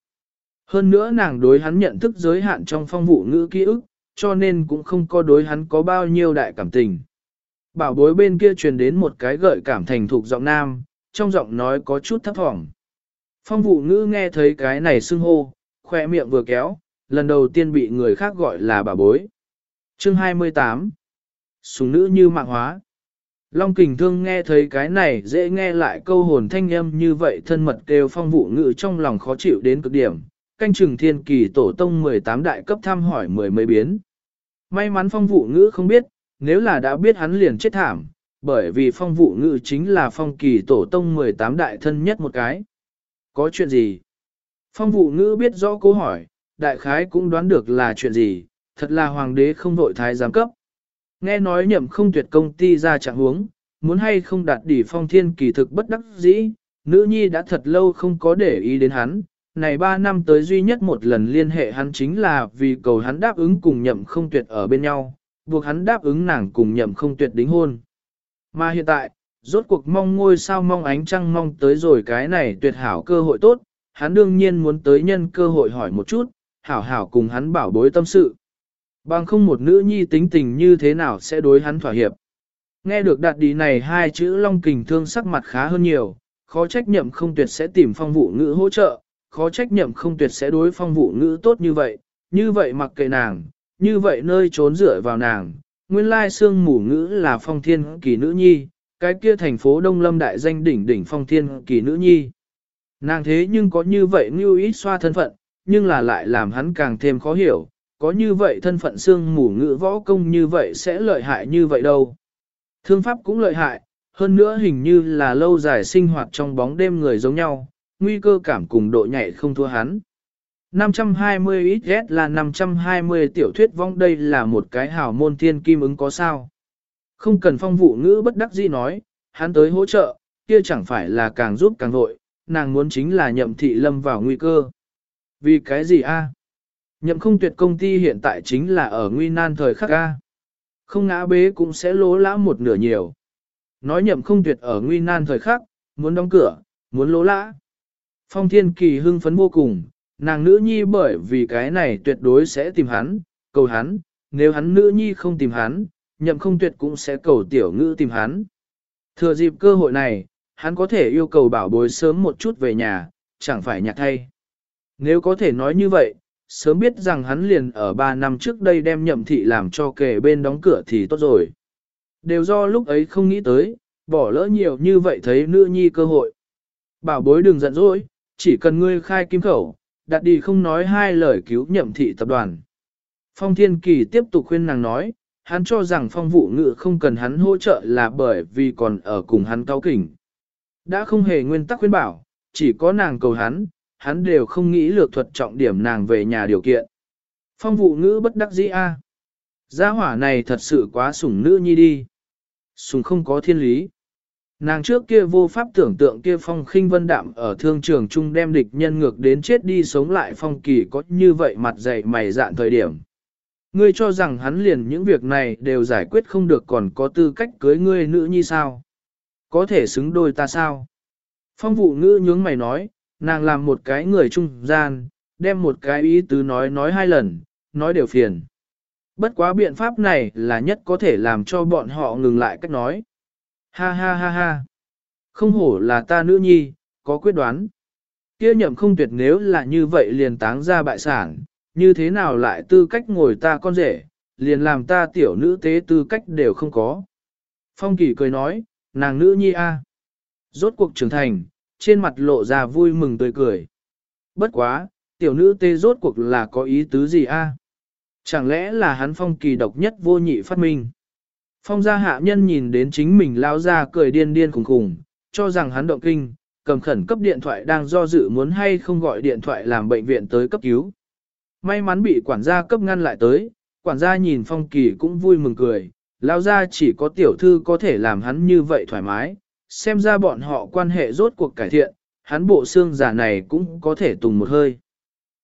Hơn nữa nàng đối hắn nhận thức giới hạn trong phong vụ ngữ ký ức, cho nên cũng không có đối hắn có bao nhiêu đại cảm tình. Bảo bối bên kia truyền đến một cái gợi cảm thành thuộc giọng nam, trong giọng nói có chút thấp thỏm. Phong vụ ngữ nghe thấy cái này xưng hô, khoe miệng vừa kéo, lần đầu tiên bị người khác gọi là bà bối. Chương 28 Sùng nữ như mạng hóa Long kình thương nghe thấy cái này dễ nghe lại câu hồn thanh âm như vậy thân mật kêu phong vụ ngữ trong lòng khó chịu đến cực điểm, canh chừng thiên kỳ tổ tông 18 đại cấp thăm hỏi mười mấy biến. May mắn phong vụ ngữ không biết, nếu là đã biết hắn liền chết thảm, bởi vì phong vụ ngự chính là phong kỳ tổ tông 18 đại thân nhất một cái. Có chuyện gì? Phong vụ ngữ biết rõ câu hỏi, đại khái cũng đoán được là chuyện gì, thật là hoàng đế không vội thái giám cấp. Nghe nói nhậm không tuyệt công ty ra trạng huống, muốn hay không đạt đỉ phong thiên kỳ thực bất đắc dĩ, nữ nhi đã thật lâu không có để ý đến hắn, này 3 năm tới duy nhất một lần liên hệ hắn chính là vì cầu hắn đáp ứng cùng nhậm không tuyệt ở bên nhau, buộc hắn đáp ứng nàng cùng nhậm không tuyệt đính hôn. Mà hiện tại, rốt cuộc mong ngôi sao mong ánh trăng mong tới rồi cái này tuyệt hảo cơ hội tốt, hắn đương nhiên muốn tới nhân cơ hội hỏi một chút, hảo hảo cùng hắn bảo bối tâm sự. Bằng không một nữ nhi tính tình như thế nào sẽ đối hắn thỏa hiệp. Nghe được đạt đi này hai chữ long kình thương sắc mặt khá hơn nhiều, khó trách nhậm không tuyệt sẽ tìm phong vụ ngữ hỗ trợ, khó trách nhậm không tuyệt sẽ đối phong vụ ngữ tốt như vậy, như vậy mặc kệ nàng, như vậy nơi trốn rửa vào nàng. Nguyên lai xương mù ngữ là phong thiên kỳ nữ nhi, cái kia thành phố Đông Lâm đại danh đỉnh đỉnh phong thiên kỳ nữ nhi. Nàng thế nhưng có như vậy như ít xoa thân phận, nhưng là lại làm hắn càng thêm khó hiểu, có như vậy thân phận xương mù ngữ võ công như vậy sẽ lợi hại như vậy đâu. Thương pháp cũng lợi hại, hơn nữa hình như là lâu dài sinh hoạt trong bóng đêm người giống nhau, nguy cơ cảm cùng độ nhạy không thua hắn. 520 XS là 520 tiểu thuyết vong đây là một cái hào môn thiên kim ứng có sao. Không cần phong vụ ngữ bất đắc dĩ nói, hắn tới hỗ trợ, kia chẳng phải là càng giúp càng vội, nàng muốn chính là nhậm thị lâm vào nguy cơ. Vì cái gì a? Nhậm không tuyệt công ty hiện tại chính là ở nguy nan thời khắc A. Không ngã bế cũng sẽ lố lã một nửa nhiều. Nói nhậm không tuyệt ở nguy nan thời khắc, muốn đóng cửa, muốn lố lã. Phong Thiên Kỳ hưng phấn vô cùng, nàng nữ nhi bởi vì cái này tuyệt đối sẽ tìm hắn, cầu hắn, nếu hắn nữ nhi không tìm hắn, nhậm không tuyệt cũng sẽ cầu tiểu ngữ tìm hắn. Thừa dịp cơ hội này, hắn có thể yêu cầu bảo bối sớm một chút về nhà, chẳng phải nhạc thay. Nếu có thể nói như vậy, sớm biết rằng hắn liền ở 3 năm trước đây đem nhậm thị làm cho kề bên đóng cửa thì tốt rồi. Đều do lúc ấy không nghĩ tới, bỏ lỡ nhiều như vậy thấy nữ nhi cơ hội. Bảo bối đừng giận dỗi, chỉ cần ngươi khai kim khẩu, đặt đi không nói hai lời cứu nhậm thị tập đoàn. Phong Thiên Kỳ tiếp tục khuyên nàng nói, hắn cho rằng phong vụ ngự không cần hắn hỗ trợ là bởi vì còn ở cùng hắn cao kỉnh. Đã không hề nguyên tắc khuyên bảo, chỉ có nàng cầu hắn, hắn đều không nghĩ lược thuật trọng điểm nàng về nhà điều kiện. Phong vụ ngữ bất đắc dĩ a. Gia hỏa này thật sự quá sủng nữ nhi đi. Sủng không có thiên lý. Nàng trước kia vô pháp tưởng tượng kia phong khinh vân đạm ở thương trường chung đem địch nhân ngược đến chết đi sống lại phong kỳ có như vậy mặt dày mày dạn thời điểm. Ngươi cho rằng hắn liền những việc này đều giải quyết không được còn có tư cách cưới ngươi nữ nhi sao? Có thể xứng đôi ta sao? Phong vụ ngữ nhướng mày nói, nàng làm một cái người trung gian, đem một cái ý tứ nói nói hai lần, nói đều phiền. Bất quá biện pháp này là nhất có thể làm cho bọn họ ngừng lại cách nói. Ha ha ha ha. Không hổ là ta nữ nhi, có quyết đoán. Kia nhậm không tuyệt nếu là như vậy liền táng ra bại sản, như thế nào lại tư cách ngồi ta con rể, liền làm ta tiểu nữ tế tư cách đều không có. Phong kỳ cười nói, nàng nữ nhi a, Rốt cuộc trưởng thành, trên mặt lộ ra vui mừng tươi cười. Bất quá, tiểu nữ tế rốt cuộc là có ý tứ gì a? Chẳng lẽ là hắn phong kỳ độc nhất vô nhị phát minh? Phong gia hạ nhân nhìn đến chính mình lao ra cười điên điên khủng khủng, cho rằng hắn động kinh, cầm khẩn cấp điện thoại đang do dự muốn hay không gọi điện thoại làm bệnh viện tới cấp cứu. May mắn bị quản gia cấp ngăn lại tới, quản gia nhìn phong kỳ cũng vui mừng cười, lao ra chỉ có tiểu thư có thể làm hắn như vậy thoải mái, xem ra bọn họ quan hệ rốt cuộc cải thiện, hắn bộ xương giả này cũng có thể tùng một hơi.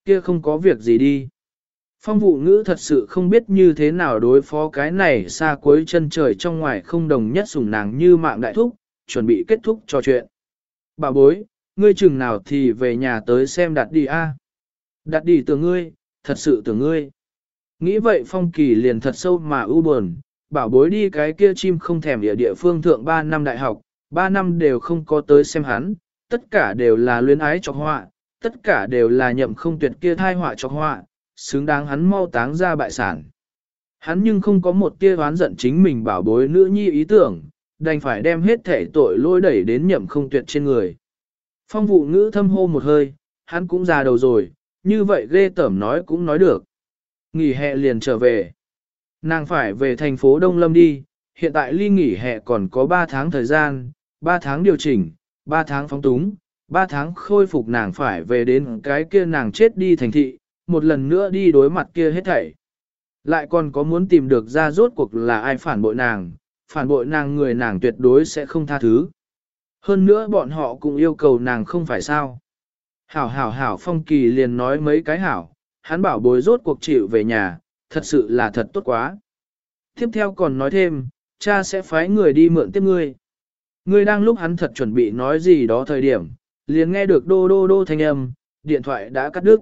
Kia không có việc gì đi. Phong vụ ngữ thật sự không biết như thế nào đối phó cái này xa cuối chân trời trong ngoài không đồng nhất sủng nàng như mạng đại thúc, chuẩn bị kết thúc trò chuyện. Bà bối, ngươi chừng nào thì về nhà tới xem đặt đi a. Đặt đi từ ngươi, thật sự từ ngươi. Nghĩ vậy phong kỳ liền thật sâu mà ưu buồn, bảo bối đi cái kia chim không thèm địa địa phương thượng 3 năm đại học, 3 năm đều không có tới xem hắn, tất cả đều là luyến ái cho họa, tất cả đều là nhậm không tuyệt kia thai họa cho họa, xứng đáng hắn mau táng ra bại sản. Hắn nhưng không có một tia oán giận chính mình bảo bối nữ nhi ý tưởng, đành phải đem hết thể tội lôi đẩy đến nhậm không tuyệt trên người. Phong vụ ngữ thâm hô một hơi, hắn cũng già đầu rồi, như vậy ghê tởm nói cũng nói được. Nghỉ hè liền trở về. Nàng phải về thành phố Đông Lâm đi, hiện tại ly nghỉ hè còn có 3 tháng thời gian, 3 tháng điều chỉnh, 3 tháng phóng túng, 3 tháng khôi phục nàng phải về đến cái kia nàng chết đi thành thị, một lần nữa đi đối mặt kia hết thảy. Lại còn có muốn tìm được ra rốt cuộc là ai phản bội nàng, phản bội nàng người nàng tuyệt đối sẽ không tha thứ. Hơn nữa bọn họ cũng yêu cầu nàng không phải sao. Hảo hảo hảo phong kỳ liền nói mấy cái hảo, hắn bảo bối rốt cuộc chịu về nhà, thật sự là thật tốt quá. Tiếp theo còn nói thêm, cha sẽ phái người đi mượn tiếp ngươi. Ngươi đang lúc hắn thật chuẩn bị nói gì đó thời điểm, liền nghe được đô đô đô thanh âm, điện thoại đã cắt đứt.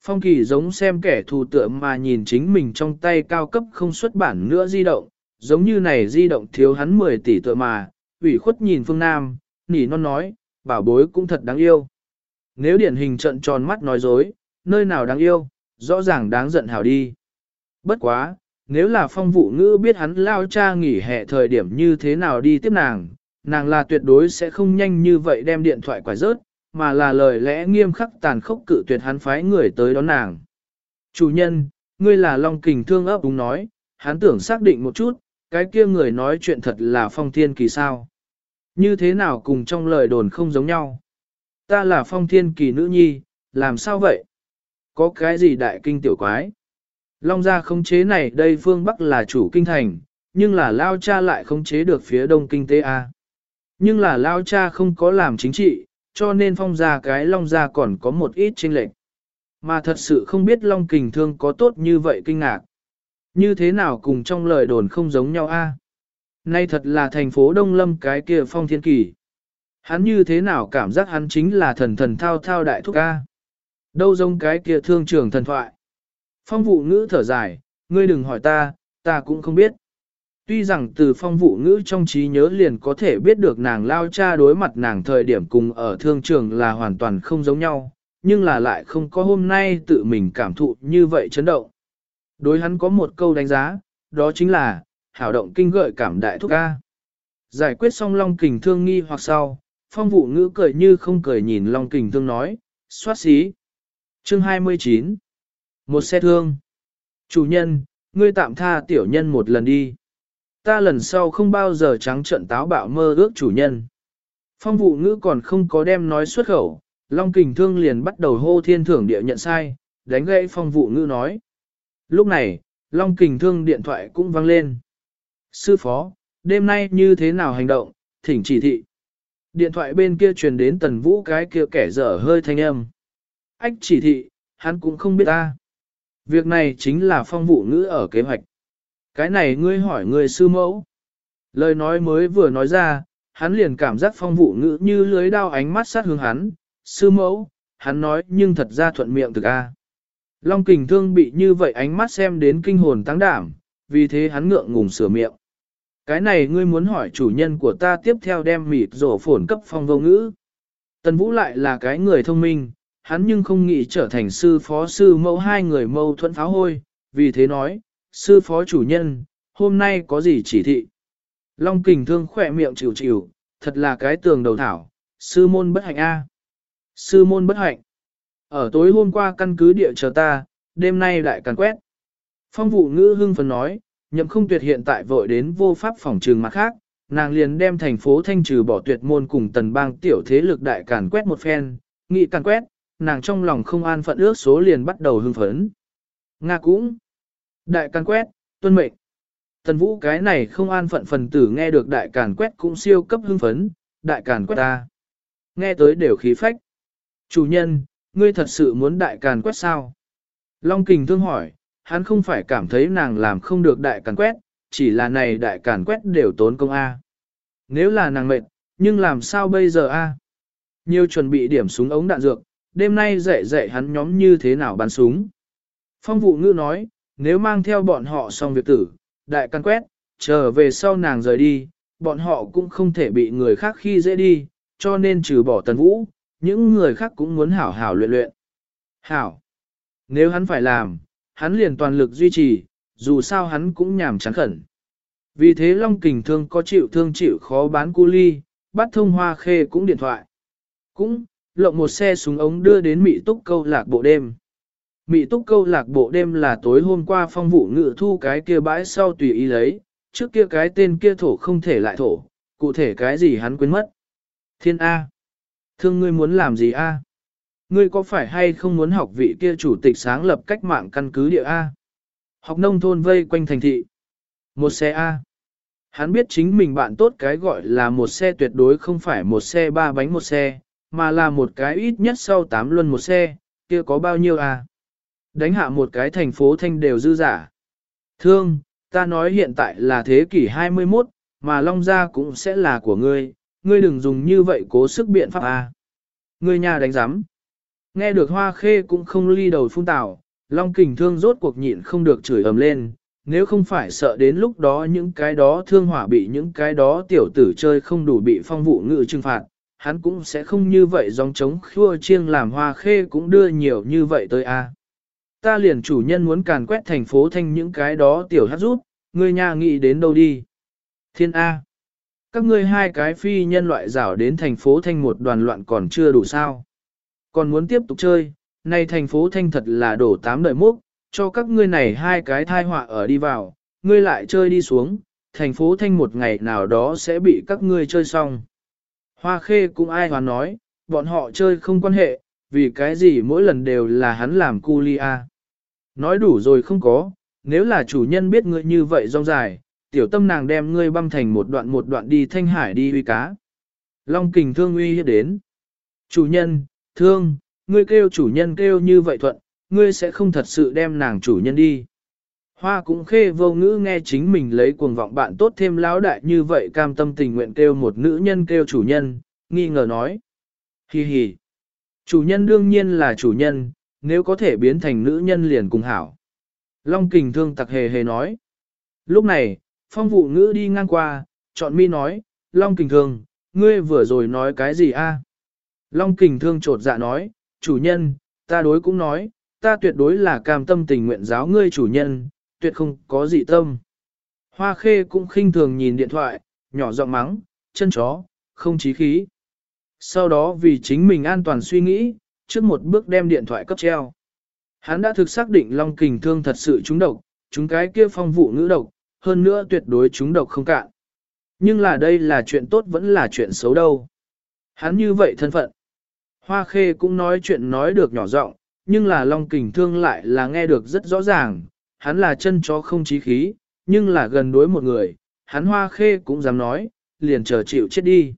Phong kỳ giống xem kẻ thù tượng mà nhìn chính mình trong tay cao cấp không xuất bản nữa di động, giống như này di động thiếu hắn 10 tỷ tựa mà, ủy khuất nhìn phương Nam, nỉ non nói, bảo bối cũng thật đáng yêu. Nếu điển hình trận tròn mắt nói dối, nơi nào đáng yêu, rõ ràng đáng giận hảo đi. Bất quá, nếu là phong vụ ngữ biết hắn lao cha nghỉ hè thời điểm như thế nào đi tiếp nàng, nàng là tuyệt đối sẽ không nhanh như vậy đem điện thoại quải rớt, mà là lời lẽ nghiêm khắc tàn khốc cự tuyệt hắn phái người tới đón nàng. Chủ nhân, ngươi là Long Kình Thương ấp đúng nói, hắn tưởng xác định một chút, cái kia người nói chuyện thật là phong thiên kỳ sao. Như thế nào cùng trong lời đồn không giống nhau. Ta là phong thiên kỳ nữ nhi, làm sao vậy? Có cái gì đại kinh tiểu quái? Long gia khống chế này đây phương Bắc là chủ kinh thành, nhưng là Lao cha lại khống chế được phía đông kinh tế A. Nhưng là Lao cha không có làm chính trị, cho nên phong gia cái Long gia còn có một ít chênh lệch. Mà thật sự không biết Long kình thương có tốt như vậy kinh ngạc. Như thế nào cùng trong lời đồn không giống nhau a? Nay thật là thành phố Đông Lâm cái kia phong thiên kỳ. Hắn như thế nào cảm giác hắn chính là thần thần thao thao đại thúc a? Đâu giống cái kia thương trường thần thoại. Phong vụ ngữ thở dài, ngươi đừng hỏi ta, ta cũng không biết. Tuy rằng từ phong vụ ngữ trong trí nhớ liền có thể biết được nàng lao cha đối mặt nàng thời điểm cùng ở thương trường là hoàn toàn không giống nhau, nhưng là lại không có hôm nay tự mình cảm thụ như vậy chấn động. Đối hắn có một câu đánh giá, đó chính là, hảo động kinh gợi cảm đại thúc ca. Giải quyết xong Long Kình Thương nghi hoặc sau, phong vụ ngữ cười như không cười nhìn Long Kình Thương nói, xoát xí. Chương 29 Một xe thương Chủ nhân, ngươi tạm tha tiểu nhân một lần đi. Ta lần sau không bao giờ trắng trận táo bạo mơ ước chủ nhân. Phong vụ ngữ còn không có đem nói xuất khẩu, Long Kình Thương liền bắt đầu hô thiên thưởng địa nhận sai, đánh gãy phong vụ ngữ nói. Lúc này, Long Kình Thương điện thoại cũng vang lên. Sư phó, đêm nay như thế nào hành động, thỉnh chỉ thị. Điện thoại bên kia truyền đến tần vũ cái kia kẻ dở hơi thanh âm. Ách chỉ thị, hắn cũng không biết ta. Việc này chính là phong vụ ngữ ở kế hoạch. Cái này ngươi hỏi người sư mẫu. Lời nói mới vừa nói ra, hắn liền cảm giác phong vụ ngữ như lưới đao ánh mắt sát hướng hắn. Sư mẫu, hắn nói nhưng thật ra thuận miệng thực a. Long kình thương bị như vậy ánh mắt xem đến kinh hồn tăng đảm, vì thế hắn ngượng ngùng sửa miệng. Cái này ngươi muốn hỏi chủ nhân của ta tiếp theo đem mịt rổ phổn cấp phong vô ngữ. Tần Vũ lại là cái người thông minh, hắn nhưng không nghĩ trở thành sư phó sư mẫu hai người mâu thuẫn pháo hôi, vì thế nói, sư phó chủ nhân, hôm nay có gì chỉ thị. Long kình thương khỏe miệng chịu chịu, thật là cái tường đầu thảo, sư môn bất hạnh A. Sư môn bất hạnh. Ở tối hôm qua căn cứ địa chờ ta, đêm nay đại càn quét. Phong vụ ngữ hưng phấn nói, nhậm không tuyệt hiện tại vội đến vô pháp phòng trường mặt khác, nàng liền đem thành phố thanh trừ bỏ tuyệt môn cùng tần bang tiểu thế lực đại càn quét một phen, nghị càn quét, nàng trong lòng không an phận ước số liền bắt đầu hưng phấn. Nga cũng, đại càn quét, tuân mệnh. Tần vũ cái này không an phận phần tử nghe được đại càn quét cũng siêu cấp hưng phấn, đại càn quét ta. Nghe tới đều khí phách. Chủ nhân, ngươi thật sự muốn đại càn quét sao? Long kình thương hỏi, hắn không phải cảm thấy nàng làm không được đại càn quét, chỉ là này đại càn quét đều tốn công A. Nếu là nàng mệt, nhưng làm sao bây giờ A? Nhiều chuẩn bị điểm súng ống đạn dược, đêm nay dạy dạy hắn nhóm như thế nào bắn súng. Phong vụ ngữ nói, nếu mang theo bọn họ xong việc tử, đại căn quét, trở về sau nàng rời đi, bọn họ cũng không thể bị người khác khi dễ đi, cho nên trừ bỏ tần vũ, những người khác cũng muốn hảo hảo luyện luyện. Hảo. Nếu hắn phải làm, hắn liền toàn lực duy trì, dù sao hắn cũng nhảm chán khẩn. Vì thế Long Kình Thương có chịu thương chịu khó bán cu ly, bắt thông hoa khê cũng điện thoại. Cũng, lộng một xe súng ống đưa đến mỹ Túc câu lạc bộ đêm. Mị Túc câu lạc bộ đêm là tối hôm qua phong vụ ngự thu cái kia bãi sau tùy ý lấy, trước kia cái tên kia thổ không thể lại thổ, cụ thể cái gì hắn quên mất. Thiên A. Thương ngươi muốn làm gì A? Ngươi có phải hay không muốn học vị kia chủ tịch sáng lập cách mạng căn cứ địa A? Học nông thôn vây quanh thành thị. Một xe A. Hắn biết chính mình bạn tốt cái gọi là một xe tuyệt đối không phải một xe ba bánh một xe, mà là một cái ít nhất sau tám luân một xe, kia có bao nhiêu A? Đánh hạ một cái thành phố thanh đều dư giả. Thương, ta nói hiện tại là thế kỷ 21, mà Long Gia cũng sẽ là của ngươi, ngươi đừng dùng như vậy cố sức biện pháp A. Ngươi nhà đánh giám. Nghe được hoa khê cũng không ly đầu phun tảo, Long kình thương rốt cuộc nhịn không được chửi ầm lên, nếu không phải sợ đến lúc đó những cái đó thương hỏa bị những cái đó tiểu tử chơi không đủ bị phong vụ ngự trừng phạt, hắn cũng sẽ không như vậy dòng chống khua chiêng làm hoa khê cũng đưa nhiều như vậy tới a. Ta liền chủ nhân muốn càn quét thành phố thanh những cái đó tiểu hát rút, ngươi nhà nghĩ đến đâu đi. Thiên A. Các ngươi hai cái phi nhân loại rảo đến thành phố thanh một đoàn loạn còn chưa đủ sao. Còn muốn tiếp tục chơi, nay thành phố thanh thật là đổ tám đời múc, cho các ngươi này hai cái thai họa ở đi vào, ngươi lại chơi đi xuống, thành phố thanh một ngày nào đó sẽ bị các ngươi chơi xong. Hoa khê cũng ai hoàn nói, bọn họ chơi không quan hệ, vì cái gì mỗi lần đều là hắn làm cu li a. Nói đủ rồi không có, nếu là chủ nhân biết ngươi như vậy rong dài, tiểu tâm nàng đem ngươi băm thành một đoạn một đoạn đi thanh hải đi uy cá. Long kình thương uy hiếp đến. Chủ nhân, thương, ngươi kêu chủ nhân kêu như vậy thuận, ngươi sẽ không thật sự đem nàng chủ nhân đi. Hoa cũng khê vô ngữ nghe chính mình lấy cuồng vọng bạn tốt thêm lão đại như vậy cam tâm tình nguyện kêu một nữ nhân kêu chủ nhân, nghi ngờ nói. Hi hi. Chủ nhân đương nhiên là chủ nhân, nếu có thể biến thành nữ nhân liền cùng hảo. Long kình thương tặc hề hề nói. Lúc này, phong vụ ngữ đi ngang qua, chọn mi nói, Long kình thương, ngươi vừa rồi nói cái gì a? Long kình thương trột dạ nói, chủ nhân, ta đối cũng nói, ta tuyệt đối là cam tâm tình nguyện giáo ngươi chủ nhân, tuyệt không có dị tâm. Hoa khê cũng khinh thường nhìn điện thoại, nhỏ giọng mắng, chân chó, không chí khí. Sau đó vì chính mình an toàn suy nghĩ, trước một bước đem điện thoại cấp treo. Hắn đã thực xác định Long Kình Thương thật sự trúng độc, chúng cái kia phong vụ ngữ độc, hơn nữa tuyệt đối trúng độc không cạn. Nhưng là đây là chuyện tốt vẫn là chuyện xấu đâu. Hắn như vậy thân phận. Hoa Khê cũng nói chuyện nói được nhỏ giọng, nhưng là Long Kình Thương lại là nghe được rất rõ ràng, hắn là chân chó không chí khí, nhưng là gần đối một người, hắn Hoa Khê cũng dám nói, liền chờ chịu chết đi.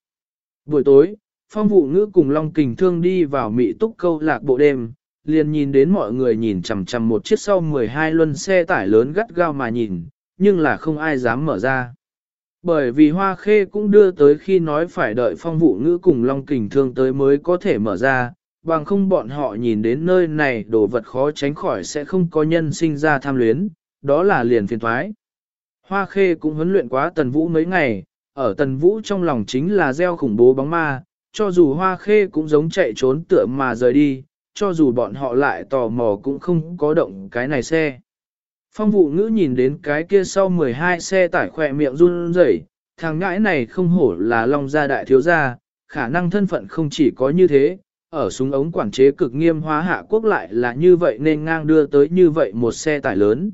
Buổi tối, phong vụ ngữ cùng Long Kình Thương đi vào Mỹ túc câu lạc bộ đêm, liền nhìn đến mọi người nhìn chằm chằm một chiếc sau 12 luân xe tải lớn gắt gao mà nhìn, nhưng là không ai dám mở ra. Bởi vì Hoa Khê cũng đưa tới khi nói phải đợi phong vụ ngữ cùng Long Kình Thương tới mới có thể mở ra, bằng không bọn họ nhìn đến nơi này đồ vật khó tránh khỏi sẽ không có nhân sinh ra tham luyến, đó là liền phiền thoái. Hoa Khê cũng huấn luyện quá Tần Vũ mấy ngày, ở Tần Vũ trong lòng chính là gieo khủng bố bóng ma, cho dù Hoa Khê cũng giống chạy trốn tựa mà rời đi, cho dù bọn họ lại tò mò cũng không có động cái này xe. Phong vụ ngữ nhìn đến cái kia sau 12 xe tải khỏe miệng run rẩy, thằng ngãi này không hổ là long gia đại thiếu gia, khả năng thân phận không chỉ có như thế, ở súng ống quản chế cực nghiêm hóa hạ quốc lại là như vậy nên ngang đưa tới như vậy một xe tải lớn.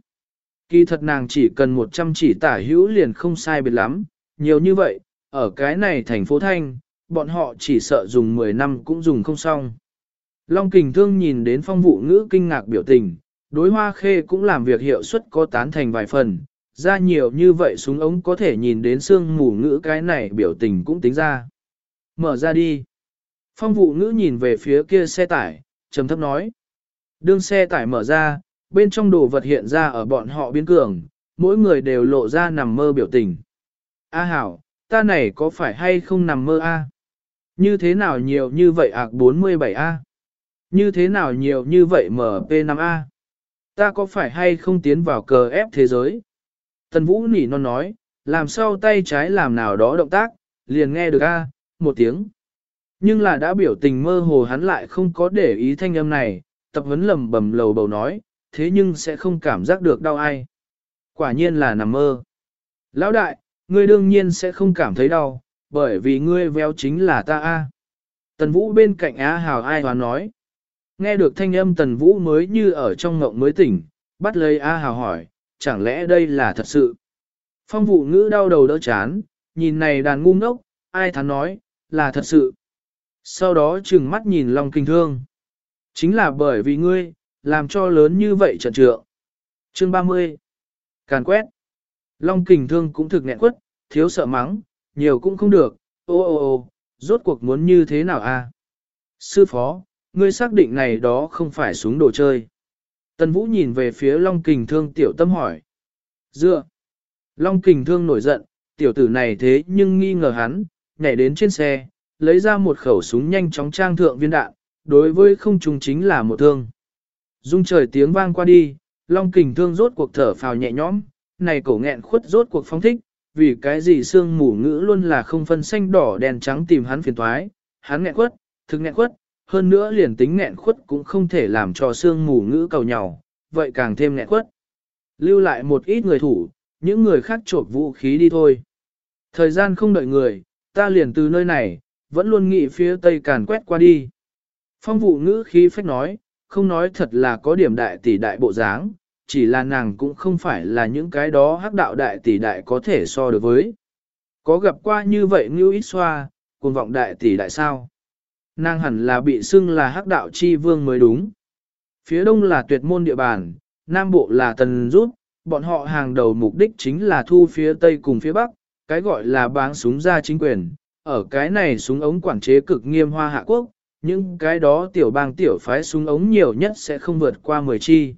Kỳ thật nàng chỉ cần 100 chỉ tả hữu liền không sai biệt lắm, nhiều như vậy, ở cái này thành phố Thanh, bọn họ chỉ sợ dùng 10 năm cũng dùng không xong. Long kình thương nhìn đến phong vụ ngữ kinh ngạc biểu tình, đối hoa khê cũng làm việc hiệu suất có tán thành vài phần, ra nhiều như vậy súng ống có thể nhìn đến xương mù ngữ cái này biểu tình cũng tính ra. Mở ra đi. Phong vụ ngữ nhìn về phía kia xe tải, trầm thấp nói. Đương xe tải mở ra, bên trong đồ vật hiện ra ở bọn họ biến cường, mỗi người đều lộ ra nằm mơ biểu tình. A hảo, ta này có phải hay không nằm mơ a? Như thế nào nhiều như vậy ạc 47A? Như thế nào nhiều như vậy MP5A? Ta có phải hay không tiến vào cờ ép thế giới? Tần Vũ nỉ non nói, làm sao tay trái làm nào đó động tác, liền nghe được A, một tiếng. Nhưng là đã biểu tình mơ hồ hắn lại không có để ý thanh âm này, tập huấn lầm bầm lầu bầu nói, thế nhưng sẽ không cảm giác được đau ai. Quả nhiên là nằm mơ. Lão đại, ngươi đương nhiên sẽ không cảm thấy đau, bởi vì ngươi véo chính là ta a. Tần Vũ bên cạnh Á Hào ai hoán nói. Nghe được thanh âm Tần Vũ mới như ở trong ngộng mới tỉnh, bắt lấy A Hào hỏi, chẳng lẽ đây là thật sự? Phong vụ ngữ đau đầu đỡ chán, nhìn này đàn ngu ngốc, ai thắn nói, là thật sự. Sau đó trừng mắt nhìn Long Kinh Thương. Chính là bởi vì ngươi, làm cho lớn như vậy trận trượng. Chương 30 Càn quét Long Kình Thương cũng thực nghẹn quất, thiếu sợ mắng, nhiều cũng không được, ô ô ô, rốt cuộc muốn như thế nào a? Sư phó, ngươi xác định này đó không phải súng đồ chơi. Tần Vũ nhìn về phía Long Kình Thương tiểu tâm hỏi. Dựa. Long Kình Thương nổi giận, tiểu tử này thế nhưng nghi ngờ hắn, nhảy đến trên xe, lấy ra một khẩu súng nhanh chóng trang thượng viên đạn, đối với không trùng chính là một thương. Dung trời tiếng vang qua đi, Long Kình Thương rốt cuộc thở phào nhẹ nhõm, này cổ nghẹn khuất rốt cuộc phóng thích, vì cái gì xương mù ngữ luôn là không phân xanh đỏ đèn trắng tìm hắn phiền thoái, hắn nghẹn quất, thực nghẹn quất, hơn nữa liền tính nghẹn khuất cũng không thể làm cho xương mù ngữ cầu nhau, vậy càng thêm nghẹn quất, Lưu lại một ít người thủ, những người khác trộm vũ khí đi thôi. Thời gian không đợi người, ta liền từ nơi này, vẫn luôn nghĩ phía tây càn quét qua đi. Phong vụ ngữ khí phách nói, không nói thật là có điểm đại tỷ đại bộ dáng, chỉ là nàng cũng không phải là những cái đó hắc đạo đại tỷ đại có thể so được với. Có gặp qua như vậy ngưu ít xoa, cuồng vọng đại tỷ đại sao? Nàng hẳn là bị xưng là hắc đạo chi vương mới đúng. Phía đông là tuyệt môn địa bàn, nam bộ là tần rút, bọn họ hàng đầu mục đích chính là thu phía tây cùng phía bắc, cái gọi là báng súng ra chính quyền. Ở cái này súng ống quản chế cực nghiêm hoa hạ quốc, những cái đó tiểu bang tiểu phái súng ống nhiều nhất sẽ không vượt qua 10 chi.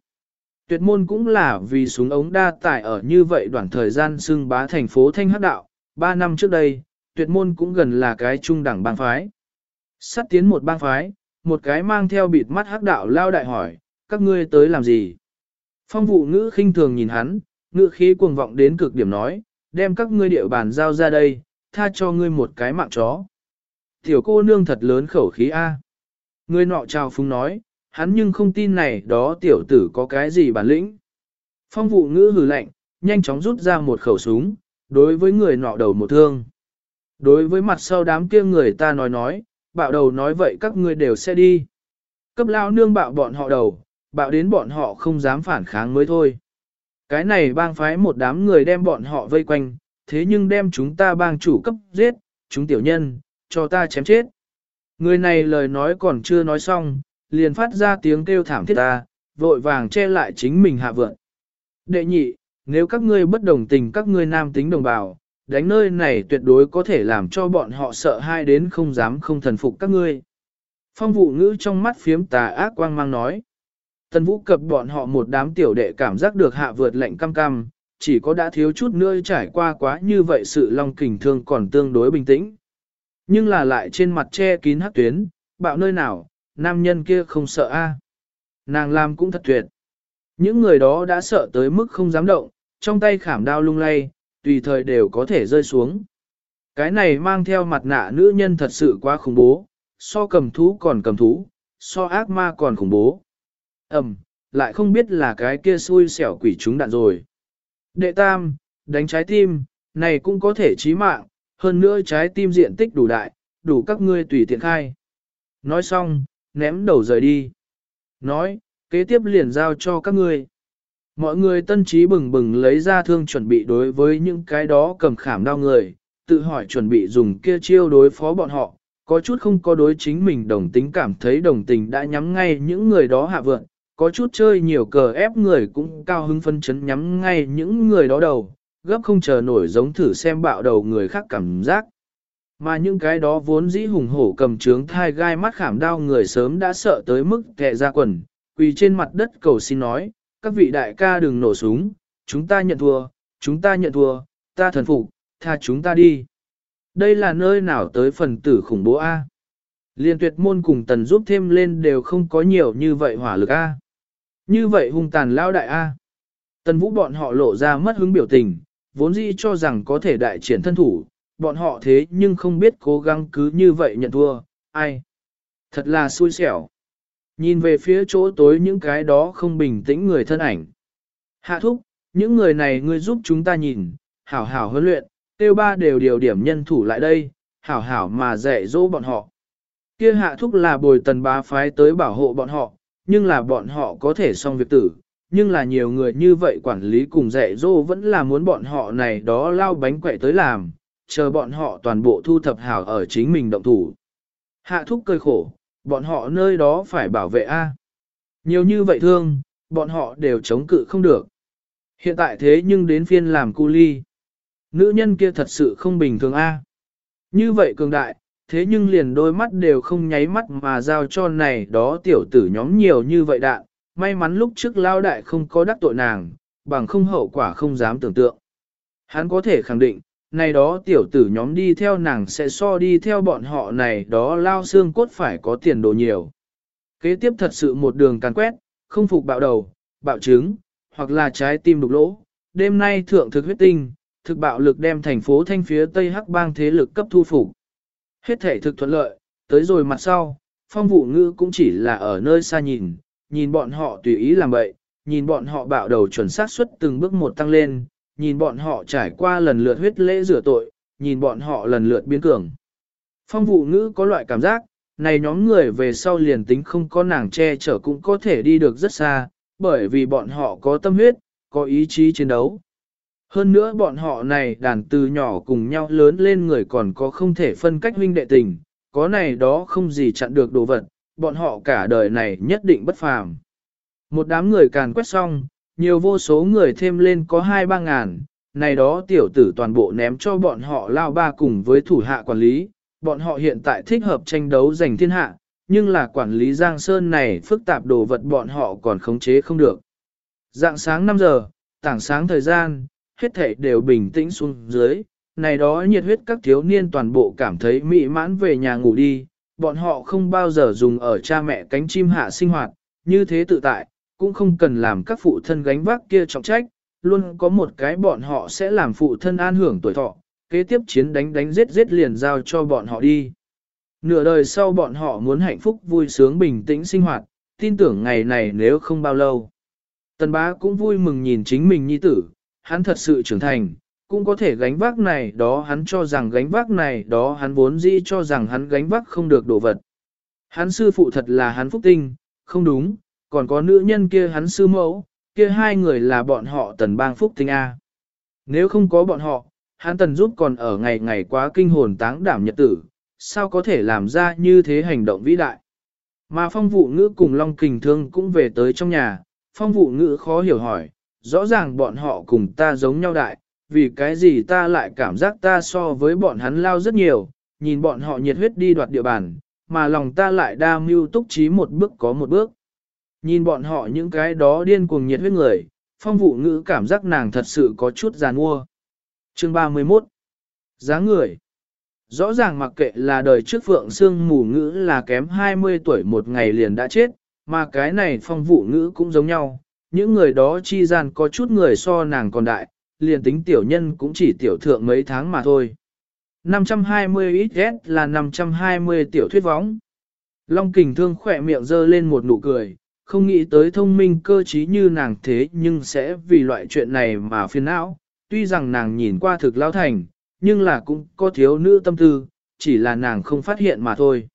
Tuyệt môn cũng là vì súng ống đa tải ở như vậy đoạn thời gian xưng bá thành phố Thanh Hắc Đạo, ba năm trước đây, tuyệt môn cũng gần là cái trung đẳng bang phái. Sắt tiến một bang phái, một cái mang theo bịt mắt hắc đạo lao đại hỏi, các ngươi tới làm gì? Phong vụ ngữ khinh thường nhìn hắn, ngữ khí cuồng vọng đến cực điểm nói, đem các ngươi địa bàn giao ra đây, tha cho ngươi một cái mạng chó. Tiểu cô nương thật lớn khẩu khí A. Người nọ chào phúng nói, hắn nhưng không tin này đó tiểu tử có cái gì bản lĩnh. Phong vụ ngữ hừ lạnh, nhanh chóng rút ra một khẩu súng, đối với người nọ đầu một thương. Đối với mặt sau đám kia người ta nói nói, bạo đầu nói vậy các ngươi đều sẽ đi. Cấp lao nương bạo bọn họ đầu, bạo đến bọn họ không dám phản kháng mới thôi. Cái này bang phái một đám người đem bọn họ vây quanh, thế nhưng đem chúng ta bang chủ cấp giết, chúng tiểu nhân, cho ta chém chết. Người này lời nói còn chưa nói xong, liền phát ra tiếng kêu thảm thiết ta, vội vàng che lại chính mình hạ vượn. Đệ nhị, nếu các ngươi bất đồng tình các ngươi nam tính đồng bào, đánh nơi này tuyệt đối có thể làm cho bọn họ sợ hai đến không dám không thần phục các ngươi. Phong vụ ngữ trong mắt phiếm tà ác quang mang nói. Tần vũ cập bọn họ một đám tiểu đệ cảm giác được hạ vượt lệnh cam cam, chỉ có đã thiếu chút nữa trải qua quá như vậy sự long kình thương còn tương đối bình tĩnh. Nhưng là lại trên mặt che kín hắc tuyến, bạo nơi nào, nam nhân kia không sợ a Nàng làm cũng thật tuyệt. Những người đó đã sợ tới mức không dám động, trong tay khảm đao lung lay, tùy thời đều có thể rơi xuống. Cái này mang theo mặt nạ nữ nhân thật sự quá khủng bố, so cầm thú còn cầm thú, so ác ma còn khủng bố. Ẩm, lại không biết là cái kia xui xẻo quỷ chúng đạn rồi. Đệ tam, đánh trái tim, này cũng có thể chí mạng, hơn nữa trái tim diện tích đủ đại, đủ các ngươi tùy tiện khai. Nói xong, ném đầu rời đi. Nói, kế tiếp liền giao cho các ngươi. Mọi người tân trí bừng bừng lấy ra thương chuẩn bị đối với những cái đó cầm khảm đau người, tự hỏi chuẩn bị dùng kia chiêu đối phó bọn họ, có chút không có đối chính mình đồng tính cảm thấy đồng tình đã nhắm ngay những người đó hạ vượng, có chút chơi nhiều cờ ép người cũng cao hứng phân chấn nhắm ngay những người đó đầu, gấp không chờ nổi giống thử xem bạo đầu người khác cảm giác. Mà những cái đó vốn dĩ hùng hổ cầm trướng thai gai mắt khảm đau người sớm đã sợ tới mức kẹ ra quần, quỳ trên mặt đất cầu xin nói, các vị đại ca đừng nổ súng, chúng ta nhận thua, chúng ta nhận thua, ta thần phục, tha chúng ta đi. Đây là nơi nào tới phần tử khủng bố A. Liên tuyệt môn cùng tần giúp thêm lên đều không có nhiều như vậy hỏa lực A. Như vậy hung tàn lao đại A. Tần vũ bọn họ lộ ra mất hứng biểu tình, vốn dĩ cho rằng có thể đại triển thân thủ, bọn họ thế nhưng không biết cố gắng cứ như vậy nhận thua, ai. Thật là xui xẻo. Nhìn về phía chỗ tối những cái đó không bình tĩnh người thân ảnh. Hạ thúc, những người này ngươi giúp chúng ta nhìn, hảo hảo huấn luyện, tiêu ba đều điều điểm nhân thủ lại đây, hảo hảo mà dạy dỗ bọn họ. Kia hạ thúc là bồi tần bá phái tới bảo hộ bọn họ, nhưng là bọn họ có thể xong việc tử, nhưng là nhiều người như vậy quản lý cùng dạy dỗ vẫn là muốn bọn họ này đó lao bánh quậy tới làm, chờ bọn họ toàn bộ thu thập hảo ở chính mình động thủ. Hạ thúc cơi khổ, bọn họ nơi đó phải bảo vệ A. Nhiều như vậy thương, bọn họ đều chống cự không được. Hiện tại thế nhưng đến phiên làm cu ly. Nữ nhân kia thật sự không bình thường A. Như vậy cường đại, thế nhưng liền đôi mắt đều không nháy mắt mà giao cho này đó tiểu tử nhóm nhiều như vậy đạn. May mắn lúc trước lao đại không có đắc tội nàng, bằng không hậu quả không dám tưởng tượng. Hắn có thể khẳng định, này đó tiểu tử nhóm đi theo nàng sẽ so đi theo bọn họ này đó lao xương cốt phải có tiền đồ nhiều. Kế tiếp thật sự một đường càn quét, không phục bạo đầu, bạo trứng, hoặc là trái tim đục lỗ. Đêm nay thượng thực huyết tinh, thực bạo lực đem thành phố thanh phía Tây Hắc bang thế lực cấp thu phục. Hết thể thực thuận lợi, tới rồi mặt sau, phong vụ ngữ cũng chỉ là ở nơi xa nhìn, nhìn bọn họ tùy ý làm bậy, nhìn bọn họ bạo đầu chuẩn xác suất từng bước một tăng lên, nhìn bọn họ trải qua lần lượt huyết lễ rửa tội, nhìn bọn họ lần lượt biến cường. Phong vụ ngữ có loại cảm giác, này nhóm người về sau liền tính không có nàng che chở cũng có thể đi được rất xa, bởi vì bọn họ có tâm huyết, có ý chí chiến đấu. Hơn nữa bọn họ này đàn từ nhỏ cùng nhau lớn lên người còn có không thể phân cách huynh đệ tình, có này đó không gì chặn được đồ vật, bọn họ cả đời này nhất định bất phàm. Một đám người càn quét xong, nhiều vô số người thêm lên có hai ba ngàn, này đó tiểu tử toàn bộ ném cho bọn họ lao ba cùng với thủ hạ quản lý, bọn họ hiện tại thích hợp tranh đấu giành thiên hạ, nhưng là quản lý Giang Sơn này phức tạp đồ vật bọn họ còn khống chế không được. Dạng sáng 5 giờ, tảng sáng thời gian, hết thảy đều bình tĩnh xuống dưới, này đó nhiệt huyết các thiếu niên toàn bộ cảm thấy mỹ mãn về nhà ngủ đi, bọn họ không bao giờ dùng ở cha mẹ cánh chim hạ sinh hoạt, như thế tự tại, cũng không cần làm các phụ thân gánh vác kia trọng trách, luôn có một cái bọn họ sẽ làm phụ thân an hưởng tuổi thọ, kế tiếp chiến đánh đánh giết giết liền giao cho bọn họ đi. Nửa đời sau bọn họ muốn hạnh phúc vui sướng bình tĩnh sinh hoạt, tin tưởng ngày này nếu không bao lâu. Tần bá cũng vui mừng nhìn chính mình nhi tử, hắn thật sự trưởng thành, cũng có thể gánh vác này đó hắn cho rằng gánh vác này đó hắn vốn dĩ cho rằng hắn gánh vác không được đổ vật. Hắn sư phụ thật là hắn phúc tinh, không đúng, còn có nữ nhân kia hắn sư mẫu, kia hai người là bọn họ tần bang phúc tinh A. Nếu không có bọn họ, hắn tần giúp còn ở ngày ngày quá kinh hồn táng đảm nhật tử, sao có thể làm ra như thế hành động vĩ đại. Mà phong vụ ngữ cùng Long Kình Thương cũng về tới trong nhà, phong vụ ngữ khó hiểu hỏi, rõ ràng bọn họ cùng ta giống nhau đại, vì cái gì ta lại cảm giác ta so với bọn hắn lao rất nhiều, nhìn bọn họ nhiệt huyết đi đoạt địa bàn, mà lòng ta lại đa mưu túc trí một bước có một bước. Nhìn bọn họ những cái đó điên cuồng nhiệt huyết người, phong vụ ngữ cảm giác nàng thật sự có chút giàn mua. Chương 31 Giá người Rõ ràng mặc kệ là đời trước phượng xương mù ngữ là kém 20 tuổi một ngày liền đã chết, mà cái này phong vụ ngữ cũng giống nhau. Những người đó chi gian có chút người so nàng còn đại, liền tính tiểu nhân cũng chỉ tiểu thượng mấy tháng mà thôi. 520 XS là 520 tiểu thuyết võng. Long kình thương khỏe miệng dơ lên một nụ cười, không nghĩ tới thông minh cơ trí như nàng thế nhưng sẽ vì loại chuyện này mà phiền não. Tuy rằng nàng nhìn qua thực lao thành, nhưng là cũng có thiếu nữ tâm tư, chỉ là nàng không phát hiện mà thôi.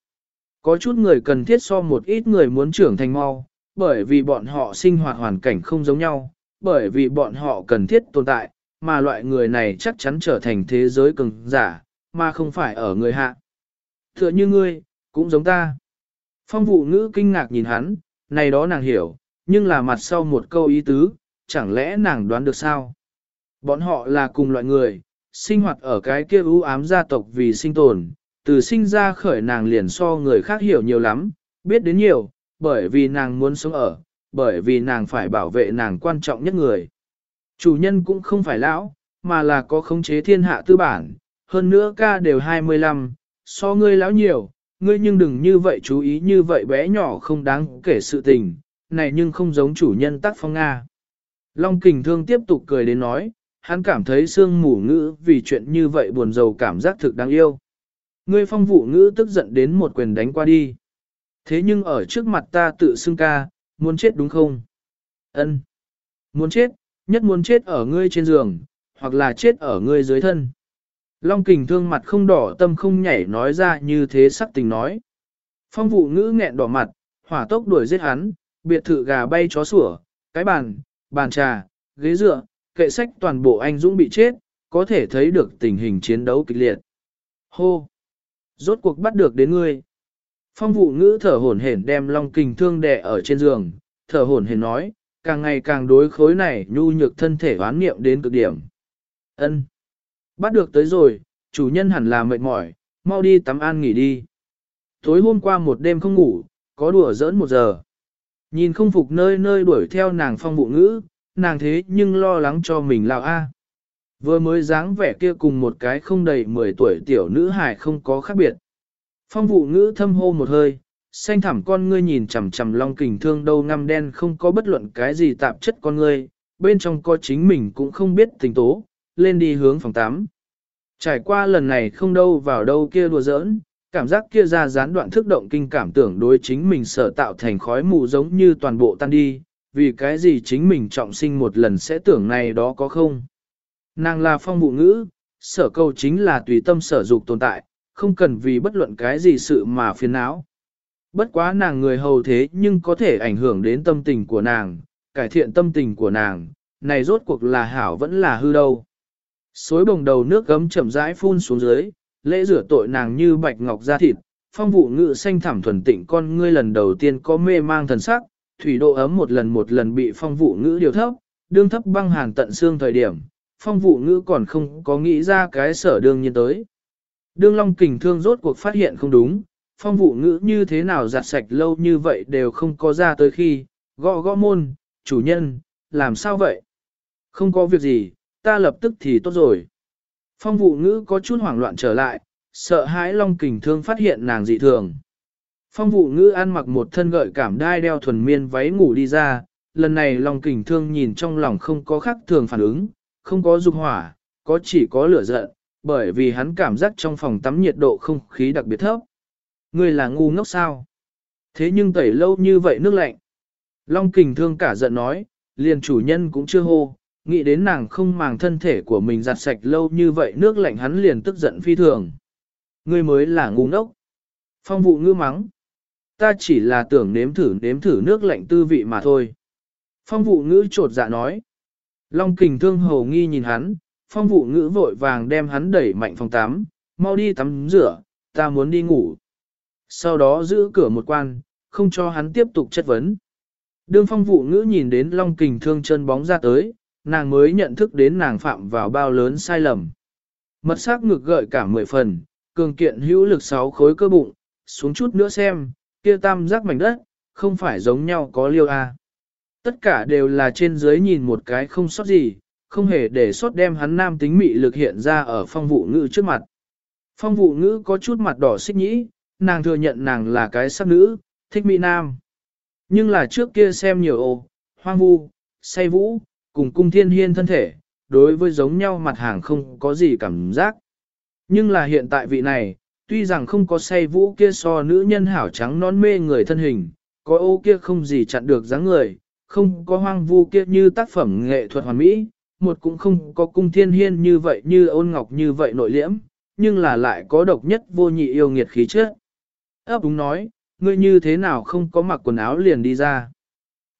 Có chút người cần thiết so một ít người muốn trưởng thành mau, bởi vì bọn họ sinh hoạt hoàn cảnh không giống nhau, bởi vì bọn họ cần thiết tồn tại, mà loại người này chắc chắn trở thành thế giới cường giả, mà không phải ở người hạ. Tựa như ngươi, cũng giống ta. Phong vụ ngữ kinh ngạc nhìn hắn, này đó nàng hiểu, nhưng là mặt sau một câu ý tứ, chẳng lẽ nàng đoán được sao? Bọn họ là cùng loại người, sinh hoạt ở cái kia ưu ám gia tộc vì sinh tồn, từ sinh ra khởi nàng liền so người khác hiểu nhiều lắm, biết đến nhiều, bởi vì nàng muốn sống ở, bởi vì nàng phải bảo vệ nàng quan trọng nhất người. Chủ nhân cũng không phải lão, mà là có khống chế thiên hạ tư bản, hơn nữa ca đều 25, so ngươi lão nhiều, ngươi nhưng đừng như vậy chú ý như vậy bé nhỏ không đáng kể sự tình, này nhưng không giống chủ nhân tác phong Nga. Long kình thương tiếp tục cười đến nói, hắn cảm thấy sương mù ngữ vì chuyện như vậy buồn rầu cảm giác thực đáng yêu. Ngươi phong vụ ngữ tức giận đến một quyền đánh qua đi. Thế nhưng ở trước mặt ta tự xưng ca, muốn chết đúng không? Ân, Muốn chết, nhất muốn chết ở ngươi trên giường, hoặc là chết ở ngươi dưới thân. Long kình thương mặt không đỏ tâm không nhảy nói ra như thế sắc tình nói. Phong vụ ngữ nghẹn đỏ mặt, hỏa tốc đuổi giết hắn, biệt thự gà bay chó sủa, cái bàn, bàn trà, ghế dựa, kệ sách toàn bộ anh Dũng bị chết, có thể thấy được tình hình chiến đấu kịch liệt. Hô! Rốt cuộc bắt được đến ngươi. Phong vụ ngữ thở hổn hển đem long kình thương đè ở trên giường, thở hổn hển nói, càng ngày càng đối khối này nhu nhược thân thể oán niệm đến cực điểm. Ân, Bắt được tới rồi, chủ nhân hẳn là mệt mỏi, mau đi tắm an nghỉ đi. Tối hôm qua một đêm không ngủ, có đùa giỡn một giờ. Nhìn không phục nơi nơi đuổi theo nàng phong vụ ngữ, nàng thế nhưng lo lắng cho mình lão A. Vừa mới dáng vẻ kia cùng một cái không đầy 10 tuổi tiểu nữ hài không có khác biệt. Phong vụ ngữ thâm hô một hơi, xanh thẳm con ngươi nhìn chằm chằm long kình thương đâu ngăm đen không có bất luận cái gì tạp chất con ngươi, bên trong có chính mình cũng không biết tình tố, lên đi hướng phòng 8. Trải qua lần này không đâu vào đâu kia đùa giỡn, cảm giác kia ra gián đoạn thức động kinh cảm tưởng đối chính mình sở tạo thành khói mù giống như toàn bộ tan đi, vì cái gì chính mình trọng sinh một lần sẽ tưởng này đó có không. Nàng là phong vụ ngữ, sở câu chính là tùy tâm sở dục tồn tại, không cần vì bất luận cái gì sự mà phiền não. Bất quá nàng người hầu thế nhưng có thể ảnh hưởng đến tâm tình của nàng, cải thiện tâm tình của nàng, này rốt cuộc là hảo vẫn là hư đâu. Xối bồng đầu nước gấm chậm rãi phun xuống dưới, lễ rửa tội nàng như bạch ngọc da thịt, phong vụ ngự xanh thảm thuần tịnh con ngươi lần đầu tiên có mê mang thần sắc, thủy độ ấm một lần một lần bị phong vụ ngữ điều thấp, đương thấp băng hàn tận xương thời điểm, phong vụ ngữ còn không có nghĩ ra cái sở đương nhiên tới. Đương long kình thương rốt cuộc phát hiện không đúng, phong vụ ngữ như thế nào giặt sạch lâu như vậy đều không có ra tới khi, gõ gõ môn, chủ nhân, làm sao vậy? Không có việc gì, ta lập tức thì tốt rồi. Phong vụ ngữ có chút hoảng loạn trở lại, sợ hãi Long Kình Thương phát hiện nàng dị thường. Phong vụ ngữ ăn mặc một thân gợi cảm đai đeo thuần miên váy ngủ đi ra, lần này Long Kình Thương nhìn trong lòng không có khác thường phản ứng, không có dục hỏa, có chỉ có lửa giận, bởi vì hắn cảm giác trong phòng tắm nhiệt độ không khí đặc biệt thấp. Ngươi là ngu ngốc sao? Thế nhưng tẩy lâu như vậy nước lạnh. Long Kình Thương cả giận nói, liền chủ nhân cũng chưa hô, nghĩ đến nàng không màng thân thể của mình giặt sạch lâu như vậy nước lạnh hắn liền tức giận phi thường. Ngươi mới là ngu ngốc. Phong vụ ngư mắng. Ta chỉ là tưởng nếm thử nếm thử nước lạnh tư vị mà thôi. Phong vụ ngữ trột dạ nói. Long kình thương hầu nghi nhìn hắn, phong vụ ngữ vội vàng đem hắn đẩy mạnh phòng tắm, mau đi tắm rửa, ta muốn đi ngủ. Sau đó giữ cửa một quan, không cho hắn tiếp tục chất vấn. Đương phong vụ ngữ nhìn đến long kình thương chân bóng ra tới, nàng mới nhận thức đến nàng phạm vào bao lớn sai lầm. Mật sắc ngực gợi cả mười phần, cường kiện hữu lực sáu khối cơ bụng, xuống chút nữa xem, kia tam giác mảnh đất, không phải giống nhau có liêu a. Tất cả đều là trên dưới nhìn một cái không sót gì, không hề để sót đem hắn nam tính mị lực hiện ra ở phong vụ ngữ trước mặt. Phong vụ ngữ có chút mặt đỏ xích nhĩ, nàng thừa nhận nàng là cái sắc nữ, thích mỹ nam. Nhưng là trước kia xem nhiều ồ, hoang vu, say vũ, cùng cung thiên hiên thân thể, đối với giống nhau mặt hàng không có gì cảm giác. Nhưng là hiện tại vị này, tuy rằng không có say vũ kia so nữ nhân hảo trắng non mê người thân hình, có ô kia không gì chặn được dáng người, không có hoang vu kia như tác phẩm nghệ thuật hoàn mỹ, một cũng không có cung thiên hiên như vậy như ôn ngọc như vậy nội liễm, nhưng là lại có độc nhất vô nhị yêu nghiệt khí chất. Ấp đúng nói, ngươi như thế nào không có mặc quần áo liền đi ra.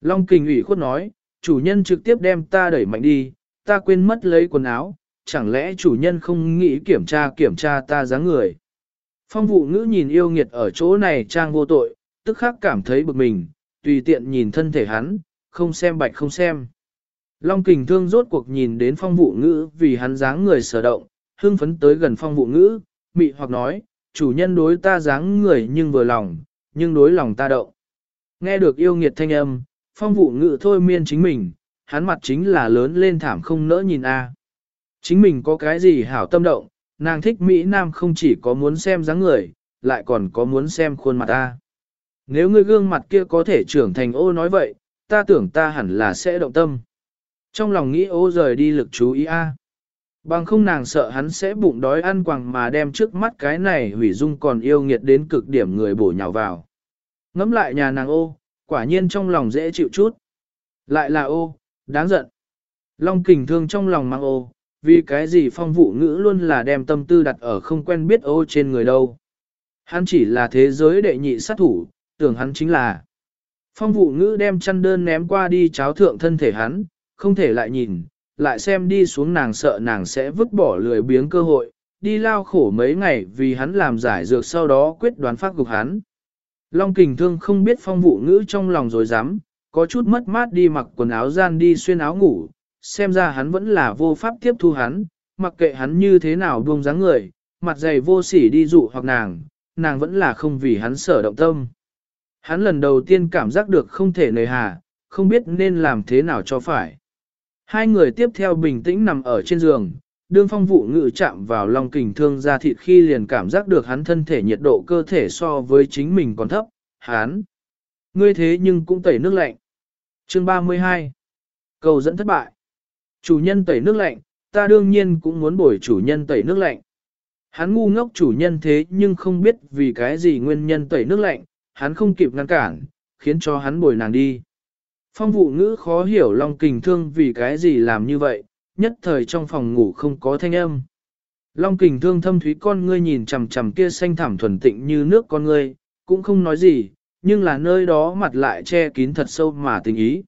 Long kình ủy khuất nói, chủ nhân trực tiếp đem ta đẩy mạnh đi, ta quên mất lấy quần áo, chẳng lẽ chủ nhân không nghĩ kiểm tra kiểm tra ta dáng người. Phong vụ ngữ nhìn yêu nghiệt ở chỗ này trang vô tội, tức khắc cảm thấy bực mình, tùy tiện nhìn thân thể hắn, không xem bạch không xem. Long kình thương rốt cuộc nhìn đến phong vụ ngữ vì hắn dáng người sở động, hưng phấn tới gần phong vụ ngữ, mị hoặc nói, chủ nhân đối ta dáng người nhưng vừa lòng, nhưng đối lòng ta động. Nghe được yêu nghiệt thanh âm, phong vụ ngự thôi miên chính mình, hắn mặt chính là lớn lên thảm không nỡ nhìn a. Chính mình có cái gì hảo tâm động, nàng thích Mỹ Nam không chỉ có muốn xem dáng người, lại còn có muốn xem khuôn mặt ta. Nếu ngươi gương mặt kia có thể trưởng thành ô nói vậy, ta tưởng ta hẳn là sẽ động tâm. Trong lòng nghĩ ô rời đi lực chú ý a. Bằng không nàng sợ hắn sẽ bụng đói ăn quàng mà đem trước mắt cái này hủy dung còn yêu nghiệt đến cực điểm người bổ nhào vào. Ngắm lại nhà nàng ô, quả nhiên trong lòng dễ chịu chút. Lại là ô, đáng giận. Long kình thương trong lòng mang ô, vì cái gì phong vụ ngữ luôn là đem tâm tư đặt ở không quen biết ô trên người đâu. Hắn chỉ là thế giới đệ nhị sát thủ, tưởng hắn chính là. Phong vụ ngữ đem chăn đơn ném qua đi cháo thượng thân thể hắn, không thể lại nhìn, lại xem đi xuống nàng sợ nàng sẽ vứt bỏ lười biếng cơ hội, đi lao khổ mấy ngày vì hắn làm giải dược sau đó quyết đoán phát gục hắn. Long kình thương không biết phong vụ ngữ trong lòng rồi dám, có chút mất mát đi mặc quần áo gian đi xuyên áo ngủ, xem ra hắn vẫn là vô pháp tiếp thu hắn, mặc kệ hắn như thế nào buông dáng người, mặt dày vô sỉ đi dụ hoặc nàng, nàng vẫn là không vì hắn sở động tâm. Hắn lần đầu tiên cảm giác được không thể nề hà, không biết nên làm thế nào cho phải. Hai người tiếp theo bình tĩnh nằm ở trên giường, đương phong vụ ngự chạm vào lòng kình thương ra thịt khi liền cảm giác được hắn thân thể nhiệt độ cơ thể so với chính mình còn thấp, hắn. Ngươi thế nhưng cũng tẩy nước lạnh. Chương 32 Cầu dẫn thất bại Chủ nhân tẩy nước lạnh, ta đương nhiên cũng muốn bổi chủ nhân tẩy nước lạnh. Hắn ngu ngốc chủ nhân thế nhưng không biết vì cái gì nguyên nhân tẩy nước lạnh, hắn không kịp ngăn cản, khiến cho hắn bồi nàng đi. Phong vụ ngữ khó hiểu Long Kình Thương vì cái gì làm như vậy, nhất thời trong phòng ngủ không có thanh âm. Long Kình Thương thâm thúy con ngươi nhìn chằm chằm kia xanh thẳm thuần tịnh như nước con ngươi, cũng không nói gì, nhưng là nơi đó mặt lại che kín thật sâu mà tình ý.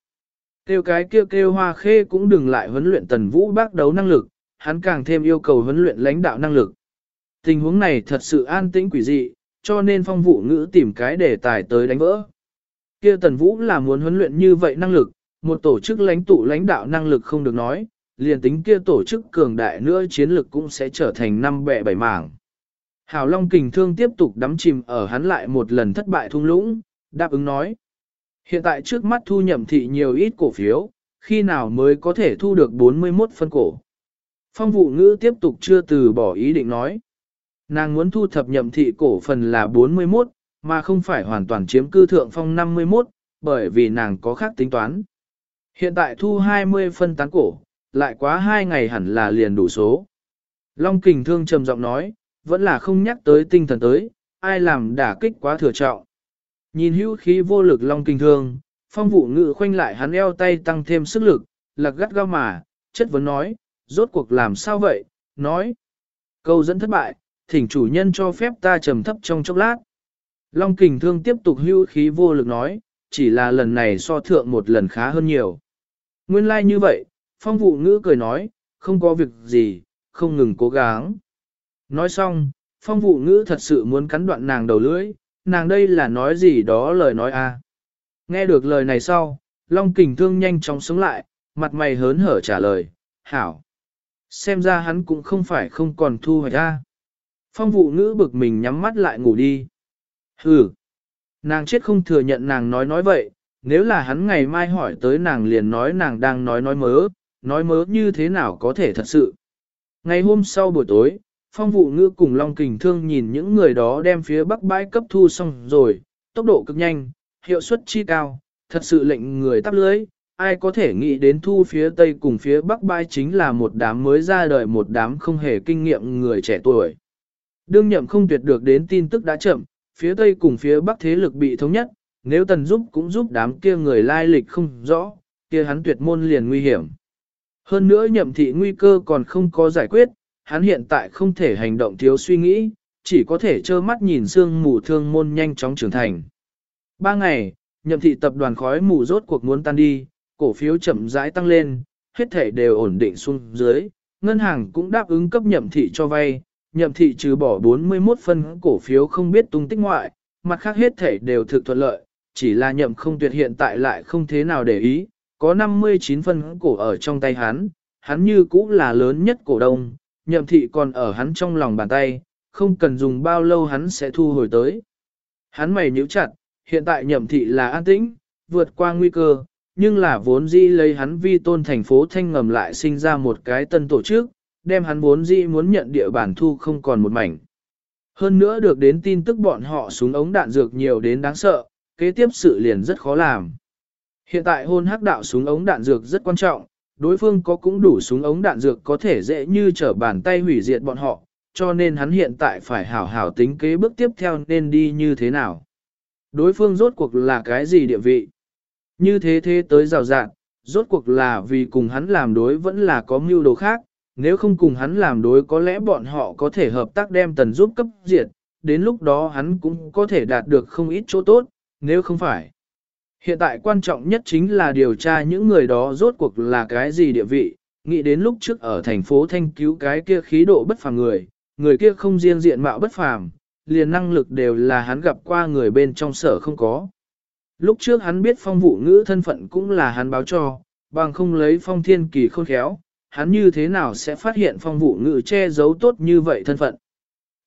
Kêu cái kêu kêu hoa khê cũng đừng lại huấn luyện tần vũ bác đấu năng lực, hắn càng thêm yêu cầu huấn luyện lãnh đạo năng lực. Tình huống này thật sự an tĩnh quỷ dị, cho nên phong vụ ngữ tìm cái đề tài tới đánh vỡ. Kia tần vũ là muốn huấn luyện như vậy năng lực, một tổ chức lãnh tụ lãnh đạo năng lực không được nói, liền tính kia tổ chức cường đại nữa chiến lực cũng sẽ trở thành năm bẹ bảy mảng. Hảo Long kình thương tiếp tục đắm chìm ở hắn lại một lần thất bại thung lũng, đáp ứng nói. Hiện tại trước mắt thu nhậm thị nhiều ít cổ phiếu, khi nào mới có thể thu được 41 phân cổ. Phong vụ ngữ tiếp tục chưa từ bỏ ý định nói. Nàng muốn thu thập nhậm thị cổ phần là 41, mà không phải hoàn toàn chiếm cư thượng phong 51, bởi vì nàng có khác tính toán. Hiện tại thu 20 phân tán cổ, lại quá hai ngày hẳn là liền đủ số. Long kình thương trầm giọng nói, vẫn là không nhắc tới tinh thần tới, ai làm đả kích quá thừa trọng. Nhìn hữu khí vô lực long kình thương, phong vụ ngự khoanh lại hắn eo tay tăng thêm sức lực, lạc gắt gao mà, chất vấn nói, rốt cuộc làm sao vậy, nói. Câu dẫn thất bại, thỉnh chủ nhân cho phép ta trầm thấp trong chốc lát. Long kình thương tiếp tục hưu khí vô lực nói, chỉ là lần này so thượng một lần khá hơn nhiều. Nguyên lai like như vậy, phong vụ ngữ cười nói, không có việc gì, không ngừng cố gắng. Nói xong, phong vụ ngữ thật sự muốn cắn đoạn nàng đầu lưỡi, nàng đây là nói gì đó lời nói a. À. Nghe được lời này sau, Long kình thương nhanh chóng sống lại, mặt mày hớn hở trả lời, hảo. Xem ra hắn cũng không phải không còn thu hoạch ra. Phong vụ ngữ bực mình nhắm mắt lại ngủ đi. Hừ. Nàng chết không thừa nhận nàng nói nói vậy, nếu là hắn ngày mai hỏi tới nàng liền nói nàng đang nói nói mớ, nói mớ như thế nào có thể thật sự. Ngày hôm sau buổi tối, phong vụ ngữ cùng Long Kình Thương nhìn những người đó đem phía bắc bãi cấp thu xong rồi, tốc độ cực nhanh, hiệu suất chi cao, thật sự lệnh người tắp lưới, ai có thể nghĩ đến thu phía tây cùng phía bắc bãi chính là một đám mới ra đời một đám không hề kinh nghiệm người trẻ tuổi. Đương nhậm không tuyệt được đến tin tức đã chậm, phía tây cùng phía bắc thế lực bị thống nhất, nếu tần giúp cũng giúp đám kia người lai lịch không rõ, kia hắn tuyệt môn liền nguy hiểm. Hơn nữa nhậm thị nguy cơ còn không có giải quyết, hắn hiện tại không thể hành động thiếu suy nghĩ, chỉ có thể trơ mắt nhìn xương mù thương môn nhanh chóng trưởng thành. Ba ngày, nhậm thị tập đoàn khói mù rốt cuộc muốn tan đi, cổ phiếu chậm rãi tăng lên, hết thể đều ổn định xuống dưới, ngân hàng cũng đáp ứng cấp nhậm thị cho vay, nhậm thị trừ bỏ 41 phân cổ phiếu không biết tung tích ngoại, mặt khác hết thể đều thực thuận lợi, chỉ là nhậm không tuyệt hiện tại lại không thế nào để ý, có 59 phân cổ ở trong tay hắn, hắn như cũ là lớn nhất cổ đông, nhậm thị còn ở hắn trong lòng bàn tay, không cần dùng bao lâu hắn sẽ thu hồi tới. Hắn mày nhíu chặt, hiện tại nhậm thị là an tĩnh, vượt qua nguy cơ, nhưng là vốn dĩ lấy hắn vi tôn thành phố thanh ngầm lại sinh ra một cái tân tổ chức, đem hắn vốn dĩ muốn nhận địa bản thu không còn một mảnh. Hơn nữa được đến tin tức bọn họ súng ống đạn dược nhiều đến đáng sợ, kế tiếp sự liền rất khó làm. Hiện tại hôn hắc đạo súng ống đạn dược rất quan trọng, đối phương có cũng đủ súng ống đạn dược có thể dễ như trở bàn tay hủy diệt bọn họ, cho nên hắn hiện tại phải hảo hảo tính kế bước tiếp theo nên đi như thế nào. Đối phương rốt cuộc là cái gì địa vị? Như thế thế tới rào rạng, rốt cuộc là vì cùng hắn làm đối vẫn là có mưu đồ khác, nếu không cùng hắn làm đối có lẽ bọn họ có thể hợp tác đem tần giúp cấp diệt, đến lúc đó hắn cũng có thể đạt được không ít chỗ tốt, nếu không phải. Hiện tại quan trọng nhất chính là điều tra những người đó rốt cuộc là cái gì địa vị, nghĩ đến lúc trước ở thành phố thanh cứu cái kia khí độ bất phàm người, người kia không riêng diện mạo bất phàm, liền năng lực đều là hắn gặp qua người bên trong sở không có. Lúc trước hắn biết phong vụ ngữ thân phận cũng là hắn báo cho, bằng không lấy phong thiên kỳ khôn khéo, hắn như thế nào sẽ phát hiện phong vụ ngữ che giấu tốt như vậy thân phận.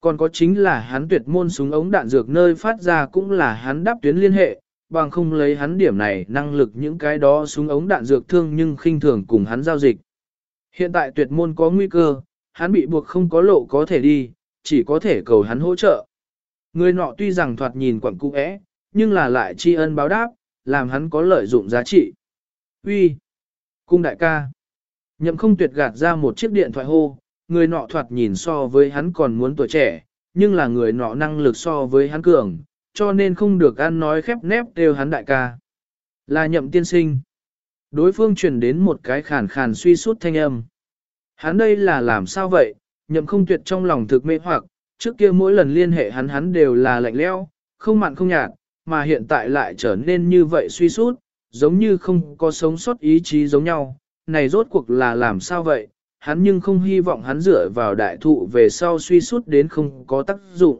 Còn có chính là hắn tuyệt môn súng ống đạn dược nơi phát ra cũng là hắn đáp tuyến liên hệ, bằng không lấy hắn điểm này năng lực những cái đó súng ống đạn dược thương nhưng khinh thường cùng hắn giao dịch. Hiện tại tuyệt môn có nguy cơ, hắn bị buộc không có lộ có thể đi, chỉ có thể cầu hắn hỗ trợ. Người nọ tuy rằng thoạt nhìn quẳng cung ẽ, nhưng là lại tri ân báo đáp, làm hắn có lợi dụng giá trị. Uy, Cung đại ca! Nhậm không tuyệt gạt ra một chiếc điện thoại hô, người nọ thoạt nhìn so với hắn còn muốn tuổi trẻ, nhưng là người nọ năng lực so với hắn cường, cho nên không được ăn nói khép nép đều hắn đại ca. Là nhậm tiên sinh. Đối phương truyền đến một cái khàn khàn suy suốt thanh âm. Hắn đây là làm sao vậy, nhậm không tuyệt trong lòng thực mê hoặc, trước kia mỗi lần liên hệ hắn hắn đều là lạnh leo, không mặn không nhạt, mà hiện tại lại trở nên như vậy suy sút, giống như không có sống sót ý chí giống nhau. Này rốt cuộc là làm sao vậy, hắn nhưng không hy vọng hắn dựa vào đại thụ về sau suy sút đến không có tác dụng.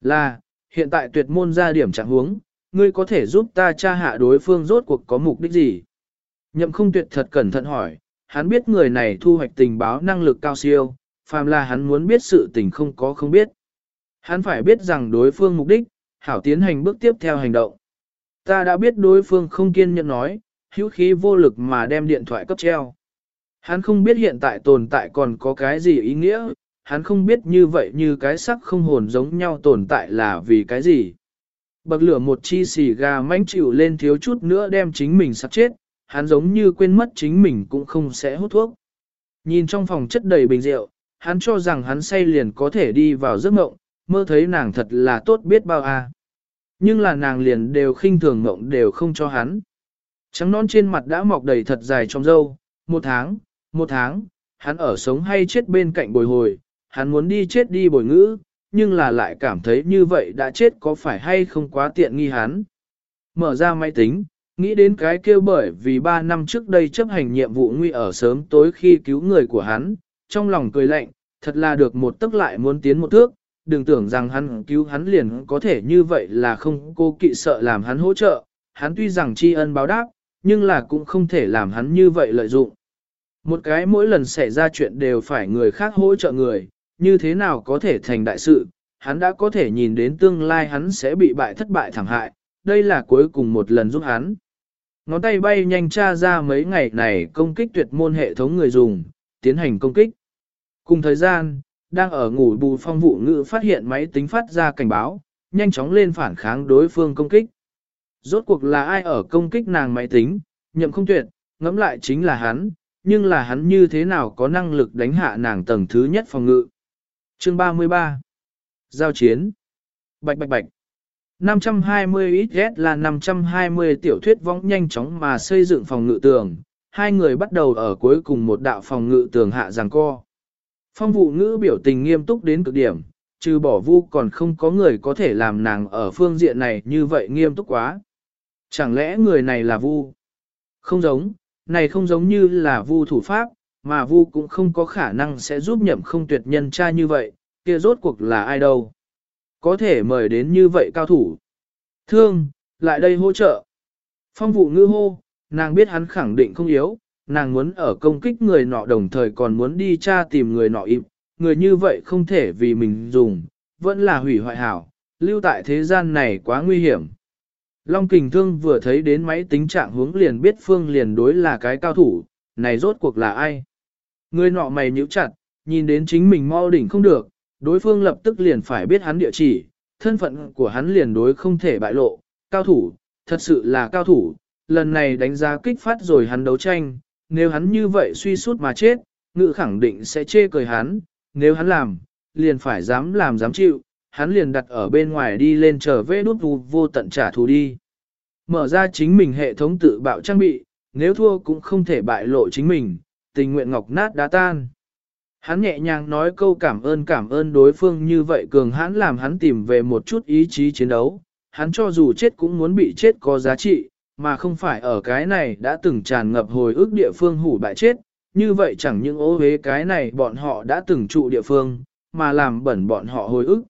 Là, hiện tại tuyệt môn ra điểm trạng huống, ngươi có thể giúp ta tra hạ đối phương rốt cuộc có mục đích gì? Nhậm không tuyệt thật cẩn thận hỏi, hắn biết người này thu hoạch tình báo năng lực cao siêu, phàm là hắn muốn biết sự tình không có không biết. Hắn phải biết rằng đối phương mục đích, hảo tiến hành bước tiếp theo hành động. Ta đã biết đối phương không kiên nhẫn nói, hữu khí vô lực mà đem điện thoại cấp treo. Hắn không biết hiện tại tồn tại còn có cái gì ý nghĩa, hắn không biết như vậy như cái sắc không hồn giống nhau tồn tại là vì cái gì. Bậc lửa một chi xì gà mánh chịu lên thiếu chút nữa đem chính mình sắp chết, hắn giống như quên mất chính mình cũng không sẽ hút thuốc. Nhìn trong phòng chất đầy bình rượu, hắn cho rằng hắn say liền có thể đi vào giấc mộng, mơ thấy nàng thật là tốt biết bao à. Nhưng là nàng liền đều khinh thường mộng đều không cho hắn. Trắng non trên mặt đã mọc đầy thật dài trong râu một tháng, một tháng, hắn ở sống hay chết bên cạnh bồi hồi, hắn muốn đi chết đi bồi ngữ, nhưng là lại cảm thấy như vậy đã chết có phải hay không quá tiện nghi hắn. Mở ra máy tính, nghĩ đến cái kêu bởi vì 3 năm trước đây chấp hành nhiệm vụ nguy ở sớm tối khi cứu người của hắn, trong lòng cười lạnh, thật là được một tức lại muốn tiến một thước, đừng tưởng rằng hắn cứu hắn liền có thể như vậy là không cô kỵ sợ làm hắn hỗ trợ, hắn tuy rằng tri ân báo đáp, nhưng là cũng không thể làm hắn như vậy lợi dụng. Một cái mỗi lần xảy ra chuyện đều phải người khác hỗ trợ người, như thế nào có thể thành đại sự, hắn đã có thể nhìn đến tương lai hắn sẽ bị bại thất bại thảm hại, đây là cuối cùng một lần giúp hắn. Ngón tay bay nhanh tra ra mấy ngày này công kích tuyệt môn hệ thống người dùng, tiến hành công kích. Cùng thời gian, đang ở ngủ bù phong vụ ngữ phát hiện máy tính phát ra cảnh báo, nhanh chóng lên phản kháng đối phương công kích. Rốt cuộc là ai ở công kích nàng máy tính, nhậm không tuyệt, ngẫm lại chính là hắn, nhưng là hắn như thế nào có năng lực đánh hạ nàng tầng thứ nhất phòng ngự. Chương 33 Giao chiến Bạch bạch bạch 520 XS là 520 tiểu thuyết vong nhanh chóng mà xây dựng phòng ngự tường, hai người bắt đầu ở cuối cùng một đạo phòng ngự tường hạ giằng co. Phong vụ ngữ biểu tình nghiêm túc đến cực điểm, trừ bỏ vu còn không có người có thể làm nàng ở phương diện này như vậy nghiêm túc quá. Chẳng lẽ người này là vu? Không giống, này không giống như là vu thủ pháp, mà vu cũng không có khả năng sẽ giúp nhậm không tuyệt nhân tra như vậy, kia rốt cuộc là ai đâu. Có thể mời đến như vậy cao thủ. Thương, lại đây hỗ trợ. Phong vụ ngư hô, nàng biết hắn khẳng định không yếu, nàng muốn ở công kích người nọ đồng thời còn muốn đi tra tìm người nọ im, người như vậy không thể vì mình dùng, vẫn là hủy hoại hảo, lưu tại thế gian này quá nguy hiểm. Long kình thương vừa thấy đến máy tính trạng hướng liền biết phương liền đối là cái cao thủ, này rốt cuộc là ai? Người nọ mày nhíu chặt, nhìn đến chính mình mau đỉnh không được, đối phương lập tức liền phải biết hắn địa chỉ, thân phận của hắn liền đối không thể bại lộ, cao thủ, thật sự là cao thủ, lần này đánh giá kích phát rồi hắn đấu tranh, nếu hắn như vậy suy sút mà chết, ngự khẳng định sẽ chê cười hắn, nếu hắn làm, liền phải dám làm dám chịu, hắn liền đặt ở bên ngoài đi lên trở về đút vô, vô tận trả thù đi. Mở ra chính mình hệ thống tự bạo trang bị, nếu thua cũng không thể bại lộ chính mình, tình nguyện ngọc nát đá tan. Hắn nhẹ nhàng nói câu cảm ơn cảm ơn đối phương như vậy cường hãn làm hắn tìm về một chút ý chí chiến đấu. Hắn cho dù chết cũng muốn bị chết có giá trị, mà không phải ở cái này đã từng tràn ngập hồi ức địa phương hủ bại chết. Như vậy chẳng những ô hế cái này bọn họ đã từng trụ địa phương, mà làm bẩn bọn họ hồi ức.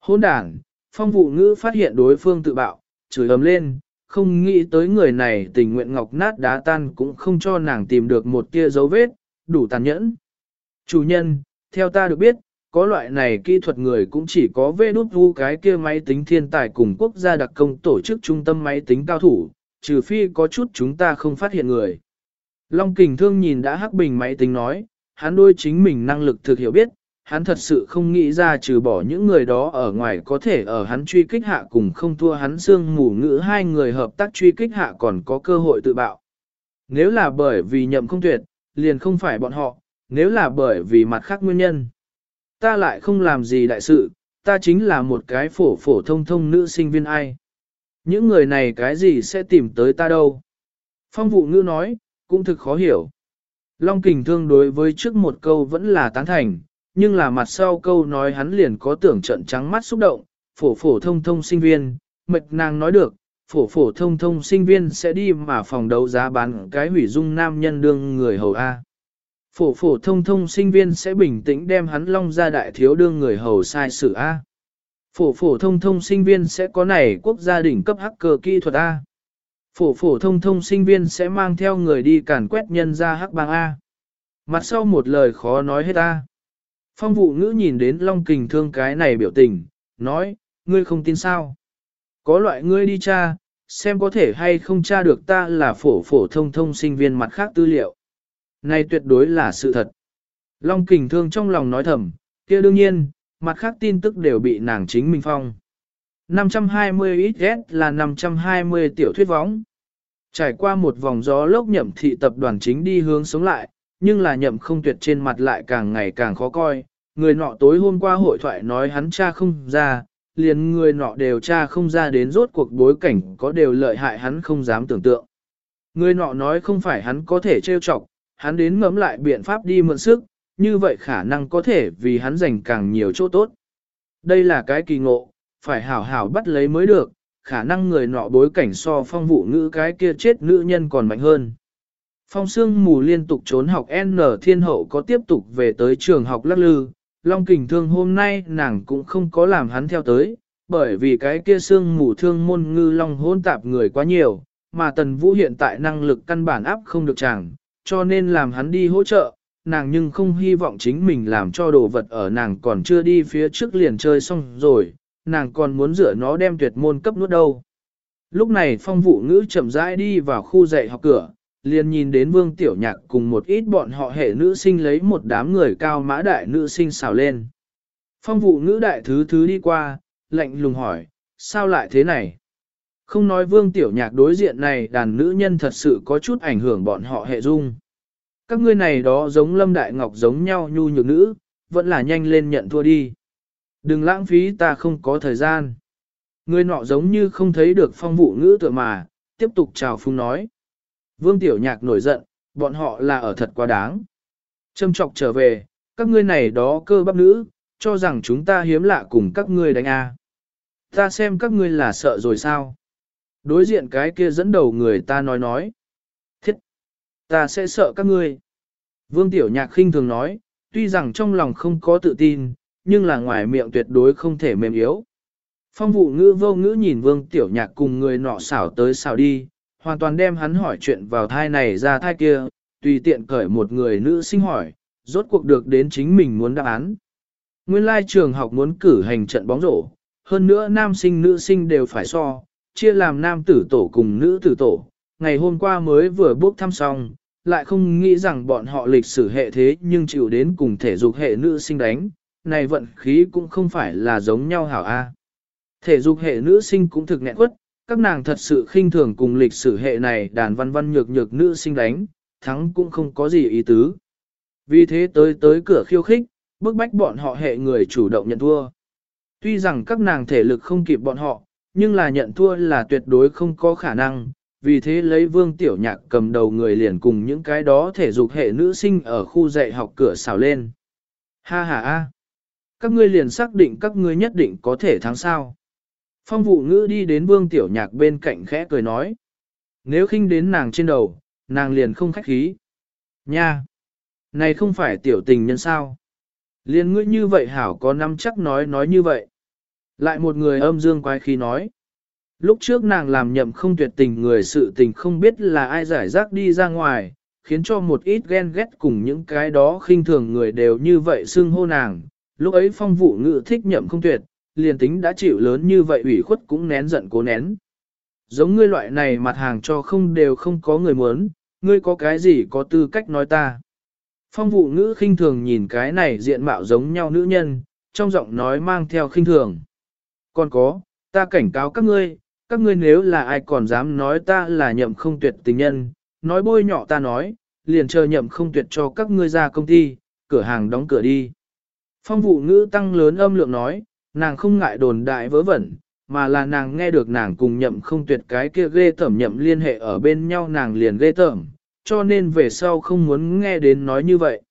Hôn đàn, phong vụ ngữ phát hiện đối phương tự bạo, chửi ấm lên, không nghĩ tới người này tình nguyện ngọc nát đá tan cũng không cho nàng tìm được một tia dấu vết, đủ tàn nhẫn. Chủ nhân, theo ta được biết, có loại này kỹ thuật người cũng chỉ có vê đút vu cái kia máy tính thiên tài cùng quốc gia đặc công tổ chức trung tâm máy tính cao thủ, trừ phi có chút chúng ta không phát hiện người. Long kình thương nhìn đã hắc bình máy tính nói, hắn đôi chính mình năng lực thực hiểu biết, hắn thật sự không nghĩ ra trừ bỏ những người đó ở ngoài có thể ở hắn truy kích hạ cùng không thua hắn xương mù ngữ hai người hợp tác truy kích hạ còn có cơ hội tự bạo. Nếu là bởi vì nhậm không tuyệt, liền không phải bọn họ, nếu là bởi vì mặt khác nguyên nhân. Ta lại không làm gì đại sự, ta chính là một cái phổ phổ thông thông nữ sinh viên ai. Những người này cái gì sẽ tìm tới ta đâu? Phong vụ ngữ nói, cũng thực khó hiểu. Long kình thương đối với trước một câu vẫn là tán thành, nhưng là mặt sau câu nói hắn liền có tưởng trận trắng mắt xúc động, phổ phổ thông thông sinh viên, mệt nàng nói được, phổ phổ thông thông sinh viên sẽ đi mà phòng đấu giá bán cái hủy dung nam nhân đương người hầu A. Phổ phổ thông thông sinh viên sẽ bình tĩnh đem hắn long ra đại thiếu đương người hầu sai sự A. Phổ phổ thông thông sinh viên sẽ có này quốc gia đỉnh cấp hacker kỹ thuật A. Phổ phổ thông thông sinh viên sẽ mang theo người đi càn quét nhân ra hắc bang A. Mặt sau một lời khó nói hết A. Phong vụ ngữ nhìn đến Long Kình Thương cái này biểu tình, nói, ngươi không tin sao. Có loại ngươi đi tra, xem có thể hay không tra được ta là phổ phổ thông thông sinh viên mặt khác tư liệu. Này tuyệt đối là sự thật. Long kình thương trong lòng nói thầm, kia đương nhiên, mặt khác tin tức đều bị nàng chính mình phong. 520 XS là 520 tiểu thuyết võng. Trải qua một vòng gió lốc nhậm thị tập đoàn chính đi hướng sống lại, nhưng là nhậm không tuyệt trên mặt lại càng ngày càng khó coi. Người nọ tối hôm qua hội thoại nói hắn cha không ra, liền người nọ đều cha không ra đến rốt cuộc bối cảnh có đều lợi hại hắn không dám tưởng tượng. Người nọ nói không phải hắn có thể trêu chọc, hắn đến ngẫm lại biện pháp đi mượn sức, như vậy khả năng có thể vì hắn giành càng nhiều chỗ tốt. Đây là cái kỳ ngộ, phải hảo hảo bắt lấy mới được, khả năng người nọ bối cảnh so phong vụ ngữ cái kia chết nữ nhân còn mạnh hơn. Phong Sương mù liên tục trốn học N Thiên Hậu có tiếp tục về tới trường học lắc lư, Long Kình Thương hôm nay nàng cũng không có làm hắn theo tới, bởi vì cái kia Sương mù thương môn ngư long hôn tạp người quá nhiều, mà Tần Vũ hiện tại năng lực căn bản áp không được chàng, cho nên làm hắn đi hỗ trợ, nàng nhưng không hy vọng chính mình làm cho đồ vật ở nàng còn chưa đi phía trước liền chơi xong rồi, nàng còn muốn rửa nó đem tuyệt môn cấp nuốt đâu. Lúc này phong vụ ngữ chậm rãi đi vào khu dạy học cửa, liền nhìn đến vương tiểu nhạc cùng một ít bọn họ hệ nữ sinh lấy một đám người cao mã đại nữ sinh xào lên. Phong vụ nữ đại thứ thứ đi qua, lạnh lùng hỏi, sao lại thế này? Không nói vương tiểu nhạc đối diện này đàn nữ nhân thật sự có chút ảnh hưởng bọn họ hệ dung. Các ngươi này đó giống lâm đại ngọc giống nhau nhu nhược nữ, vẫn là nhanh lên nhận thua đi. Đừng lãng phí ta không có thời gian. Người nọ giống như không thấy được phong vụ ngữ tựa mà, tiếp tục chào phung nói. Vương Tiểu Nhạc nổi giận, bọn họ là ở thật quá đáng. Châm trọc trở về, các ngươi này đó cơ bắp nữ, cho rằng chúng ta hiếm lạ cùng các ngươi đánh A. Ta xem các ngươi là sợ rồi sao? Đối diện cái kia dẫn đầu người ta nói nói. Thiết! Ta sẽ sợ các ngươi. Vương Tiểu Nhạc khinh thường nói, tuy rằng trong lòng không có tự tin, nhưng là ngoài miệng tuyệt đối không thể mềm yếu. Phong vụ ngữ vô ngữ nhìn vương tiểu nhạc cùng người nọ xảo tới xảo đi, hoàn toàn đem hắn hỏi chuyện vào thai này ra thai kia, tùy tiện cởi một người nữ sinh hỏi, rốt cuộc được đến chính mình muốn đáp án. Nguyên lai trường học muốn cử hành trận bóng rổ, hơn nữa nam sinh nữ sinh đều phải so, chia làm nam tử tổ cùng nữ tử tổ. Ngày hôm qua mới vừa bước thăm xong, lại không nghĩ rằng bọn họ lịch sử hệ thế nhưng chịu đến cùng thể dục hệ nữ sinh đánh, này vận khí cũng không phải là giống nhau hảo a. Thể dục hệ nữ sinh cũng thực nghẹn quất, các nàng thật sự khinh thường cùng lịch sử hệ này đàn văn văn nhược nhược nữ sinh đánh, thắng cũng không có gì ý tứ. Vì thế tới tới cửa khiêu khích, bức bách bọn họ hệ người chủ động nhận thua. Tuy rằng các nàng thể lực không kịp bọn họ, nhưng là nhận thua là tuyệt đối không có khả năng, vì thế lấy vương tiểu nhạc cầm đầu người liền cùng những cái đó thể dục hệ nữ sinh ở khu dạy học cửa xào lên. Ha ha ha! các ngươi liền xác định các ngươi nhất định có thể thắng sao. Phong vụ ngữ đi đến vương tiểu nhạc bên cạnh khẽ cười nói. Nếu khinh đến nàng trên đầu, nàng liền không khách khí. Nha! Này không phải tiểu tình nhân sao? Liền ngươi như vậy hảo có năm chắc nói nói như vậy. Lại một người âm dương quái khí nói. Lúc trước nàng làm nhậm không tuyệt tình người sự tình không biết là ai giải rác đi ra ngoài, khiến cho một ít ghen ghét cùng những cái đó khinh thường người đều như vậy xưng hô nàng, Lúc ấy phong vụ ngự thích nhậm không tuyệt, liền tính đã chịu lớn như vậy ủy khuất cũng nén giận cố nén. Giống ngươi loại này mặt hàng cho không đều không có người muốn, ngươi có cái gì có tư cách nói ta. Phong vụ ngữ khinh thường nhìn cái này diện mạo giống nhau nữ nhân, trong giọng nói mang theo khinh thường. Còn có, ta cảnh cáo các ngươi, các ngươi nếu là ai còn dám nói ta là nhậm không tuyệt tình nhân, nói bôi nhọ ta nói, liền chờ nhậm không tuyệt cho các ngươi ra công ty, cửa hàng đóng cửa đi. Phong vụ ngữ tăng lớn âm lượng nói, nàng không ngại đồn đại vớ vẩn, mà là nàng nghe được nàng cùng nhậm không tuyệt cái kia ghê tẩm nhậm liên hệ ở bên nhau nàng liền ghê tẩm, cho nên về sau không muốn nghe đến nói như vậy.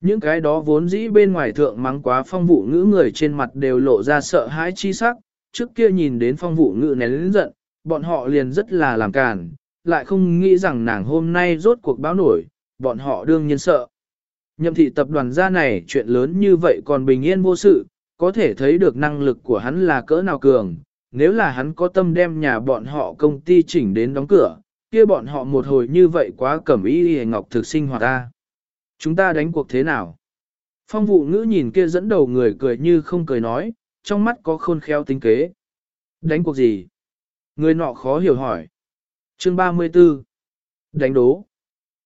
Những cái đó vốn dĩ bên ngoài thượng mắng quá phong vụ ngữ người trên mặt đều lộ ra sợ hãi chi sắc, trước kia nhìn đến phong vụ ngữ nén lĩnh giận, bọn họ liền rất là làm càn, lại không nghĩ rằng nàng hôm nay rốt cuộc báo nổi, bọn họ đương nhiên sợ. Nhậm thị tập đoàn gia này chuyện lớn như vậy còn bình yên vô sự, có thể thấy được năng lực của hắn là cỡ nào cường. Nếu là hắn có tâm đem nhà bọn họ công ty chỉnh đến đóng cửa, kia bọn họ một hồi như vậy quá cẩm ý hề ngọc thực sinh hoạt ta. Chúng ta đánh cuộc thế nào? Phong vụ ngữ nhìn kia dẫn đầu người cười như không cười nói, trong mắt có khôn khéo tính kế. Đánh cuộc gì? Người nọ khó hiểu hỏi. Chương 34 Đánh đố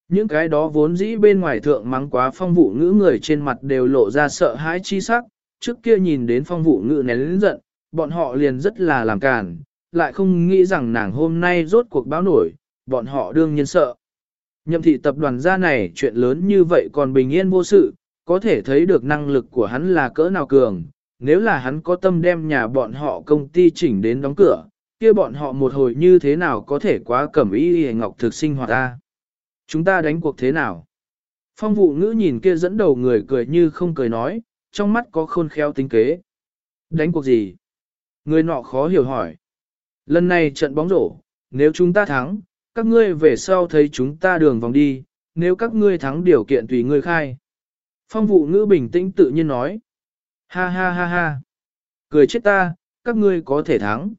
Những cái đó vốn dĩ bên ngoài thượng mắng quá phong vụ ngữ người trên mặt đều lộ ra sợ hãi chi sắc, trước kia nhìn đến phong vụ ngự nén lĩnh giận, bọn họ liền rất là làm càn, lại không nghĩ rằng nàng hôm nay rốt cuộc báo nổi, bọn họ đương nhiên sợ. Nhậm thị tập đoàn gia này chuyện lớn như vậy còn bình yên vô sự, có thể thấy được năng lực của hắn là cỡ nào cường, nếu là hắn có tâm đem nhà bọn họ công ty chỉnh đến đóng cửa, kia bọn họ một hồi như thế nào có thể quá cẩm ý y ngọc thực sinh hoạt ta. Chúng ta đánh cuộc thế nào? Phong vụ ngữ nhìn kia dẫn đầu người cười như không cười nói, trong mắt có khôn khéo tính kế. Đánh cuộc gì? Người nọ khó hiểu hỏi. Lần này trận bóng rổ, nếu chúng ta thắng, các ngươi về sau thấy chúng ta đường vòng đi, nếu các ngươi thắng điều kiện tùy ngươi khai. Phong vụ ngữ bình tĩnh tự nhiên nói. Ha ha ha ha. Cười chết ta, các ngươi có thể thắng.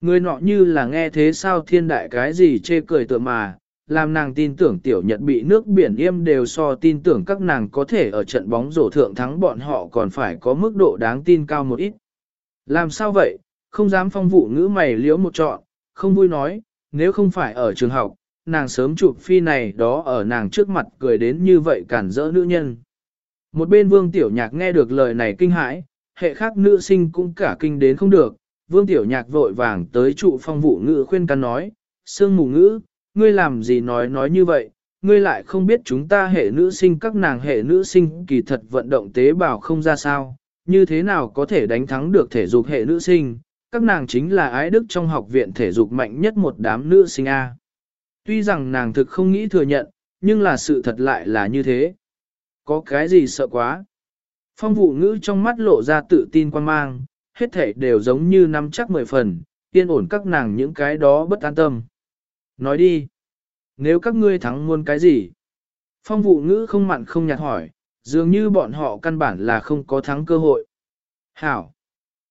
Người nọ như là nghe thế sao thiên đại cái gì chê cười tựa mà, làm nàng tin tưởng tiểu nhật bị nước biển im đều so tin tưởng các nàng có thể ở trận bóng rổ thượng thắng bọn họ còn phải có mức độ đáng tin cao một ít. Làm sao vậy, không dám phong vụ ngữ mày liễu một trọn, không vui nói, nếu không phải ở trường học, nàng sớm chụp phi này đó ở nàng trước mặt cười đến như vậy cản rỡ nữ nhân. Một bên vương tiểu nhạc nghe được lời này kinh hãi, hệ khác nữ sinh cũng cả kinh đến không được, vương tiểu nhạc vội vàng tới trụ phong vụ ngữ khuyên can nói, sương mù ngữ, ngươi làm gì nói nói như vậy, ngươi lại không biết chúng ta hệ nữ sinh các nàng hệ nữ sinh kỳ thật vận động tế bào không ra sao, như thế nào có thể đánh thắng được thể dục hệ nữ sinh, các nàng chính là ái đức trong học viện thể dục mạnh nhất một đám nữ sinh A. Tuy rằng nàng thực không nghĩ thừa nhận, nhưng là sự thật lại là như thế. Có cái gì sợ quá? Phong vụ ngữ trong mắt lộ ra tự tin quan mang, hết thể đều giống như nắm chắc mười phần, yên ổn các nàng những cái đó bất an tâm. Nói đi, nếu các ngươi thắng muôn cái gì? Phong vụ ngữ không mặn không nhạt hỏi, dường như bọn họ căn bản là không có thắng cơ hội. Hảo!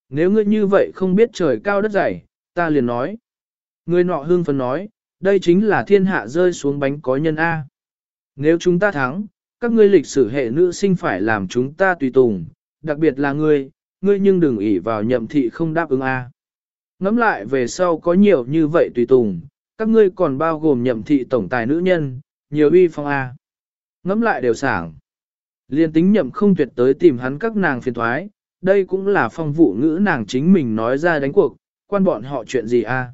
Nếu ngươi như vậy không biết trời cao đất dày, ta liền nói. Người nọ hương phấn nói, đây chính là thiên hạ rơi xuống bánh có nhân A. Nếu chúng ta thắng, các ngươi lịch sử hệ nữ sinh phải làm chúng ta tùy tùng, đặc biệt là ngươi, ngươi nhưng đừng ỷ vào nhậm thị không đáp ứng A. Ngắm lại về sau có nhiều như vậy tùy tùng, các ngươi còn bao gồm nhậm thị tổng tài nữ nhân, nhiều uy phong A. Ngắm lại đều sảng. Liên tính nhậm không tuyệt tới tìm hắn các nàng phiền thoái, đây cũng là phong vụ ngữ nàng chính mình nói ra đánh cuộc, quan bọn họ chuyện gì a?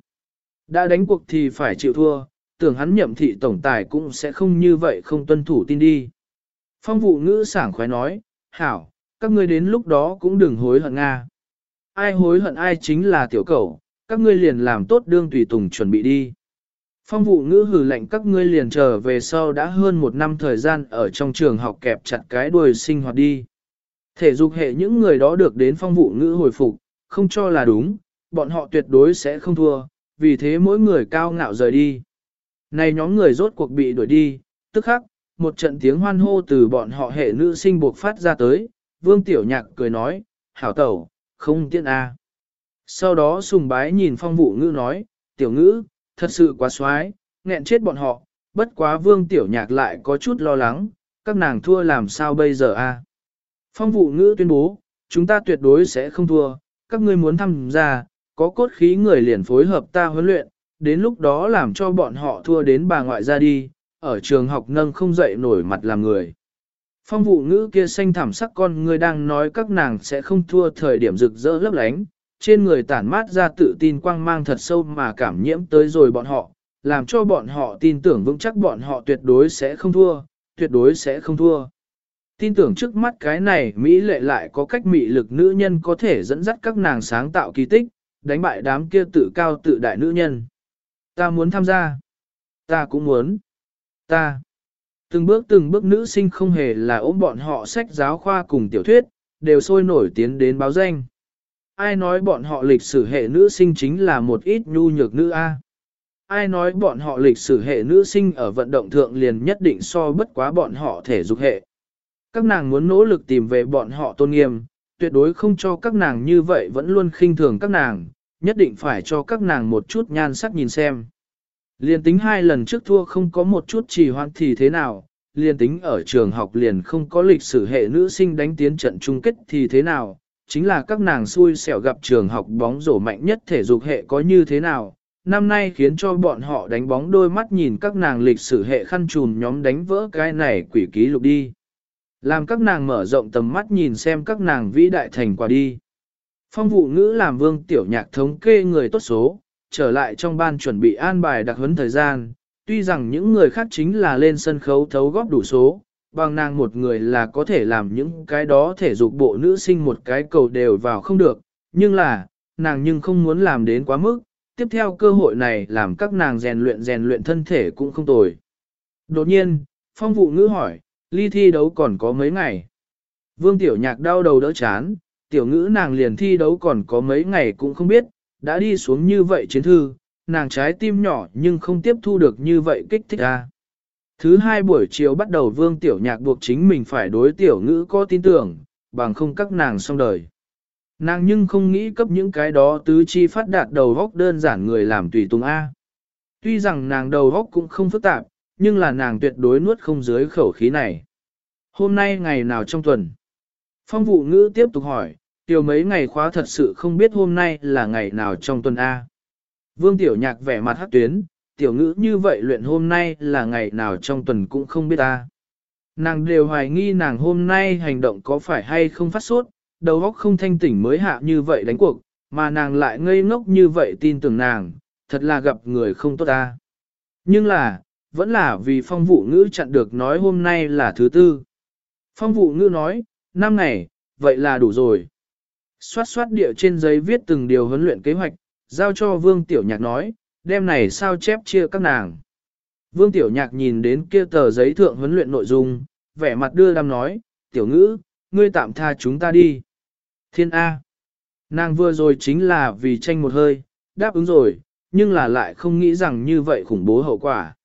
Đã đánh cuộc thì phải chịu thua, tưởng hắn nhậm thị tổng tài cũng sẽ không như vậy không tuân thủ tin đi. Phong vụ ngữ sảng khoái nói, hảo, các ngươi đến lúc đó cũng đừng hối hận Nga. Ai hối hận ai chính là tiểu cầu, các ngươi liền làm tốt đương tùy tùng chuẩn bị đi. Phong vụ ngữ hử lệnh các ngươi liền trở về sau đã hơn một năm thời gian ở trong trường học kẹp chặt cái đuôi sinh hoạt đi. Thể dục hệ những người đó được đến phong vụ ngữ hồi phục, không cho là đúng, bọn họ tuyệt đối sẽ không thua, vì thế mỗi người cao ngạo rời đi. Này nhóm người rốt cuộc bị đuổi đi, tức khắc, một trận tiếng hoan hô từ bọn họ hệ nữ sinh buộc phát ra tới, vương tiểu nhạc cười nói, hảo tẩu, không tiện a. Sau đó sùng bái nhìn phong vụ ngữ nói, tiểu ngữ, thật sự quá xoái, nghẹn chết bọn họ, bất quá vương tiểu nhạc lại có chút lo lắng, các nàng thua làm sao bây giờ a? Phong vụ ngữ tuyên bố, chúng ta tuyệt đối sẽ không thua, các ngươi muốn tham gia, có cốt khí người liền phối hợp ta huấn luyện, đến lúc đó làm cho bọn họ thua đến bà ngoại ra đi, ở trường học nâng không dậy nổi mặt làm người. Phong vụ ngữ kia xanh thảm sắc con người đang nói các nàng sẽ không thua thời điểm rực rỡ lấp lánh, trên người tản mát ra tự tin quang mang thật sâu mà cảm nhiễm tới rồi bọn họ, làm cho bọn họ tin tưởng vững chắc bọn họ tuyệt đối sẽ không thua, tuyệt đối sẽ không thua. Tin tưởng trước mắt cái này Mỹ lệ lại có cách mị lực nữ nhân có thể dẫn dắt các nàng sáng tạo kỳ tích, đánh bại đám kia tự cao tự đại nữ nhân. Ta muốn tham gia. Ta cũng muốn. Ta. Từng bước từng bước nữ sinh không hề là ôm bọn họ sách giáo khoa cùng tiểu thuyết, đều sôi nổi tiến đến báo danh. Ai nói bọn họ lịch sử hệ nữ sinh chính là một ít nhu nhược nữ A. Ai nói bọn họ lịch sử hệ nữ sinh ở vận động thượng liền nhất định so bất quá bọn họ thể dục hệ. Các nàng muốn nỗ lực tìm về bọn họ tôn nghiêm, tuyệt đối không cho các nàng như vậy vẫn luôn khinh thường các nàng, nhất định phải cho các nàng một chút nhan sắc nhìn xem. Liên tính hai lần trước thua không có một chút trì hoãn thì thế nào, liên tính ở trường học liền không có lịch sử hệ nữ sinh đánh tiến trận chung kết thì thế nào, chính là các nàng xui xẻo gặp trường học bóng rổ mạnh nhất thể dục hệ có như thế nào, năm nay khiến cho bọn họ đánh bóng đôi mắt nhìn các nàng lịch sử hệ khăn trùm nhóm đánh vỡ cái này quỷ ký lục đi. Làm các nàng mở rộng tầm mắt nhìn xem các nàng vĩ đại thành quả đi. Phong vụ ngữ làm vương tiểu nhạc thống kê người tốt số, trở lại trong ban chuẩn bị an bài đặc huấn thời gian, tuy rằng những người khác chính là lên sân khấu thấu góp đủ số, bằng nàng một người là có thể làm những cái đó thể dục bộ nữ sinh một cái cầu đều vào không được, nhưng là, nàng nhưng không muốn làm đến quá mức, tiếp theo cơ hội này làm các nàng rèn luyện rèn luyện thân thể cũng không tồi. Đột nhiên, phong vụ ngữ hỏi, ly thi đấu còn có mấy ngày? Vương tiểu nhạc đau đầu đỡ chán, tiểu ngữ nàng liền thi đấu còn có mấy ngày cũng không biết, đã đi xuống như vậy chiến thư, nàng trái tim nhỏ nhưng không tiếp thu được như vậy kích thích ra. Thứ hai buổi chiều bắt đầu vương tiểu nhạc buộc chính mình phải đối tiểu ngữ có tin tưởng, bằng không các nàng xong đời. Nàng nhưng không nghĩ cấp những cái đó tứ chi phát đạt đầu góc đơn giản người làm tùy tùng A. Tuy rằng nàng đầu góc cũng không phức tạp, nhưng là nàng tuyệt đối nuốt không dưới khẩu khí này. Hôm nay ngày nào trong tuần? Phong vụ ngữ tiếp tục hỏi, tiểu mấy ngày khóa thật sự không biết hôm nay là ngày nào trong tuần A. Vương tiểu nhạc vẻ mặt hát tuyến, tiểu ngữ như vậy luyện hôm nay là ngày nào trong tuần cũng không biết ta. Nàng đều hoài nghi nàng hôm nay hành động có phải hay không phát sốt, đầu óc không thanh tỉnh mới hạ như vậy đánh cuộc, mà nàng lại ngây ngốc như vậy tin tưởng nàng, thật là gặp người không tốt ta. Nhưng là, vẫn là vì phong vụ ngữ chặn được nói hôm nay là thứ tư. Phong vụ ngữ nói, năm ngày, vậy là đủ rồi. Xoát xoát địa trên giấy viết từng điều huấn luyện kế hoạch, giao cho Vương Tiểu Nhạc nói, đem này sao chép chia các nàng. Vương Tiểu Nhạc nhìn đến kia tờ giấy thượng huấn luyện nội dung, vẻ mặt đưa đam nói, Tiểu Ngữ, ngươi tạm tha chúng ta đi. Thiên A. Nàng vừa rồi chính là vì tranh một hơi, đáp ứng rồi, nhưng là lại không nghĩ rằng như vậy khủng bố hậu quả.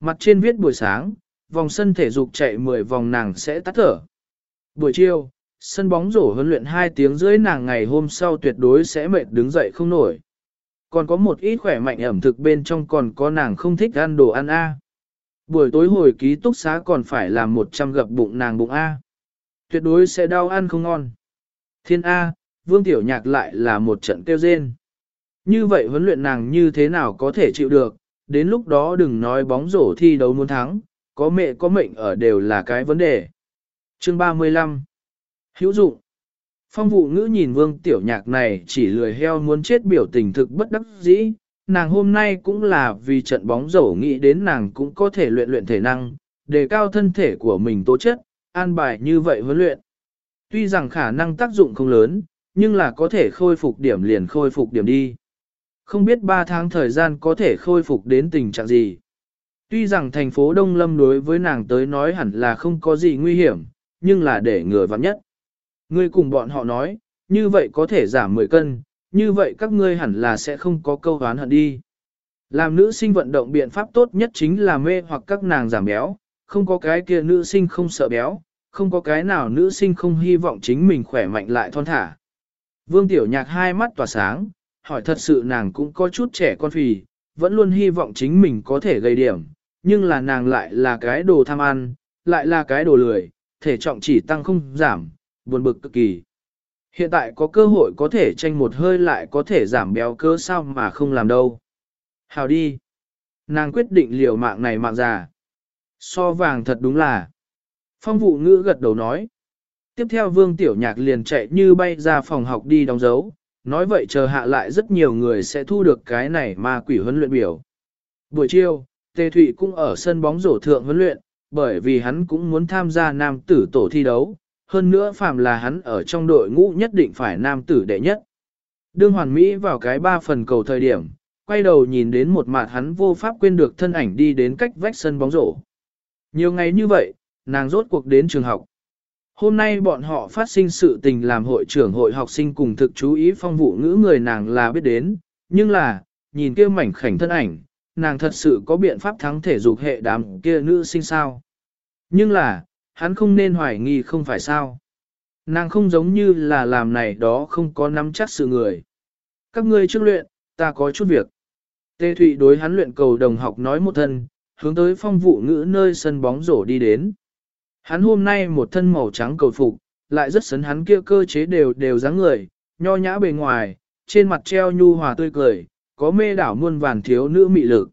Mặt trên viết buổi sáng, vòng sân thể dục chạy 10 vòng nàng sẽ tắt thở. Buổi chiều, sân bóng rổ huấn luyện 2 tiếng rưỡi nàng ngày hôm sau tuyệt đối sẽ mệt đứng dậy không nổi. Còn có một ít khỏe mạnh ẩm thực bên trong còn có nàng không thích ăn đồ ăn A. Buổi tối hồi ký túc xá còn phải làm 100 gập bụng nàng bụng A. Tuyệt đối sẽ đau ăn không ngon. Thiên A, vương tiểu nhạc lại là một trận kêu rên. Như vậy huấn luyện nàng như thế nào có thể chịu được, đến lúc đó đừng nói bóng rổ thi đấu muốn thắng, có mẹ có mệnh ở đều là cái vấn đề. Chương 35 Hữu dụng Phong vụ ngữ nhìn vương tiểu nhạc này chỉ lười heo muốn chết biểu tình thực bất đắc dĩ, nàng hôm nay cũng là vì trận bóng rổ nghĩ đến nàng cũng có thể luyện luyện thể năng, đề cao thân thể của mình tố chất, an bài như vậy huấn luyện. Tuy rằng khả năng tác dụng không lớn, nhưng là có thể khôi phục điểm liền khôi phục điểm đi. Không biết 3 tháng thời gian có thể khôi phục đến tình trạng gì. Tuy rằng thành phố Đông Lâm đối với nàng tới nói hẳn là không có gì nguy hiểm, nhưng là để ngừa vắng nhất. Ngươi cùng bọn họ nói, như vậy có thể giảm 10 cân, như vậy các ngươi hẳn là sẽ không có câu hán hận đi. Làm nữ sinh vận động biện pháp tốt nhất chính là mê hoặc các nàng giảm béo, không có cái kia nữ sinh không sợ béo, không có cái nào nữ sinh không hy vọng chính mình khỏe mạnh lại thon thả. Vương Tiểu Nhạc hai mắt tỏa sáng, hỏi thật sự nàng cũng có chút trẻ con phì, vẫn luôn hy vọng chính mình có thể gây điểm, nhưng là nàng lại là cái đồ tham ăn, lại là cái đồ lười, thể trọng chỉ tăng không giảm, buồn bực cực kỳ. Hiện tại có cơ hội có thể tranh một hơi lại có thể giảm béo cơ sao mà không làm đâu. Hào đi. Nàng quyết định liều mạng này mạng già. So vàng thật đúng là. Phong vụ ngữ gật đầu nói. Tiếp theo vương tiểu nhạc liền chạy như bay ra phòng học đi đóng dấu, nói vậy chờ hạ lại rất nhiều người sẽ thu được cái này mà quỷ huấn luyện biểu. Buổi chiều, Tề Thụy cũng ở sân bóng rổ thượng huấn luyện, bởi vì hắn cũng muốn tham gia nam tử tổ thi đấu, hơn nữa phàm là hắn ở trong đội ngũ nhất định phải nam tử đệ nhất. Đương hoàn mỹ vào cái ba phần cầu thời điểm, quay đầu nhìn đến một mặt hắn vô pháp quên được thân ảnh đi đến cách vách sân bóng rổ. Nhiều ngày như vậy, nàng rốt cuộc đến trường học. Hôm nay bọn họ phát sinh sự tình làm hội trưởng hội học sinh cùng thực chú ý phong vụ ngữ người nàng là biết đến, nhưng là, nhìn kia mảnh khảnh thân ảnh, nàng thật sự có biện pháp thắng thể dục hệ đám kia nữ sinh sao. Nhưng là, hắn không nên hoài nghi không phải sao. Nàng không giống như là làm này đó không có nắm chắc sự người. Các ngươi trước luyện, ta có chút việc. Tê Thụy đối hắn luyện cầu đồng học nói một thân, hướng tới phong vụ ngữ nơi sân bóng rổ đi đến. Hắn hôm nay một thân màu trắng cầu phục, lại rất sấn hắn kia cơ chế đều đều dáng người, nho nhã bề ngoài, trên mặt treo nhu hòa tươi cười, có mê đảo muôn vàn thiếu nữ mị lực.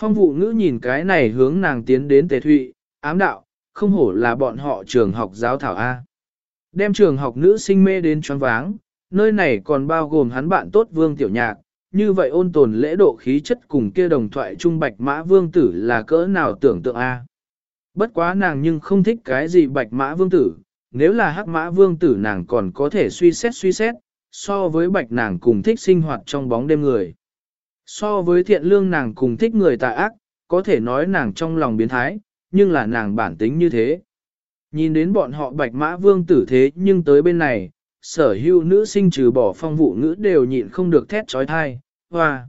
Phong vụ ngữ nhìn cái này hướng nàng tiến đến tề thụy, ám đạo, không hổ là bọn họ trường học giáo thảo A. Đem trường học nữ sinh mê đến choáng váng, nơi này còn bao gồm hắn bạn tốt vương tiểu nhạc, như vậy ôn tồn lễ độ khí chất cùng kia đồng thoại trung bạch mã vương tử là cỡ nào tưởng tượng A. Bất quá nàng nhưng không thích cái gì bạch mã vương tử, nếu là hắc mã vương tử nàng còn có thể suy xét suy xét, so với bạch nàng cùng thích sinh hoạt trong bóng đêm người. So với thiện lương nàng cùng thích người tà ác, có thể nói nàng trong lòng biến thái, nhưng là nàng bản tính như thế. Nhìn đến bọn họ bạch mã vương tử thế nhưng tới bên này, sở hữu nữ sinh trừ bỏ phong vụ ngữ đều nhịn không được thét trói thai, hoa.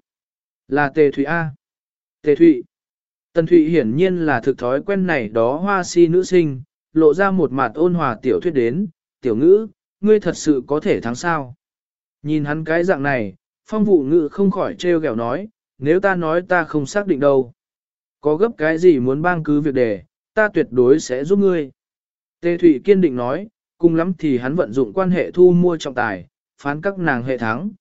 Là tề thụy A. Tề thụy. Tần thụy hiển nhiên là thực thói quen này đó hoa si nữ sinh, lộ ra một mặt ôn hòa tiểu thuyết đến, tiểu ngữ, ngươi thật sự có thể thắng sao. Nhìn hắn cái dạng này, phong vụ ngữ không khỏi trêu ghẹo nói, nếu ta nói ta không xác định đâu. Có gấp cái gì muốn bang cứ việc đề, ta tuyệt đối sẽ giúp ngươi. Tề Thụy kiên định nói, cùng lắm thì hắn vận dụng quan hệ thu mua trọng tài, phán các nàng hệ thắng.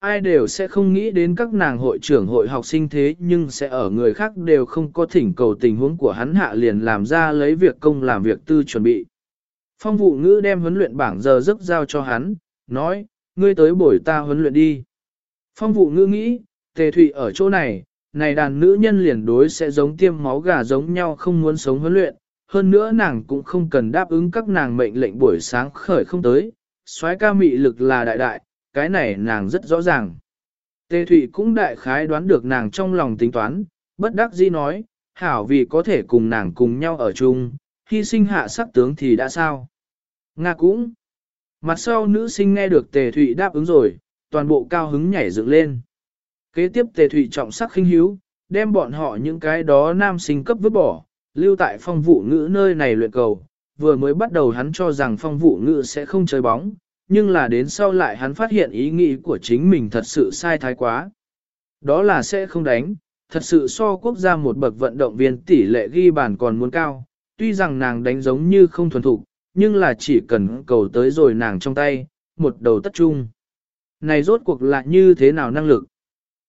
Ai đều sẽ không nghĩ đến các nàng hội trưởng hội học sinh thế nhưng sẽ ở người khác đều không có thỉnh cầu tình huống của hắn hạ liền làm ra lấy việc công làm việc tư chuẩn bị. Phong vụ ngữ đem huấn luyện bảng giờ giấc giao cho hắn, nói, ngươi tới bổi ta huấn luyện đi. Phong vụ ngữ nghĩ, tề thụy ở chỗ này, này đàn nữ nhân liền đối sẽ giống tiêm máu gà giống nhau không muốn sống huấn luyện, hơn nữa nàng cũng không cần đáp ứng các nàng mệnh lệnh buổi sáng khởi không tới, soái ca mị lực là đại đại, cái này nàng rất rõ ràng. Tề Thụy cũng đại khái đoán được nàng trong lòng tính toán, bất đắc dĩ nói, hảo vì có thể cùng nàng cùng nhau ở chung, hy sinh hạ sắc tướng thì đã sao. Nga cũng. Mặt sau nữ sinh nghe được Tề Thụy đáp ứng rồi, toàn bộ cao hứng nhảy dựng lên. Kế tiếp Tề Thụy trọng sắc khinh hiếu, đem bọn họ những cái đó nam sinh cấp vứt bỏ, lưu tại phong vụ ngữ nơi này luyện cầu. Vừa mới bắt đầu hắn cho rằng phong vụ ngữ sẽ không chơi bóng, nhưng là đến sau lại hắn phát hiện ý nghĩ của chính mình thật sự sai thái quá. Đó là sẽ không đánh, thật sự so quốc gia một bậc vận động viên tỷ lệ ghi bàn còn muốn cao, tuy rằng nàng đánh giống như không thuần thục, nhưng là chỉ cần cầu tới rồi nàng trong tay, một đầu tất trung. Này rốt cuộc là như thế nào năng lực?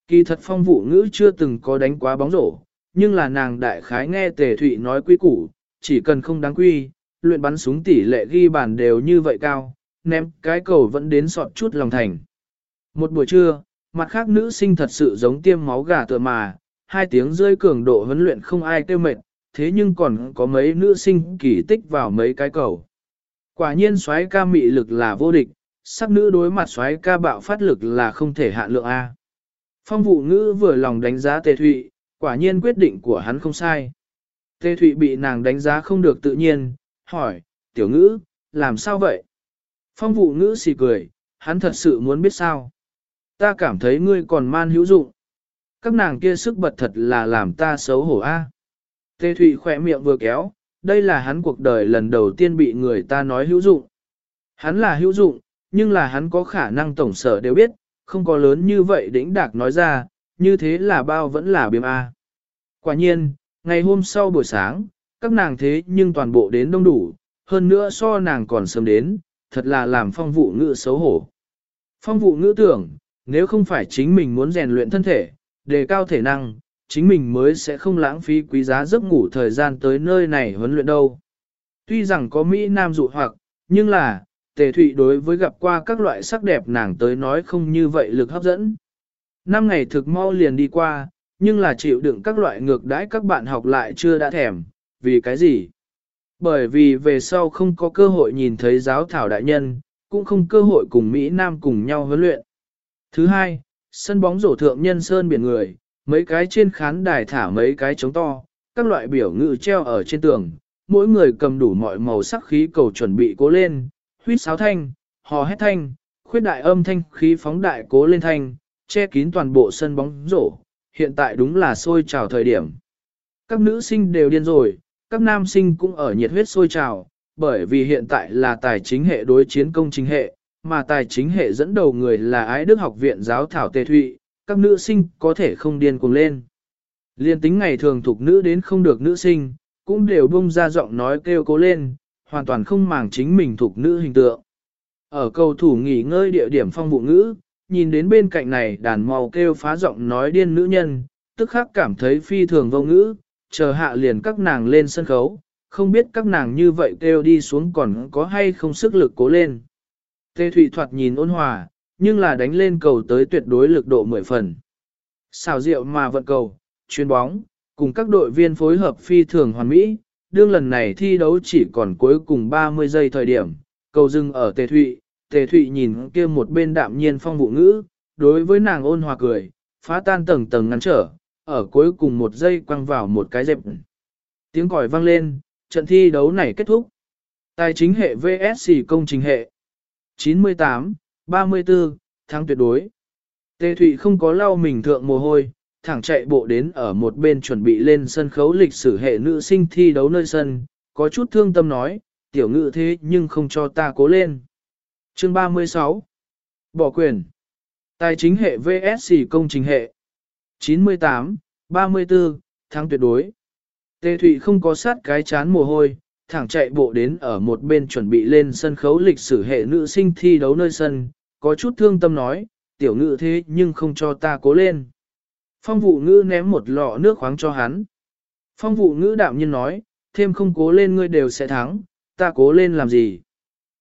Kỳ thật phong vụ ngữ chưa từng có đánh quá bóng rổ, nhưng là nàng đại khái nghe tề thụy nói quy củ, chỉ cần không đáng quy, luyện bắn súng tỷ lệ ghi bàn đều như vậy cao, ném cái cầu vẫn đến sọt chút lòng thành. Một buổi trưa, mặt khác nữ sinh thật sự giống tiêm máu gà tựa mà, hai tiếng rơi cường độ huấn luyện không ai tiêu mệt, thế nhưng còn có mấy nữ sinh kỳ tích vào mấy cái cầu. Quả nhiên xoáy ca mị lực là vô địch, sắc nữ đối mặt xoáy ca bạo phát lực là không thể hạ lượng A. Phong vụ ngữ vừa lòng đánh giá tề thụy, quả nhiên quyết định của hắn không sai. Tề thụy bị nàng đánh giá không được tự nhiên, hỏi, tiểu ngữ, làm sao vậy? Phong vụ ngữ xì cười, hắn thật sự muốn biết sao. Ta cảm thấy ngươi còn man hữu dụng. Các nàng kia sức bật thật là làm ta xấu hổ a. Tề Thụy khỏe miệng vừa kéo, đây là hắn cuộc đời lần đầu tiên bị người ta nói hữu dụng. Hắn là hữu dụng, nhưng là hắn có khả năng tổng sở đều biết, không có lớn như vậy đỉnh đạc nói ra, như thế là bao vẫn là biếm A. Quả nhiên, ngày hôm sau buổi sáng, các nàng thế nhưng toàn bộ đến đông đủ, hơn nữa so nàng còn sớm đến, thật là làm phong vụ ngữ xấu hổ. Phong vụ ngữ tưởng, nếu không phải chính mình muốn rèn luyện thân thể, đề cao thể năng, chính mình mới sẽ không lãng phí quý giá giấc ngủ thời gian tới nơi này huấn luyện đâu. Tuy rằng có Mỹ Nam dụ hoặc, nhưng là, tề thụy đối với gặp qua các loại sắc đẹp nàng tới nói không như vậy lực hấp dẫn. Năm ngày thực mau liền đi qua, nhưng là chịu đựng các loại ngược đãi các bạn học lại chưa đã thèm, vì cái gì? Bởi vì về sau không có cơ hội nhìn thấy giáo thảo đại nhân, cũng không cơ hội cùng Mỹ Nam cùng nhau huấn luyện. Thứ hai, sân bóng rổ thượng nhân sơn biển người, mấy cái trên khán đài thả mấy cái trống to, các loại biểu ngữ treo ở trên tường, mỗi người cầm đủ mọi màu sắc khí cầu chuẩn bị cố lên, huýt sáo thanh, hò hét thanh, khuyết đại âm thanh khí phóng đại cố lên thanh, che kín toàn bộ sân bóng rổ, hiện tại đúng là sôi trào thời điểm. Các nữ sinh đều điên rồi, các nam sinh cũng ở nhiệt huyết sôi trào, bởi vì hiện tại là tài chính hệ đối chiến công chính hệ, mà tài chính hệ dẫn đầu người là ái đức học viện giáo thảo tề thụy, các nữ sinh có thể không điên cuồng lên. Liên tính ngày thường thuộc nữ đến không được nữ sinh, cũng đều bung ra giọng nói kêu cố lên, hoàn toàn không màng chính mình thuộc nữ hình tượng. Ở cầu thủ nghỉ ngơi địa điểm phong vụ ngữ, nhìn đến bên cạnh này đàn màu kêu phá giọng nói điên nữ nhân, tức khắc cảm thấy phi thường vô ngữ, chờ hạ liền các nàng lên sân khấu, không biết các nàng như vậy kêu đi xuống còn có hay không sức lực cố lên. Tê Thụy thoạt nhìn ôn hòa, nhưng là đánh lên cầu tới tuyệt đối lực độ 10 phần. Xào rượu mà vận cầu, chuyên bóng, cùng các đội viên phối hợp phi thường hoàn mỹ, đương lần này thi đấu chỉ còn cuối cùng 30 giây thời điểm, cầu dừng ở Tề Thụy, Tề Thụy nhìn kia một bên đạm nhiên phong vụ ngữ, đối với nàng ôn hòa cười, phá tan tầng tầng ngăn trở, ở cuối cùng một giây quăng vào một cái dẹp. Tiếng còi vang lên, trận thi đấu này kết thúc. Tài chính hệ VSC công trình hệ. 98, 34, thắng tuyệt đối. Tề Thụy không có lau mình thượng mồ hôi, thẳng chạy bộ đến ở một bên chuẩn bị lên sân khấu lịch sử hệ nữ sinh thi đấu nơi sân, có chút thương tâm nói, tiểu ngự thế nhưng không cho ta cố lên. Chương 36 Bỏ quyền Tài chính hệ VSC công trình hệ 98, 34, thắng tuyệt đối. Tề Thụy không có sát cái chán mồ hôi, thẳng chạy bộ đến ở một bên chuẩn bị lên sân khấu lịch sử hệ nữ sinh thi đấu nơi sân, có chút thương tâm nói, tiểu ngự thế nhưng không cho ta cố lên. Phong vụ ngữ ném một lọ nước khoáng cho hắn. Phong vụ ngữ đạm nhiên nói, thêm không cố lên ngươi đều sẽ thắng, ta cố lên làm gì.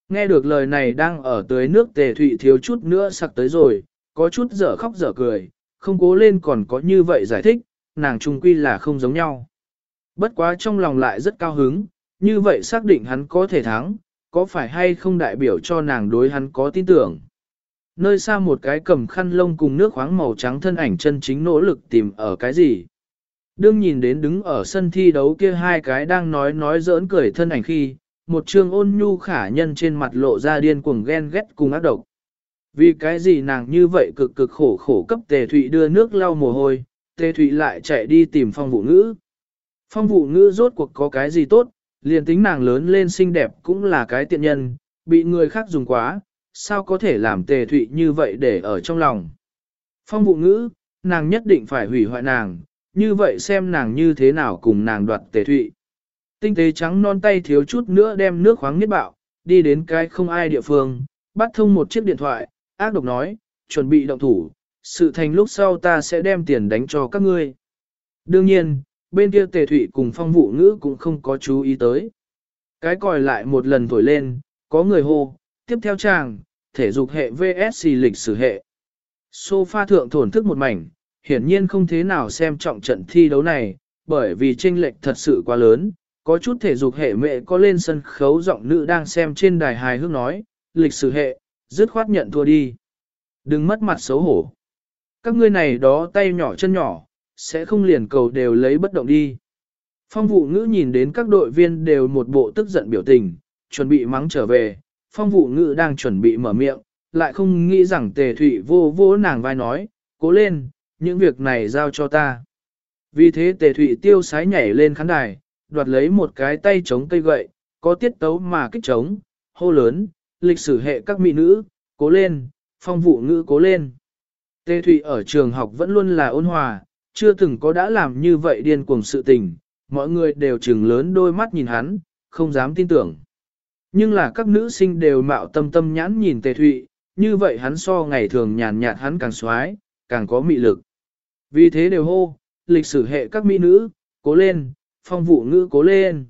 Nghe được lời này đang ở tới nước tề thụy thiếu chút nữa sặc tới rồi, có chút dở khóc dở cười, không cố lên còn có như vậy giải thích, nàng trung quy là không giống nhau. Bất quá trong lòng lại rất cao hứng, như vậy xác định hắn có thể thắng, có phải hay không đại biểu cho nàng đối hắn có tin tưởng. Nơi xa một cái cầm khăn lông cùng nước khoáng màu trắng thân ảnh chân chính nỗ lực tìm ở cái gì. Đương nhìn đến đứng ở sân thi đấu kia hai cái đang nói nói giỡn cười thân ảnh khi, một trương ôn nhu khả nhân trên mặt lộ ra điên cuồng ghen ghét cùng ác độc. Vì cái gì nàng như vậy cực cực khổ khổ cấp tề thụy đưa nước lau mồ hôi, tề thụy lại chạy đi tìm phong vụ ngữ. Phong vụ ngữ rốt cuộc có cái gì tốt, liền tính nàng lớn lên xinh đẹp cũng là cái tiện nhân, bị người khác dùng quá, sao có thể làm tề thụy như vậy để ở trong lòng. Phong vụ ngữ, nàng nhất định phải hủy hoại nàng, như vậy xem nàng như thế nào cùng nàng đoạt tề thụy. Tinh tế trắng non tay thiếu chút nữa đem nước khoáng niết bạo, đi đến cái không ai địa phương, bắt thông một chiếc điện thoại, ác độc nói, chuẩn bị động thủ, sự thành lúc sau ta sẽ đem tiền đánh cho các ngươi. Đương nhiên, bên kia tề thụy cùng phong vụ ngữ cũng không có chú ý tới. Cái còi lại một lần thổi lên, có người hô, tiếp theo chàng, thể dục hệ VSC lịch sử hệ. Sofa thượng thổn thức một mảnh, hiển nhiên không thế nào xem trọng trận thi đấu này, bởi vì tranh lệch thật sự quá lớn. Có chút thể dục hệ mẹ có lên sân khấu giọng nữ đang xem trên đài hài hước nói, lịch sử hệ, dứt khoát nhận thua đi. Đừng mất mặt xấu hổ. Các ngươi này đó tay nhỏ chân nhỏ, sẽ không liền cầu đều lấy bất động đi. Phong vụ ngữ nhìn đến các đội viên đều một bộ tức giận biểu tình, chuẩn bị mắng trở về, phong vụ ngữ đang chuẩn bị mở miệng, lại không nghĩ rằng tề thụy vô vô nàng vai nói, cố lên, những việc này giao cho ta. Vì thế tề thụy tiêu sái nhảy lên khán đài, đoạt lấy một cái tay chống cây gậy, có tiết tấu mà kích chống, hô lớn, lịch sử hệ các mỹ nữ, cố lên, phong vụ ngữ cố lên. Tề thụy ở trường học vẫn luôn là ôn hòa, chưa từng có đã làm như vậy điên cuồng sự tình, mọi người đều trừng lớn đôi mắt nhìn hắn, không dám tin tưởng. Nhưng là các nữ sinh đều mạo tâm tâm nhãn nhìn tề thụy, như vậy hắn so ngày thường nhàn nhạt hắn càng xoái, càng có mị lực. Vì thế đều hô, lịch sử hệ các mỹ nữ, cố lên, phong vụ ngữ cố lên.